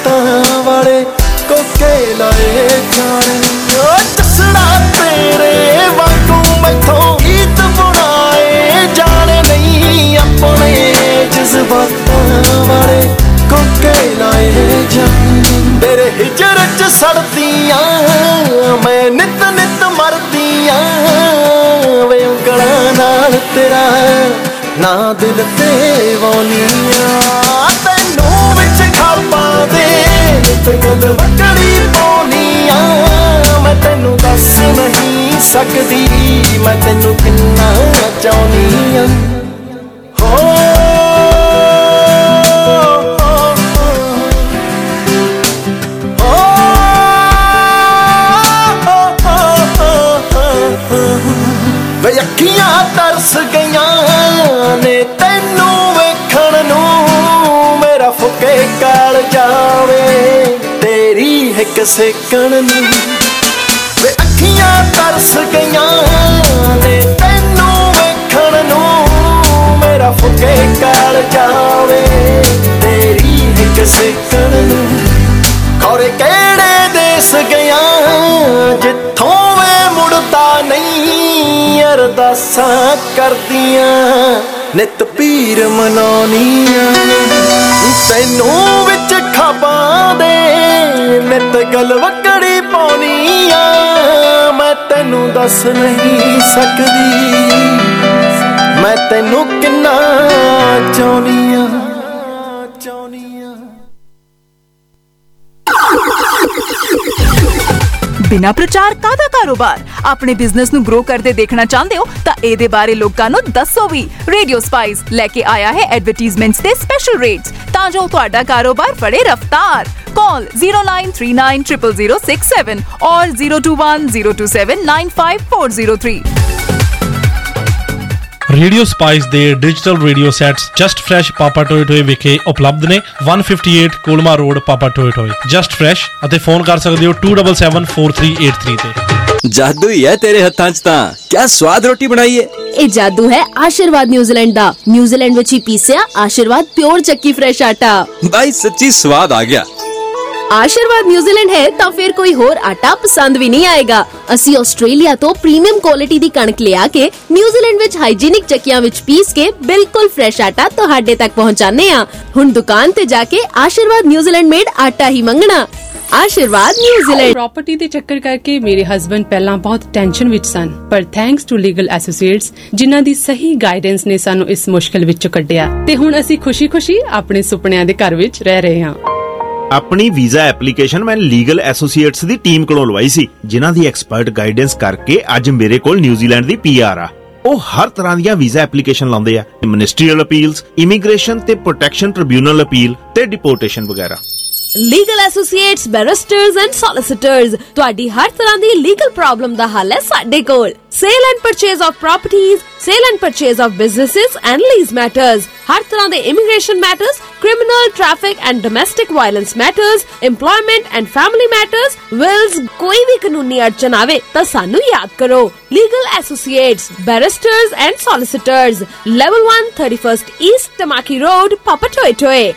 ਜਜ਼ਬਾਤਾਂ ਵਾਲੇ ਕੋਕੇ ਲਾਏ ਜਾਣੇ। ਓ ਦੱਸਣਾ ਤੇਰੇ ਵਾਂਗੂ ਮੈਥੋਂ ਗੀਤ ਬਣਾਏ ਜਾਣੇ ਨਹੀਂ ਆਪਣੇ ਜਜ਼ਬਾਤਾਂ ਵਾਲੇ ਕੋਕੇ ਲਾਏ ਜਾਣੇ। ਤੇਰੇ ਹਿਜਰ ਚ ਸੜਦੀਆਂ, ਮੈਂ ਨਿਤ ਨਿਤ ਮਰਦੀਆਂ। ਵੇ ਉਂਗਲਾਂ ਨਾਲ ਤੇਰਾ ਨਾ ਦਿਲ ਤੇ ਵਾਉਨੀਆਂ। ਤੈਨੂੰ ਦੇ ਤੇ ਗੱਲ ਵਕੜੀ ਪਾਉਣੀਆਂ ਮੈਂ ਤੈਨੂੰ ਦੱਸ ਨਹੀਂ ਸਕਦੀ, ਮੈਂ ਤੈਨੂੰ ਕਿੰਨਾ ਚਾਹੁੰਦੀ ਆ। ਹੋ। ਵੇ ਅੱਖੀਆਂ ਤਰਸ ਗਈਆਂ ਨੇ ਤੇਰੀ ਸੇਕਣ ਨੂੰ। ਵੇ ਅੱਖੀਆਂ ਤਰਸ ਗਈਆਂ ਨੇ ਤੈਨੂੰ ਵੇਖਣ ਨੂੰ। ਮੇਰਾ ਫੁਕੇ ਕਾਲ ਜਾਵੇ ਤੇਰੀ ਹਿੱਕ ਸੇਕਣ ਨੂੰ। ਖੌਰੇ ਕਿਹੜੇ ਦੇਸ ਗਿਆ, ਜਿੱਥੋਂ ਵੇ ਮੁੜਦਾ ਨਹੀਂ। ਅਰਦਾਸਾਂ ਕਰਦੀਆਂ, ਨਿਤ ਪੀਰ ਮਨਾਉਣੀਆਂ ਤੈਨੂੰ ਵਿੱਚ ਖਾਬਾਂ ਦੇ ਨਿਤ ਗਲ ਪਾਉਣੀ ਆ ਮੈਂ ਤੈਨੂੰ ਦੱਸ ਨਹੀਂ ਸਕਦੀ। ਮੈਂ ਤੈਨੂੰ ਕਿੰਨਾ ਚਾਹੁੰਦੀ ਆ ਬਿਨਾ ਪ੍ਰਚਾਰ ਕਾਦਾ ਕਾਰੋਬਾਰ? ਆਪਣੇ ਬਿਜ਼ਨਸ ਨੂੰ ਗਰੋ ਕਰਦੇ ਦੇਖਣਾ ਚਾਹੁੰਦੇ ਹੋ ਤਾਂ ਇਹਦੇ ਬਾਰੇ ਲੋਕਾਂ ਨੂੰ ਦੱਸੋ ਵੀ। ਰੇਡੀਓ ਸਪਾਈਸ ਲੈ ਕੇ ਆਇਆ ਹੈ ਐਡਵਰਟਾਈਜ਼ਮੈਂਟਸ ਤੇ ਸਪੈਸ਼ਲ ਰੇਟਸ ਤਾਂ ਜੋ ਤੁਹਾਡਾ ਕਾਰੋਬਾਰ ਫੜੇ ਰਫਤਾਰ। ਕਾਲ 0939000067 ਔਰ 021027954003 ਰੇਡੀਓ ਸਪਾਈਸ ਦੇ digital radio sets just fresh Papatoetoe ਵਿਖੇ ਉਪਲਬਧ ਨੇ। 158 ਕੋਲਮਾ ਰੋਡ ਪਾਪਾ ਟੋਏ ਟੋਏ। ਜਸਟ ਫਰੈਸ਼ ਅਤੇ ਫੋਨ ਕਰ ਸਕਦੇ ਹੋ 27743383 ਤੇ। ਜਾਦੂ ਹੀ ਹੈ ਤੇਰੇ ਹੱਥਾਂ 'ਚ ਤਾਂ। ਕਿਆ ਸਵਾਦ ਰੋਟੀ ਬਣਾਈ ਹੈ ਇਹ ਜਾਦੂ ਹੈ ਆਸ਼ੀਰਵਾਦ ਨਿਊਜ਼ੀਲੈਂਡ ਦਾ। ਨਿਊਜ਼ੀਲੈਂਡ ਵਿੱਚ ਹੀ ਪੀਸਿਆ ਆਸ਼ੀਰਵਾਦ ਪਿਓਰ ਚੱਕੀ ਫਰੈਸ਼ ਆਟਾ। ਭਾਈ ਸੱਚੀ ਸਵਾਦ ਆ ਗਿਆ। ਆਸ਼ੀਰਵਾਦ ਨਿਊਜ਼ੀਲੈਂਡ ਹੈ ਤਾਂ ਫਿਰ ਕੋਈ ਹੋਰ ਆਟਾ ਪਸੰਦ ਵੀ ਨਹੀਂ ਆਏਗਾ। ਅਸੀਂ ਆਸਟ੍ਰੇਲੀਆ ਤੋਂ ਪ੍ਰੀਮੀਅਮ ਕੁਆਲਿਟੀ ਦੀ ਕਣਕ ਲਿਆ ਕੇ ਨਿਊਜ਼ੀਲੈਂਡ ਵਿੱਚ ਹਾਈਜੀਨਿਕ ਚੱਕੀਆਂ ਵਿੱਚ ਪੀਸ ਕੇ ਬਿਲਕੁਲ ਫਰੈਸ਼ ਆਟਾ ਤੁਹਾਡੇ ਤੱਕ ਪਹੁੰਚਾਉਂਦੇ ਹਾਂ। ਹੁਣ ਦੁਕਾਨ ਤੇ ਜਾ ਕੇ ਆਸ਼ੀਰਵਾਦ ਨਿਊਜ਼ੀਲੈਂਡ ਮੇਡ ਆਟਾ ਹੀ ਮੰਗਣਾ। ਆਸ਼ੀਰਵਾਦ ਨਿਊਜ਼ੀਲੈਂਡ ਪ੍ਰਾਪਰਟੀ ਦੇ ਚੱਕਰ ਕਰਕੇ ਮੇਰੇ ਹਸਬੰਡ ਪਹਿਲਾਂ ਬਹੁਤ ਟੈਨਸ਼ਨ ਵਿੱਚ ਸਨ, ਪਰ ਥੈਂਕਸ ਟੂ ਲੀਗਲ ਐਸੋਸੀਏਟਸ ਜਿਨ੍ਹਾਂ ਦੀ ਸਹੀ ਗਾਈਡੈਂਸ ਨੇ ਸਾਨੂੰ ਇਸ ਮੁਸ਼ਕਲ ਵਿੱਚੋਂ ਕੱਢਿਆ। ਤੇ ਹੁਣ ਅਸੀਂ ਖੁਸ਼ੀ-ਖੁਸ਼ੀ ਆਪਣੇ ਸੁਪਨਿਆਂ ਦੇ ਘਰ ਵਿੱਚ ਰਹਿ ਰਹੇ ਹਾਂ। ਆਪਣੀ ਵੀਜ਼ਾ ਐਪਲੀਕੇਸ਼ਨ ਮੈਂ ਲੀਗਲ ਐਸੋਸੀਏਟਸ ਦੀ ਟੀਮ ਕੋਲੋਂ ਲਵਾਈ ਸੀ, ਜਿਨ੍ਹਾਂ ਦੀ ਐਕਸਪਰਟ ਗਾਈਡੈਂਸ ਕਰਕੇ ਅੱਜ ਮੇਰੇ ਕੋਲ ਨਿਊਜ਼ੀਲੈਂਡ ਦੀ ਪੀਆਰ ਆ। ਉਹ ਹਰ ਤਰ੍ਹਾਂ ਦੀਆਂ ਵੀਜ਼ਾ ਐਪਲੀਕੇਸ਼ਨ ਲਾਉਂਦੇ ਆ, ਮਿਨਿਸਟਰੀਅਲ ਅਪੀਲਸ, ਇਮੀਗ੍ਰੇਸ਼ਨ ਤੇ ਪ੍ਰੋਟੈਕਸ਼ਨ ਟ੍ਰਿਬਿਊਨਲ ਅਪੀਲ ਤੇ ਡਿਪੋਰਟੇਸ਼ਨ ਵਗੈਰਾ। Legal associates barristers and solicitors ਤੁਹਾਡੀ ਹਰ ਤਰ੍ਹਾਂ ਦੀ ਲੀਗਲ ਪ੍ਰੋਬਲਮ ਦਾ ਹੱਲ ਹੈ ਸਾਡੇ ਕੋਲ। Sale and purchase of ਪ੍ਰਾਪਰਟੀਆਂ sale and purchase of businesses and lease matters ਹਰ ਤਰ੍ਹਾਂ ਦੇ immigration matters criminal traffic and domestic violence matters EMPLOYMENT and family matters wills ਕੋਈ ਵੀ ਕਾਨੂੰਨੀ ਅੜਚਨ ਆਵੇ ਤਾਂ ਸਾਨੂੰ ਯਾਦ ਕਰੋ legal associates barristers and solicitors level 1 31st east Tamaki road Papatoetoe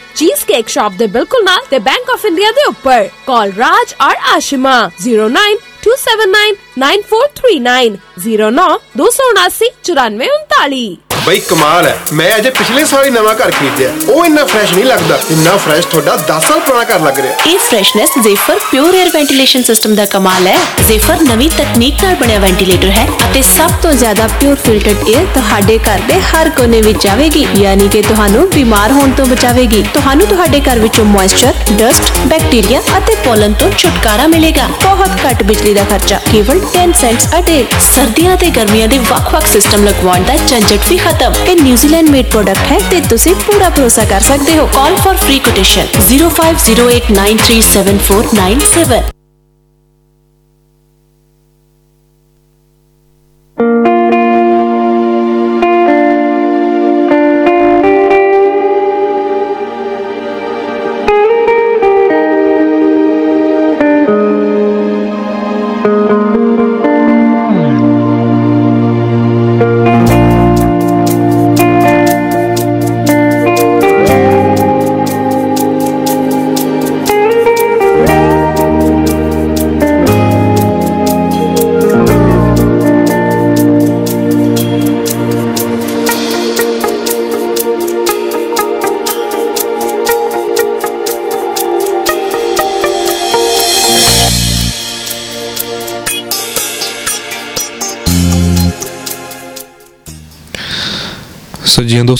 cheesecake shop ਦੇ ਬਿਲਕੁਲ ਨਾਲ ਤੇ ਬੈਂਕ ਆਫ ਇੰਡੀਆ ਦੇ ਉੱਪਰ ਕਾਲ ਰਾਜ ਔਰ ਆਸ਼ਿਮਾ 09 two seven nine nine four three nine zero नौ दो सौ उनासी चौरानवे उनतालीस ਬਈ ਕਮਾਲ ਹੈ। ਮੈਂ ਅਜੇ ਪਿਛਲੇ ਸਾਲ ਹੀ ਨਵਾਂ ਘਰ ਖਰੀਦਿਆ। ਉਹ ਇੰਨਾ ਫਰੈਸ਼ ਨਹੀਂ ਲੱਗਦਾ। ਇੰਨਾ ਫਰੈਸ਼ ਤੁਹਾਡਾ 10 ਸਾਲ ਪੁਰਾਣਾ ਘਰ ਲੱਗ ਰਿਹਾ। ਇਹ freshness Zephyr pure air ventilation system ਦਾ ਕਮਾਲ ਹੈ। ਜ਼ੇਫਰ ਨਵੀਂ ਤਕਨੀਕ ਨਾਲ ਬਣਿਆ ਵੈਂਟੀਲੇਟਰ ਹੈ ਅਤੇ ਸਭ ਤੋਂ ਜ਼ਿਆਦਾ ਪਿਓਰ ਫਿਲਟਰਡ 에ਅਰ ਤੁਹਾਡੇ ਘਰ ਦੇ ਹਰ ਕੋਨੇ ਵਿੱਚ ਜਾਵੇਗੀ। ਯਾਨੀ ਕਿ ਤੁਹਾਨੂੰ ਬਿਮਾਰ ਹੋਣ ਤੋਂ ਬਚਾਵੇਗੀ। ਤੁਹਾਨੂੰ ਤੁਹਾਡੇ ਘਰ ਵਿੱਚੋਂ ਮੋਇਸਚਰ ਡਸਟ ਬੈਕਟੀਰੀਆ ਅਤੇ ਪੋਲਨ ਤੋਂ ਛੁਟਕਾਰਾ ਮਿਲੇਗਾ। ਬਹੁਤ ਘੱਟ ਬਿਜਲੀ ਦਾ ਖਰਚਾ, ਕੇਵਲ 10 ਸੈਂਟਸ ਅ ਡੇ ਸਰਦੀਆਂ ਤੇ ਗਰਮੀਆਂ ਦੇ ਵੱਖ-ਵੱਖ ਸਿਸਟਮ ਲਗਵਾਉਣ ਦਾ ਝੰਜਟ ਵੀ ਖਤਮ ਇਹ ਨਿਊਜ਼ੀਲੈਂਡ ਮੇਡ ਪ੍ਰੋਡਕਟ ਹੈ ਤੇ ਤੁਸੀਂ ਪੂਰਾ ਭਰੋਸਾ ਕਰ ਸਕਦੇ ਹੋ call for free quotation 0508937497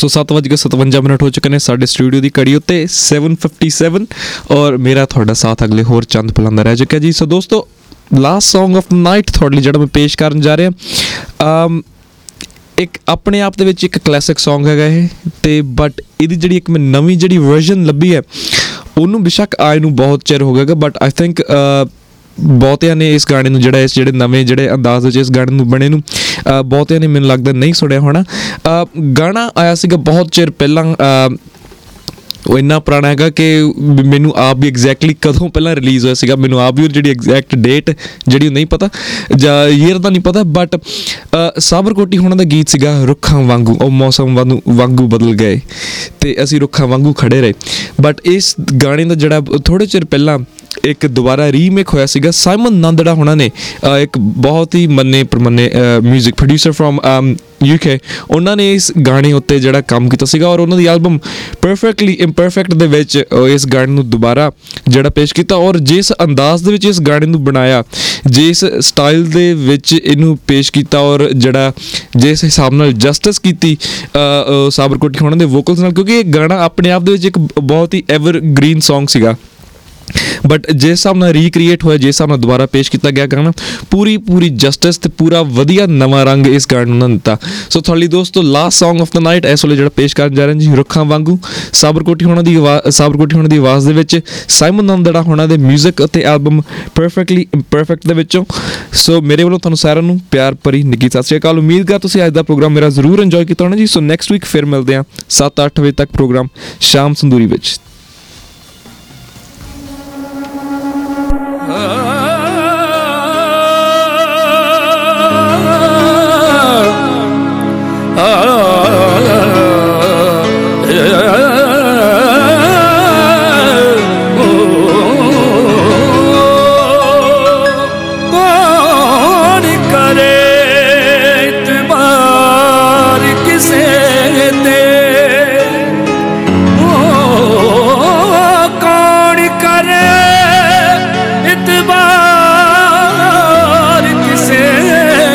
so ਜੀ ਹਾਂ ਦੋਸਤੋ 7:57 ਮਿੰਟ ਹੋ ਚੁੱਕੇ ਨੇ ਸਾਡੇ ਸਟੂਡੀਓ ਦੀ ਘੜੀ ਉੱਤੇ 7:57 ਔਰ ਮੇਰਾ ਤੁਹਾਡਾ ਸਾਥ ਅਗਲੇ ਹੋਰ ਚੰਦ ਪਲਾਂ ਦਾ ਰਹਿ ਚੁੱਕਿਆ ਜੀ। ਸੋ ਦੋਸਤੋ ਲਾਸਟ Song ਆਫ ਨਾਈਟ ਤੁਹਾਡੇ ਲਈ ਜਿਹੜਾ ਮੈਂ ਪੇਸ਼ ਕਰਨ ਜਾ ਰਿਹਾ। ਅਮ, ਇੱਕ ਆਪਣੇ ਆਪ ਦੇ ਵਿੱਚ ਇੱਕ ਕਲਾਸਿਕ Song ਹੈਗਾ ਇਹ, ਤੇ ਬਟ ਇਹਦੀ ਜਿਹੜੀ ਇੱਕ ਮੈਂ ਨਵੀਂ ਜਿਹੜੀ ਵਰਜ਼ਨ ਲੱਭੀ ਹੈ, ਉਹਨੂੰ ਬਿਸ਼ੱਕ ਆਏ ਨੂੰ ਬਹੁਤ ਚਿਰ ਹੋ ਗਿਆਗਾ ਬਟ ਆਈ ਥਿੰਕ ਬਹੁਤਿਆਂ ਨੇ ਇਸ ਗਾਣੇ ਨੂੰ ਜਿਹੜਾ ਇਸ ਜਿਹੜੇ ਨਵੇਂ ਜਿਹੜੇ ਅੰਦਾਜ਼ ਵਿੱਚ ਇਸ ਗਾਣੇ ਨੂੰ ਬਣੇ ਨੂੰ ਬਹੁਤਿਆਂ ਨੇ ਮੈਨੂੰ ਲੱਗਦਾ ਨਹੀਂ ਸੁਣਿਆ ਹੋਣਾ। ਗਾਣਾ ਆਇਆ ਸੀਗਾ ਬਹੁਤ ਚਿਰ ਪਹਿਲਾਂ ਉਹ ਇੰਨਾ ਪੁਰਾਣਾ ਹੈਗਾ ਕਿ ਮ- ਮੈਨੂੰ ਆਪ ਵੀ ਐਗਜ਼ੈਕਟਲੀ ਕਦੋਂ ਪਹਿਲਾਂ ਰਿਲੀਜ਼ ਹੋਇਆ ਸੀਗਾ, ਮੈਨੂੰ ਆਪ ਵੀ ਜਿਹੜੀ ਐਗਜ਼ੈਕਟ ਡੇਟ ਜਿਹੜੀ ਉਹ ਨਹੀਂ ਪਤਾ, ਜਾਂ ਈਅਰ ਦਾ ਨਹੀਂ ਪਤਾ ਬਟ ਸਾਬਰਕੋਟੀ ਹੋਣਾ ਦਾ ਗੀਤ ਸੀਗਾ, ਰੁੱਖਾਂ ਵਾਂਗੂ, ਉਹ ਮੌਸਮ ਵਾਂਗੂ ਵਾਂਗੂ ਬਦਲ ਗਏ ਤੇ ਅਸੀਂ ਰੁੱਖਾਂ ਵਾਂਗੂ ਖੜੇ ਰਹੇ। ਬਟ ਇਸ ਗਾਣੇ ਦਾ ਜਿਹੜਾ ਥੋੜੇ ਚਿਰ ਪਹਿਲਾਂ ਇੱਕ ਦੁਬਾਰਾ ਰੀਮੇਕ ਹੋਇਆ ਸੀਗਾ। ਸਾਈਮਨ ਨੰਦੜਾ ਹੋਣਾ ਨੇ ਇੱਕ ਬਹੁਤ ਹੀ ਮੰਨੇ ਪ੍ਰਮੰਨੇ 뮤직 ਪ੍ਰੋਡਿਊਸਰ ਫਰਮ ਯੂਕੇ ਉਹਨਾਂ ਨੇ ਇਸ ਗਾਣੇ ਉੱਤੇ ਜਿਹੜਾ ਕੰਮ ਕੀਤਾ ਸੀਗਾ ਔਰ ਉਹਨਾਂ ਦੀ ਐਲਬਮ ਪਰਫੈਕਟਲੀ ਇੰਪਰਫੈਕਟ ਦੇ ਵਿੱਚ ਇਸ ਗਾਣੇ ਨੂੰ ਦੁਬਾਰਾ ਜਿਹੜਾ ਪੇਸ਼ ਕੀਤਾ ਔਰ ਜਿਸ ਅੰਦਾਜ਼ ਦੇ ਵਿੱਚ ਇਸ ਗਾਣੇ ਨੂੰ ਬਣਾਇਆ ਜਿਸ ਸਟਾਈਲ ਦੇ ਵਿੱਚ ਇਹਨੂੰ ਪੇਸ਼ ਕੀਤਾ ਔਰ ਜਿਹੜਾ ਜਿਸ ਹਿਸਾਬ ਨਾਲ ਜਸਟਿਸ ਕੀਤੀ ਅ, ਅ, ਸਾਬਰਕੋਟੀ ਹੋਣਾ ਦੇ ਵੋਕਲਸ ਨਾਲ ਕਿਉਂਕਿ ਇਹ ਗਾਣਾ ਆਪਣੇ ਆਪ ਦੇ ਵਿੱਚ ਇੱਕ ਬਹੁਤ ਹੀ ਐਵਰ ਗ੍ਰੀਨ Song ਸੀਗਾ। ਬਟ ਜਿਸ ਹਿਸਾਬ ਨਾਲ ਰੀਕ੍ਰੀਏਟ ਹੋਇਆ, ਜਿਸ ਹਿਸਾਬ ਨਾਲ ਦੁਬਾਰਾ ਪੇਸ਼ ਕੀਤਾ ਗਿਆ ਗਾਣਾ, ਪੂਰੀ ਪੂਰੀ ਜਸਟਿਸ ਤੇ ਪੂਰਾ ਵਧੀਆ ਨਵਾਂ ਰੰਗ ਇਸ ਗਾਣੇ ਨੂੰ ਉਹਨਾਂ ਨੇ ਦਿੱਤਾ। ਸੋ ਤੁਹਾਡੇ ਦੋਸਤੋ last Song of the night ਇਸ ਵੇਲੇ ਜਿਹੜਾ ਪੇਸ਼ ਕਰਨ ਜਾ ਰਹੇ ਜੀ, ਰੁੱਖਾਂ ਵਾਂਗੂ, ਸਾਬਰਕੋਟੀ ਹੋਣਾ ਦੀ ਆਵਾਜ਼ ਸਾਬਰਕੋਟੀ ਹੋਣਾ ਦੀ ਆਵਾਜ਼ ਦੇ ਵਿੱਚ ਸਾਈਮਨ ਨੰਦੜਾ ਹੋਣਾ ਦੇ 뮤직 ਅਤੇ ਐਲਬਮ ਪਰਫੈਕਟਲੀ ਇੰਪਰਫੈਕਟ ਦੇ ਵਿੱਚੋਂ। ਸੋ ਮੇਰੇ ਵੱਲੋਂ ਤੁਹਾਨੂੰ ਸਾਰਿਆਂ ਨੂੰ ਪਿਆਰ ਭਰੀ ਨਿੱਘੀ ਸਤਿ ਸ਼੍ਰੀ ਅਕਾਲ। ਉਮੀਦ ਕਰ ਤੁਸੀਂ ਅੱਜ ਦਾ ਪ੍ਰੋਗਰਾਮ ਮੇਰਾ ਜ਼ਰੂਰ ਇੰਜੋਏ ਕੀਤਾ ਹੋਣਾ ਜੀ। ਸੋ ਨੈਕਸਟ ਵੀਕ ਫਿਰ ਮਿਲਦੇ ਹਾਂ 7-8 ਵਜੇ ਤੱਕ ਪ੍ਰੋਗਰਾਮ ਸ਼ਾਮ ਸੰਦੂਰੀ ਵਿੱਚ।